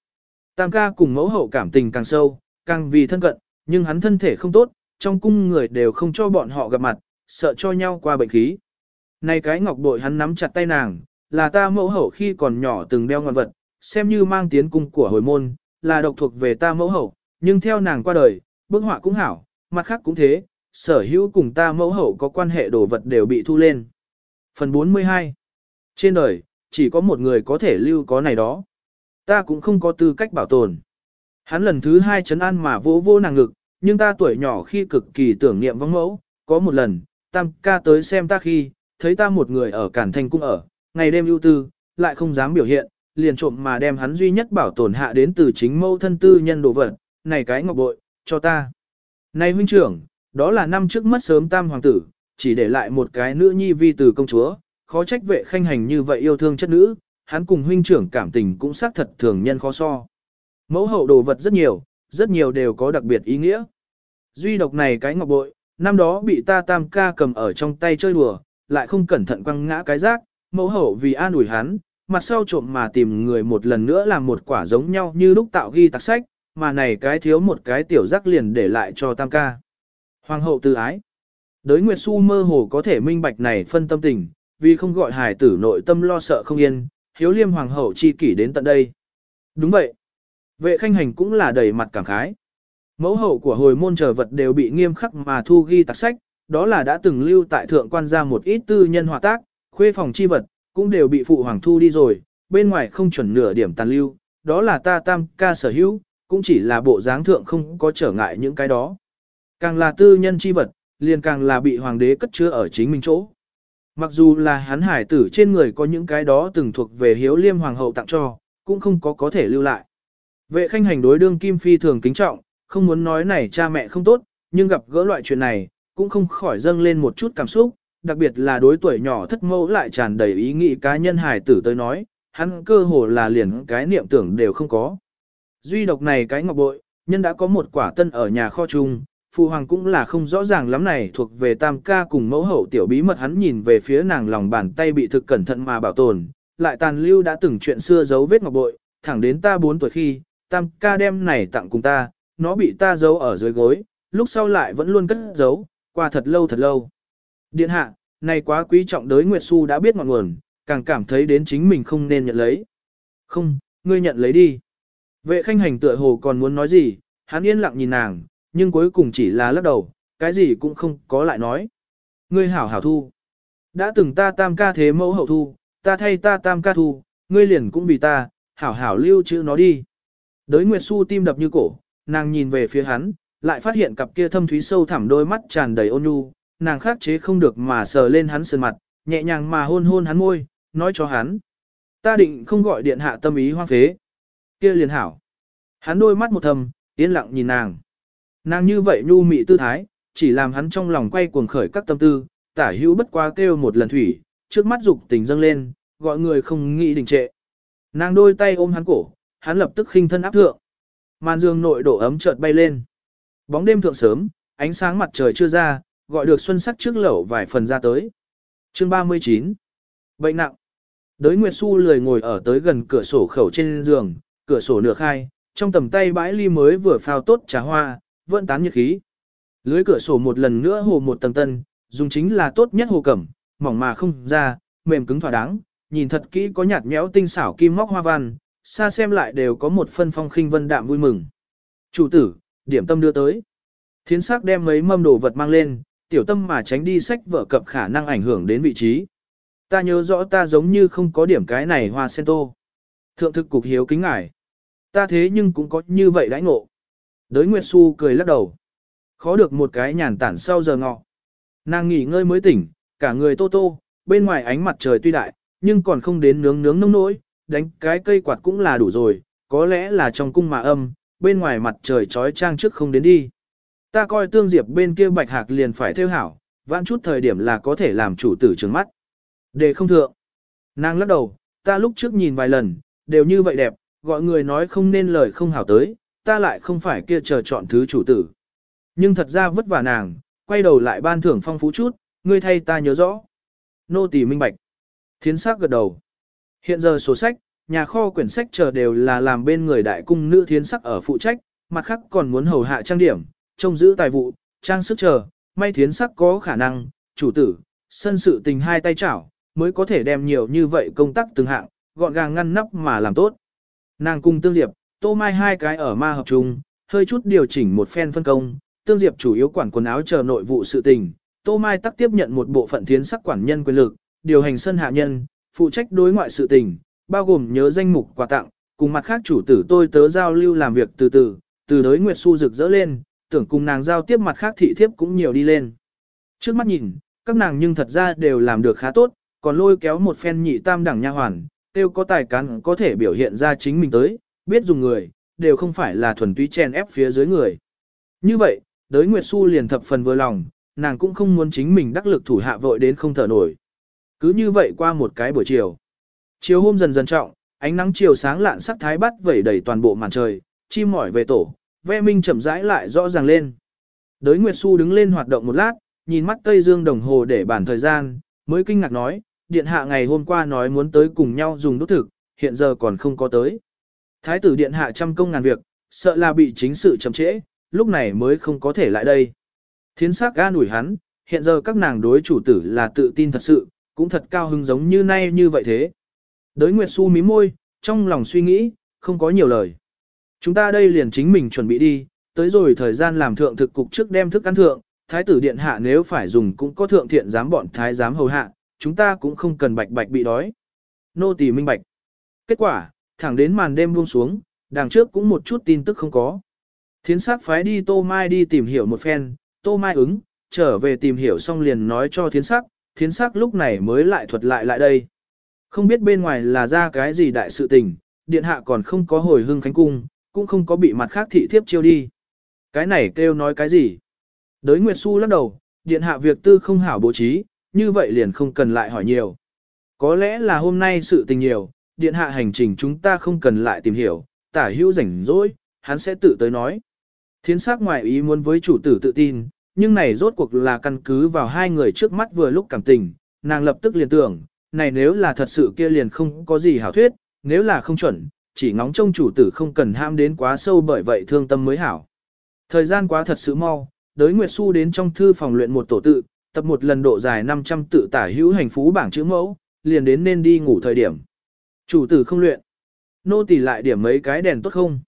Tam ca cùng mẫu hậu cảm tình càng sâu, càng vì thân cận, nhưng hắn thân thể không tốt, trong cung người đều không cho bọn họ gặp mặt, sợ cho nhau qua bệnh khí. Này cái ngọc bội hắn nắm chặt tay nàng, là ta mẫu hậu khi còn nhỏ từng đeo ngọn vật, xem như mang tiến cung của hồi môn, là độc thuộc về ta mẫu hậu, nhưng theo nàng qua đời, bức họa cũng hảo, mặt khác cũng thế, sở hữu cùng ta mẫu hậu có quan hệ đồ vật đều bị thu lên. Phần 42 Trên đời, chỉ có một người có thể lưu có này đó. Ta cũng không có tư cách bảo tồn. Hắn lần thứ hai chấn an mà vỗ vô nàng ngực, nhưng ta tuổi nhỏ khi cực kỳ tưởng niệm vong mẫu, có một lần, tam ca tới xem ta khi, thấy ta một người ở Cản Thành Cung ở, ngày đêm ưu tư, lại không dám biểu hiện, liền trộm mà đem hắn duy nhất bảo tồn hạ đến từ chính mẫu thân tư nhân đồ vật, này cái ngọc bội, cho ta. Này huynh trưởng, đó là năm trước mất sớm tam hoàng tử, chỉ để lại một cái nữ nhi vi từ công chúa, khó trách vệ khanh hành như vậy yêu thương chất nữ, hắn cùng huynh trưởng cảm tình cũng xác thật thường nhân khó so. Mẫu hậu đồ vật rất nhiều, rất nhiều đều có đặc biệt ý nghĩa. Duy độc này cái ngọc bội, năm đó bị ta tam ca cầm ở trong tay chơi đùa, lại không cẩn thận quăng ngã cái rác, mẫu hậu vì an ủi hắn, mặt sau trộm mà tìm người một lần nữa làm một quả giống nhau như lúc tạo ghi tạc sách, mà này cái thiếu một cái tiểu rác liền để lại cho tam ca. Hoàng hậu từ ái. Đới Nguyệt Xu mơ hồ có thể minh bạch này phân tâm tình, vì không gọi hài tử nội tâm lo sợ không yên, hiếu liêm hoàng hậu chi kỷ đến tận đây. Đúng vậy. Vệ khanh hành cũng là đầy mặt cảm khái. Mẫu hậu của hồi môn trở vật đều bị nghiêm khắc mà thu ghi tạc sách, đó là đã từng lưu tại thượng quan gia một ít tư nhân hòa tác, khuê phòng chi vật, cũng đều bị phụ hoàng thu đi rồi, bên ngoài không chuẩn nửa điểm tàn lưu, đó là ta tam ca sở hữu, cũng chỉ là bộ dáng thượng không có trở ngại những cái đó. Càng là tư nhân chi vật, liền càng là bị hoàng đế cất chứa ở chính mình chỗ. Mặc dù là hắn hải tử trên người có những cái đó từng thuộc về hiếu liêm hoàng hậu tặng cho, cũng không có có thể lưu lại. Vệ khanh hành đối đương kim phi thường kính trọng, không muốn nói này cha mẹ không tốt, nhưng gặp gỡ loại chuyện này, cũng không khỏi dâng lên một chút cảm xúc, đặc biệt là đối tuổi nhỏ thất mẫu lại tràn đầy ý nghĩ cá nhân hài tử tới nói, hắn cơ hồ là liền cái niệm tưởng đều không có. Duy độc này cái ngọc bội, nhân đã có một quả tân ở nhà kho chung, phụ hoàng cũng là không rõ ràng lắm này thuộc về tam ca cùng mẫu hậu tiểu bí mật hắn nhìn về phía nàng lòng bàn tay bị thực cẩn thận mà bảo tồn, lại tàn lưu đã từng chuyện xưa giấu vết ngọc bội, thẳng đến ta 4 tuổi khi, tam ca đem này tặng cùng ta, nó bị ta giấu ở dưới gối, lúc sau lại vẫn luôn cất giấu, qua thật lâu thật lâu. Điện hạ, này quá quý trọng đới Nguyệt Xu đã biết ngọn nguồn, càng cảm thấy đến chính mình không nên nhận lấy. Không, ngươi nhận lấy đi. Vệ khanh hành tựa hồ còn muốn nói gì, hắn yên lặng nhìn nàng, nhưng cuối cùng chỉ là lắc đầu, cái gì cũng không có lại nói. Ngươi hảo hảo thu. Đã từng ta tam ca thế mẫu hậu thu, ta thay ta tam ca thu, ngươi liền cũng vì ta, hảo hảo lưu chữ nó đi. Đới Nguyệt Xu tim đập như cổ, nàng nhìn về phía hắn, lại phát hiện cặp kia thâm thúy sâu thẳm đôi mắt tràn đầy ôn nhu, nàng khắc chế không được mà sờ lên hắn sườn mặt, nhẹ nhàng mà hôn hôn hắn môi, nói cho hắn. Ta định không gọi điện hạ tâm ý hoang phế. kia liền hảo. Hắn đôi mắt một thầm, yên lặng nhìn nàng. Nàng như vậy nhu mị tư thái, chỉ làm hắn trong lòng quay cuồng khởi các tâm tư, tả hữu bất quá kêu một lần thủy, trước mắt dục tình dâng lên, gọi người không nghĩ đình trệ. Nàng đôi tay ôm hắn cổ, hắn lập tức khinh thân áp thượng. Màn dương nội độ ấm chợt bay lên. Bóng đêm thượng sớm, ánh sáng mặt trời chưa ra, gọi được xuân sắc trước lẩu vài phần ra tới. Chương 39 Bệnh nặng Đới Nguyệt Xu lười ngồi ở tới gần cửa sổ khẩu trên giường, cửa sổ nửa khai, trong tầm tay bãi ly mới vừa phao tốt trà hoa, vẫn tán nhiệt khí. Lưới cửa sổ một lần nữa hồ một tầng tân, dùng chính là tốt nhất hồ cẩm, mỏng mà không ra, mềm cứng thỏa đáng, nhìn thật kỹ có nhạt nhẽo tinh xảo kim móc hoa văn, xa xem lại đều có một phân phong khinh vân đạm vui mừng. Chủ tử, điểm tâm đưa tới. Thiến sắc đem mấy mâm đồ vật mang lên, tiểu tâm mà tránh đi sách vở cập khả năng ảnh hưởng đến vị trí. Ta nhớ rõ ta giống như không có điểm cái này hoa sen tô. Thượng thực cục hiếu kính ngải. Ta thế nhưng cũng có như vậy đãi ngộ. Đới Nguyệt Xu cười lắc đầu. Khó được một cái nhàn tản sau giờ ngọ. Nàng nghỉ ngơi mới tỉnh, cả người tô tô, bên ngoài ánh mặt trời tuy đại, nhưng còn không đến nướng nướng nông nỗi, đánh cái cây quạt cũng là đủ rồi, có lẽ là trong cung mà âm, bên ngoài mặt trời trói trang trước không đến đi. Ta coi tương diệp bên kia bạch hạc liền phải theo hảo, vãn chút thời điểm là có thể làm chủ tử trừng mắt. Để không thượng. Nàng lắc đầu, ta lúc trước nhìn vài lần, đều như vậy đẹp, gọi người nói không nên lời không hảo tới, ta lại không phải kia chờ chọn thứ chủ tử. Nhưng thật ra vất vả nàng, quay đầu lại ban thưởng phong phú chút, ngươi thay ta nhớ rõ. Nô tỳ minh bạch. Thiến sắc gật đầu. Hiện giờ sổ sách, nhà kho quyển sách chờ đều là làm bên người đại cung nữ thiến sắc ở phụ trách, mặt khác còn muốn hầu hạ trang điểm, trông giữ tài vụ, trang sức chờ, may thiến sắc có khả năng, chủ tử, sân sự tình hai tay chảo, mới có thể đem nhiều như vậy công tác từng hạng, gọn gàng ngăn nắp mà làm tốt. Nàng cung tương diệp, tô mai hai cái ở ma hợp chung, hơi chút điều chỉnh một phen phân công, tương diệp chủ yếu quản quần áo chờ nội vụ sự tình, tô mai tắc tiếp nhận một bộ phận thiến sắc quản nhân quyền lực, điều hành sân hạ nhân, phụ trách đối ngoại sự tình, bao gồm nhớ danh mục quà tặng, cùng mặt khác chủ tử tôi tớ giao lưu làm việc từ từ, từ đới Nguyệt Xu rực rỡ lên, tưởng cùng nàng giao tiếp mặt khác thị thiếp cũng nhiều đi lên. Trước mắt nhìn, các nàng nhưng thật ra đều làm được khá tốt, còn lôi kéo một phen nhị tam đẳng nha hoàn, tiêu có tài cán có thể biểu hiện ra chính mình tới, biết dùng người, đều không phải là thuần túy chen ép phía dưới người. Như vậy, đới Nguyệt Xu liền thập phần vừa lòng, nàng cũng không muốn chính mình đắc lực thủ hạ vội đến không thở nổi. Cứ như vậy qua một cái buổi chiều. Chiều hôm dần dần trọng, ánh nắng chiều sáng lạn sắc thái bắt vẩy đầy toàn bộ màn trời, chim mỏi về tổ, ve minh chậm rãi lại rõ ràng lên. Đới Nguyệt Xu đứng lên hoạt động một lát, nhìn mắt Tây Dương đồng hồ để bản thời gian, mới kinh ngạc nói, điện hạ ngày hôm qua nói muốn tới cùng nhau dùng đốt thực, hiện giờ còn không có tới. Thái tử điện hạ trăm công ngàn việc, sợ là bị chính sự chậm trễ, lúc này mới không có thể lại đây. Thiến sắc ga nủi hắn, hiện giờ các nàng đối chủ tử là tự tin thật sự, cũng thật cao hứng giống như nay như vậy thế. Đới Nguyệt Xu mí môi, trong lòng suy nghĩ, không có nhiều lời. Chúng ta đây liền chính mình chuẩn bị đi, tới rồi thời gian làm thượng thực cục trước đem thức ăn thượng, thái tử điện hạ nếu phải dùng cũng có thượng thiện giám bọn thái giám hầu hạ, chúng ta cũng không cần bạch bạch bị đói. Nô tỳ minh bạch. Kết quả, thẳng đến màn đêm buông xuống, đằng trước cũng một chút tin tức không có. Thiến sắc phái đi Tô Mai đi tìm hiểu một phen, Tô Mai ứng, trở về tìm hiểu xong liền nói cho thiến sắc, thiến sắc lúc này mới lại thuật lại lại đây. Không biết bên ngoài là ra cái gì đại sự tình, điện hạ còn không có hồi hưng khánh cung, cũng không có bị mặt khác thị thiếp chiêu đi. Cái này kêu nói cái gì? Đới Nguyệt Xu lắc đầu, điện hạ việc tư không hảo bố trí, như vậy liền không cần lại hỏi nhiều. Có lẽ là hôm nay sự tình nhiều, điện hạ hành trình chúng ta không cần lại tìm hiểu, tả hữu rảnh rỗi, hắn sẽ tự tới nói. Thiến sắc ngoại ý muốn với chủ tử tự tin, nhưng này rốt cuộc là căn cứ vào hai người trước mắt vừa lúc cảm tình, nàng lập tức liền tưởng, này nếu là thật sự kia liền không có gì hảo thuyết, nếu là không chuẩn, chỉ ngóng trông chủ tử không cần ham đến quá sâu bởi vậy thương tâm mới hảo. Thời gian quá thật sự mau, đới Nguyệt Xu đến trong thư phòng luyện một tổ tự, tập một lần độ dài 500 tự tả hữu hành phú bảng chữ mẫu, liền đến nên đi ngủ thời điểm. Chủ tử không luyện. Nô tỳ lại điểm mấy cái đèn tốt không?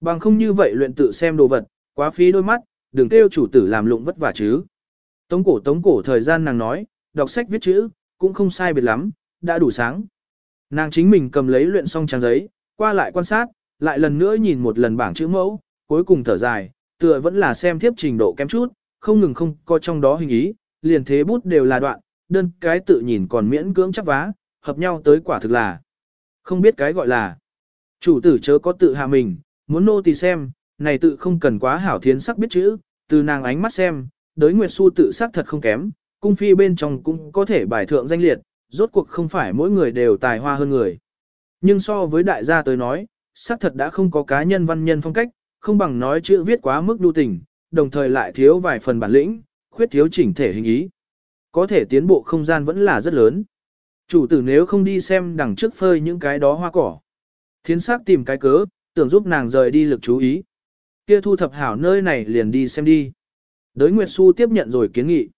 Bằng không như vậy luyện tự xem đồ vật, quá phí đôi mắt, đừng kêu chủ tử làm lụng vất vả chứ. Tống cổ tống cổ thời gian nàng nói, đọc sách viết chữ, cũng không sai biệt lắm, đã đủ sáng. Nàng chính mình cầm lấy luyện xong trang giấy, qua lại quan sát, lại lần nữa nhìn một lần bảng chữ mẫu, cuối cùng thở dài, tựa vẫn là xem thiếp trình độ kém chút, không ngừng không có trong đó hình ý, liền thế bút đều là đoạn, đơn cái tự nhìn còn miễn cưỡng chắc vá, hợp nhau tới quả thực là. Không biết cái gọi là. Chủ tử chớ có tự hạ mình, muốn nô tỳ xem, này tự không cần quá hảo thiến sắc biết chữ, từ nàng ánh mắt xem, đới Nguyệt Xu tự sắc thật không kém, cung phi bên trong cũng có thể bài thượng danh liệt, rốt cuộc không phải mỗi người đều tài hoa hơn người. Nhưng so với đại gia tới nói, sắc thật đã không có cá nhân văn nhân phong cách, không bằng nói chữ viết quá mức đu tình, đồng thời lại thiếu vài phần bản lĩnh, khuyết thiếu chỉnh thể hình ý. Có thể tiến bộ không gian vẫn là rất lớn. Chủ tử nếu không đi xem đằng trước phơi những cái đó hoa cỏ. Thiến sắc tìm cái cớ, tưởng giúp nàng rời đi lực chú ý. Kia thu thập hảo nơi này liền đi xem đi. Đới Nguyệt Xu tiếp nhận rồi kiến nghị.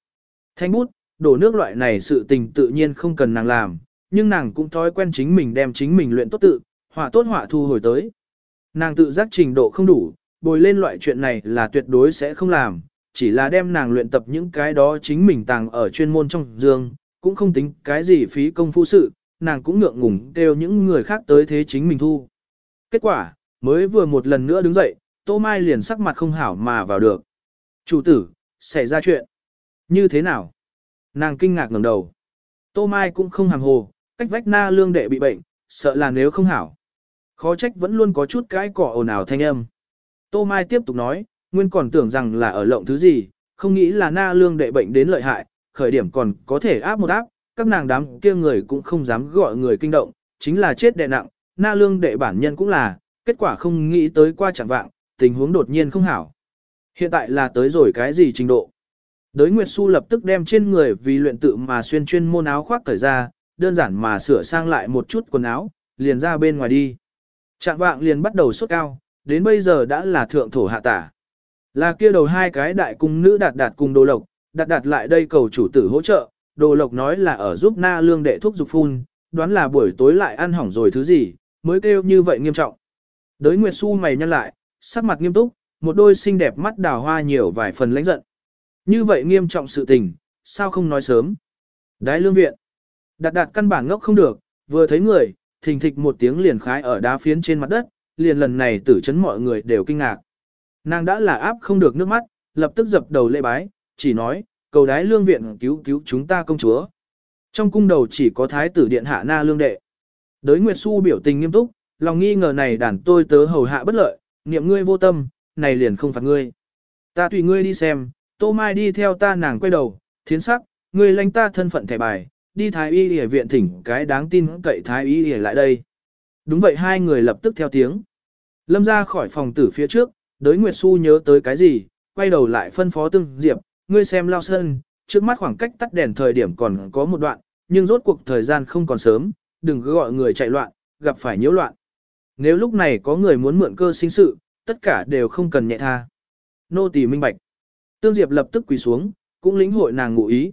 Thanh bút, đổ nước loại này sự tình tự nhiên không cần nàng làm, nhưng nàng cũng thói quen chính mình đem chính mình luyện tốt tự, họa tốt họa thu hồi tới. Nàng tự giác trình độ không đủ, bồi lên loại chuyện này là tuyệt đối sẽ không làm, chỉ là đem nàng luyện tập những cái đó chính mình tàng ở chuyên môn trong dương, cũng không tính cái gì phí công phu sự, nàng cũng ngượng ngùng kêu những người khác tới thế chính mình thu. Kết quả, mới vừa một lần nữa đứng dậy, Tô Mai liền sắc mặt không hảo mà vào được. Chủ tử, xảy ra chuyện. Như thế nào? Nàng kinh ngạc ngẩng đầu. Tô Mai cũng không hàm hồ, cách vách na lương đệ bị bệnh, sợ là nếu không hảo. Khó trách vẫn luôn có chút cái cỏ ồn ào thanh âm. Tô Mai tiếp tục nói, nguyên còn tưởng rằng là ở lộng thứ gì, không nghĩ là na lương đệ bệnh đến lợi hại, khởi điểm còn có thể áp một áp, các nàng đám kia người cũng không dám gọi người kinh động, chính là chết đệ nặng, na lương đệ bản nhân cũng là, kết quả không nghĩ tới qua chẳng vạng, tình huống đột nhiên không hảo. Hiện tại là tới rồi cái gì trình độ? Đới Nguyệt Xu lập tức đem trên người vì luyện tự mà xuyên chuyên môn áo khoác cởi ra, đơn giản mà sửa sang lại một chút quần áo, liền ra bên ngoài đi. Trạng vạng liền bắt đầu sốt cao, đến bây giờ đã là thượng thổ hạ tả. Là kia đầu hai cái đại cung nữ đạt đạt cùng đồ lộc, đạt đạt lại đây cầu chủ tử hỗ trợ, đồ lộc nói là ở giúp na lương đệ thuốc dục phun, đoán là buổi tối lại ăn hỏng rồi thứ gì, mới kêu như vậy nghiêm trọng. Đới Nguyệt Xu mày nhăn lại, sắc mặt nghiêm túc, một đôi xinh đẹp mắt đào hoa nhiều vài phần lãnh giận. Như vậy nghiêm trọng sự tình, sao không nói sớm? Đái lương viện. Đạt đạt căn bản ngốc không được, vừa thấy người, thình thịch một tiếng liền khái ở đá phiến trên mặt đất, liền lần này tử chấn mọi người đều kinh ngạc. Nàng đã là áp không được nước mắt, lập tức dập đầu lễ bái, chỉ nói, cầu đái lương viện cứu cứu chúng ta công chúa. Trong cung đầu chỉ có thái tử điện hạ na lương đệ. Đới Nguyệt Xu biểu tình nghiêm túc, lòng nghi ngờ này đàn tôi tớ hầu hạ bất lợi, niệm ngươi vô tâm, này liền không phạt ngươi. Ta tùy ngươi đi xem, Tô Mai đi theo ta nàng quay đầu, thiến sắc, ngươi lãnh ta thân phận thẻ bài, đi thái y y viện thỉnh cái đáng tin cậy thái y y lại đây. Đúng vậy hai người lập tức theo tiếng. Lâm ra khỏi phòng tử phía trước, đới Nguyệt Xu nhớ tới cái gì, quay đầu lại phân phó tương diệp, ngươi xem lao sơn, trước mắt khoảng cách tắt đèn thời điểm còn có một đoạn, nhưng rốt cuộc thời gian không còn sớm, đừng cứ gọi người chạy loạn, gặp phải nhiễu loạn. Nếu lúc này có người muốn mượn cơ sinh sự, tất cả đều không cần nhẹ tha. Nô tỳ minh bạch. Tương Diệp lập tức quỳ xuống, cũng lĩnh hội nàng ngụ ý.